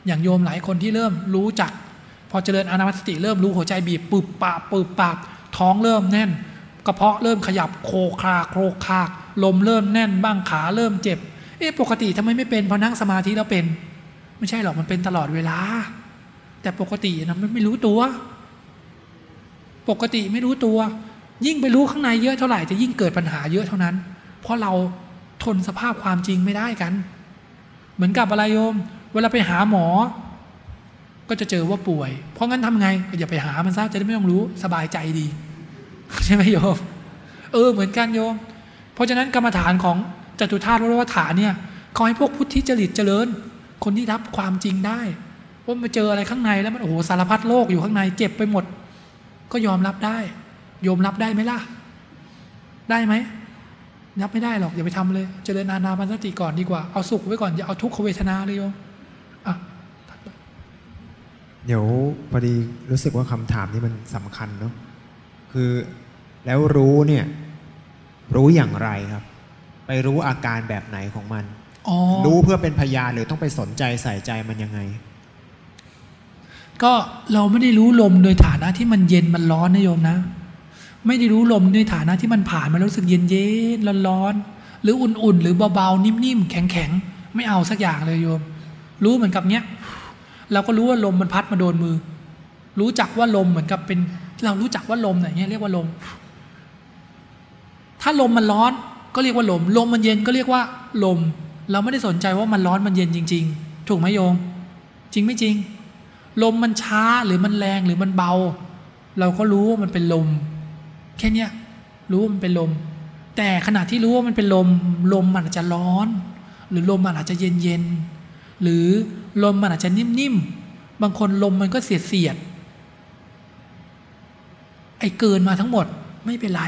อย่างโยมหลายคนที่เริ่มรู้จัก พอเจริญอานาปานสติเริ่มรู้หัวใจบีบปึบปาปึบปาบท้องเริ่มแน่น กระเพาะเริ่มขยับโคคาโครคาลมเริ่มแน่นบ้างขาเริ่มเจ็บ เอ๊ะปกติทำไมไม่เป็นพอนั่งสมาธิแล้วเป็น ไม่ใช่หรอกมันเป็นตลอดเวลา แต่ปกตินะมันไม่รู้ตัว ปกติไม่รู้ตัว ยิ่งไปรู้ข้างในเยอะเท่าไหร่จะยิ่งเกิดปัญหาเยอะเท่านั้น เพราะเราทนสภาพความจริงไม่ได้กัน มือนกับอะไรโยม เวลาไปหาหมอ ก็จะเจอว่าป่วย เพราะงั้นทำไงก็อย่าไปหามันซะจะได้ไม่ต้องรู้สบายใจดี ใช่ไหมโยม เออเหมือนกันโยม เพราะฉะนั้นกรรมฐานของจตุธาตุวัฏฐานเนี่ยเขาให้พวกพุทธิจริตเจริญ คนที่รับความจริงได้ว่ามาเจออะไรข้างในแล้วมันโอ้โหสารพัดโลกอยู่ข้างในเจ็บไปหมด ก็ยอมรับได้โยมรับได้ไหมล่ะ ได้ไหม รับไม่ได้หรอกอย่าไปทำเลย เจริญอานาปันสติก่อนดีกว่า เอาสุขไว้ก่อนอย่าเอาทุกขเวทนาเลยโยมอะเดี๋ยวพอดีรู้สึกว่าคำถามนี้มันสำคัญเนาะคือแล้วรู้เนี่ยรู้อย่างไรครับ ไปรู้อาการแบบไหนของมันอ๋อรู้เพื่อเป็นพยานหรือต้องไปสนใจใส่ใจมันยังไง ก็เราไม่ได้รู้ลมโดยฐานะที่มันเย็นมันร้อนนะโยมนะ ไม่ได้รู้ลมในฐานะที่มันผ่านมาแล้วรู้สึกเย็นเย็นร้อนร้อนๆหรืออุ่นๆ หรือเบาๆ นิ่มๆ แข็งๆ ไม่เอาสักอย่างเลยโยม รู้เหมือนกับเนี้ยเราก็รู้ว่าลมมันพัดมาโดนมือ รู้จักว่าลมเหมือนกับเป็น เรารู้จักว่าลมไหนเงี้ยเรียกว่าลม ถ้าลมมันร้อนก็เรียกว่าลม ลมมันเย็นก็เรียกว่า ลม เราไม่ได้สนใจว่ามันร้อนมันเย็นจริง ๆ ถูกไหมโยม จริงไม่จริง ลมมันช้าหรือมันแรงหรือมันเบา เราก็รู้ว่ามันเป็นลม ค่เนี้ยรู้ว่ามันเป็นลม แต่ขณะที่รู้ว่ามันเป็นลม ลมมันอาจจะร้อน หรือลมมันอาจจะเย็นเย็นหรือลมมันอาจจะนิ่มๆบางคนลมมันก็เสียดเสียดไอ้เกินมาทั้งหมดไม่เป็นไร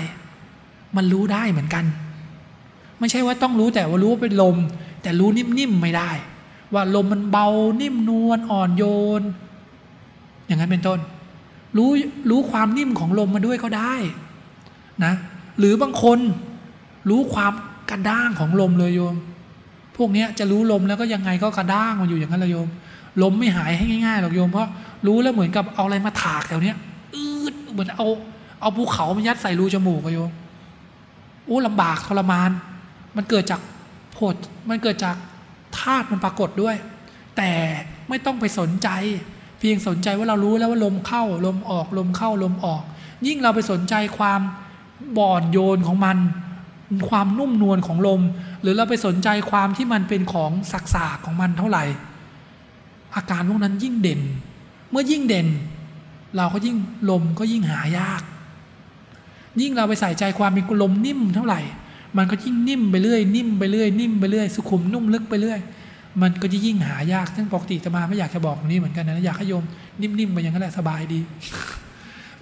มันรู้ได้เหมือนกัน ไม่ใช่ว่าต้องรู้แต่ว่ารู้ว่าเป็นลม แต่รู้นิ่มๆไม่ได้ ว่าลมมันเบานิ่มนวลอ่อนโยน อย่างนั้นเป็นต้น รู้รู้ความนิ่มของลมมาด้วยก็ได้ นะ หรือบางคนรู้ความกระด้างของลมเลยโยม พวกนี้จะรู้ลมแล้วก็ยังไงก็กระด้างมันอยู่อย่างนั้นเลยโยม ลมไม่หายให้ง่ายๆหรอกโยมเพราะรู้แล้วเหมือนกับเอาอะไรมาถากแถวเนี้ยอืดเหมือนเอาเอาภูเขามายัดใส่รูจมูกอะโยมโอ้ลำบากทรมาน มันเกิดจากโผดมันเกิดจากธาตุมันปรากฏด้วย แต่ไม่ต้องไปสนใจ เพียงสนใจว่าเรารู้แล้วว่าลมเข้า ลมออกลมเข้าลมออก ยิ่งเราไปสนใจความ บ่อนโยนของมัน ความนุ่มนวลของลม หรือเราไปสนใจความที่มันเป็นของสักๆของมันเท่าไหร่ อาการพวกนั้นยิ่งเด่น เมื่อยิ่งเด่น เราก็ยิ่งลมก็ยิ่งหายาก ยิ่งเราไปใส่ใจความเป็นลมนิ่มเท่าไหร่ มันก็ยิ่งนิ่มไปเรื่อยนิ่มไปเรื่อยนิ่มไปเรื่อยสุขุมนุ่มลึกไปเรื่อยมันก็จะยิ่งหายากซึ่งปกติจะมาไม่อยากจะบอกตรงนี้เหมือนกันนะอยากให้โยมนิ่มๆไปอย่างนั้นแหละสบายดี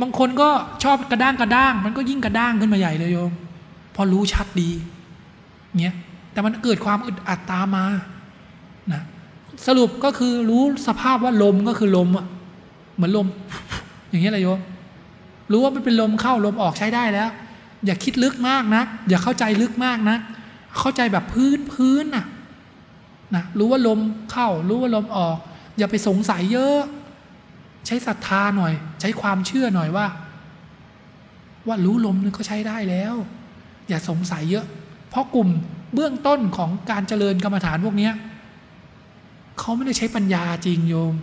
บางคนก็ชอบกระด้างกระด้าง มันก็ยิ่งกระด้างขึ้นมาใหญ่เลยโยม พอรู้ชัดดีเงี้ยแต่มันเกิดความอึดอัดตามมานะสรุปก็คือรู้สภาพว่าลมก็คือลมอะเหมือนลม อย่างเงี้ยเลยโยมรู้ว่ามันเป็นลมเข้าลมออกใช้ได้แล้ว อย่าคิดลึกมากนะอย่าเข้าใจลึกมากนะเข้าใจแบบพื้นพื้นน่ะนะรู้ว่าลมเข้า รู้ว่าลมออก อย่าไปสงสัยเยอะ ใช้ศรัทธาหน่อย ใช้ความเชื่อหน่อยว่า ว่ารู้ลมนึงก็ใช้ได้แล้ว อย่าสงสัยเยอะ เพราะกลุ่มเบื้องต้นของการเจริญกรรมฐานพวกนี้เขาไม่ได้ใช้ปัญญาจริงโยม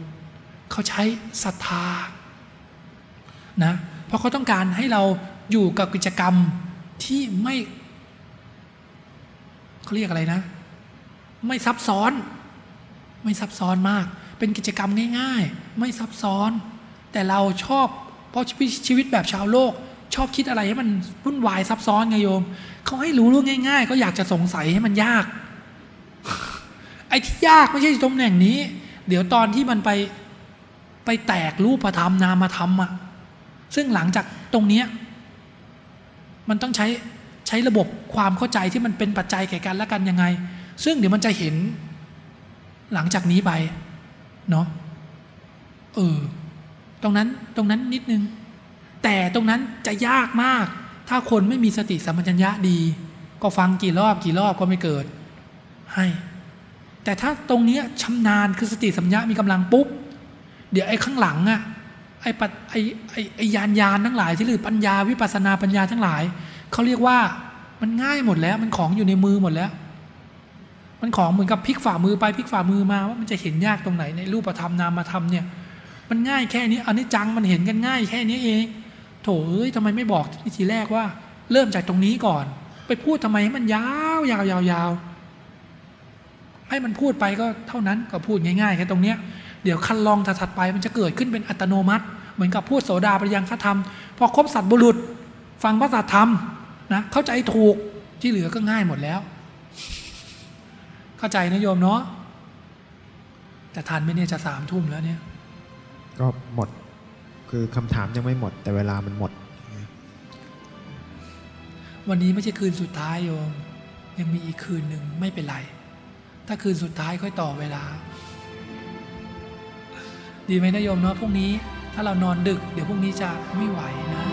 เขาใช้ศรัทธานะเพราะเขาต้องการให้เราอยู่กับกิจกรรมที่ไม่เขาเรียกอะไรนะ ไม่ซับซ้อน ไม่ซับซ้อนมาก เป็นกิจกรรมง่ายๆ ไม่ซับซ้อน แต่เราชอบเพราะชีวิตแบบชาวโลก ชอบคิดอะไรให้มันวุ่นวายซับซ้อนไงโยมเขาให้รู้เรื่องง่าย ๆ ก็อยากจะสงสัยให้มันยาก ไอ้ที่ยากไม่ใช่ตำแหน่งนี้ เดี๋ยวตอนที่มันไปไปแตกรูปธรรมนามธรรมอะซึ่งหลังจากตรงเนี้ยมันต้องใช้ใช้ระบบความเข้าใจที่มันเป็นปัจจัยแก่กันและกันยังไง ซึ่งเดี๋ยวมันจะเห็นหลังจากนี้ไป เนาะเออตรงนั้นตรงนั้นนิดนึง แต่ตรงนั้นจะยากมาก ถ้าคนไม่มีสติสัมปชัญญะดี ก็ฟังกี่รอบกี่รอบก็ไม่เกิด ให้ แต่ถ้าตรงเนี้ยชำนาญคือสติสัมปชัญญะมีกำลังปุ๊บ เดี๋ยวไอ้ข้างหลังอะไอ้ปัดไอ้ไอ้ไอ้ยานยานทั้งหลายที่หรือปัญญาวิปัสนาปัญญาทั้งหลายเขาเรียกว่ามันง่ายหมดแล้ว มันของอยู่ในมือหมดแล้ว มันของเหมือนกับพลิกฝ่ามือไปพลิกฝ่ามือมาว่ามันจะเห็นยากตรงไหนในรูปธรรมนามธรรมเนี่ย มันง่ายแค่นี้อันนี้จังมันเห็นกันง่ายแค่นี้เอง โถเอ้ยทำไมไม่บอกทีแรกว่า เริ่มจากตรงนี้ก่อน ไปพูดทำไมให้มันยาวยาวยาวยาวให้มันพูดไปก็เท่านั้นก็พูดง่ายๆแค่ตรงเนี้ยเดี๋ยวคันลองถัดไปมันจะเกิดขึ้นเป็นอัตโนมัติ เหมือนกับพูดโสดาปริยังคธรรม พอครบสัตว์บุรุษ ฟังพระสัตธรรมนะเข้าใจถูกที่เหลือก็ง่ายหมดแล้ว เข้าใจนะโยมเนาะแต่ทันไหมเนี่ยจะสามทุ่มแล้วเนี่ย ก็หมดคือคำถามยังไม่หมด แต่เวลามันหมด วันนี้ไม่ใช่คืนสุดท้ายโยม ยังมีอีกคืนหนึ่งไม่เป็นไร ถ้าคืนสุดท้ายค่อยต่อเวลา ดีไหมนะโยมเนาะพรุ่งนี้ ถ้าเรานอนดึก เดี๋ยวพรุ่งนี้จะไม่ไหวนะ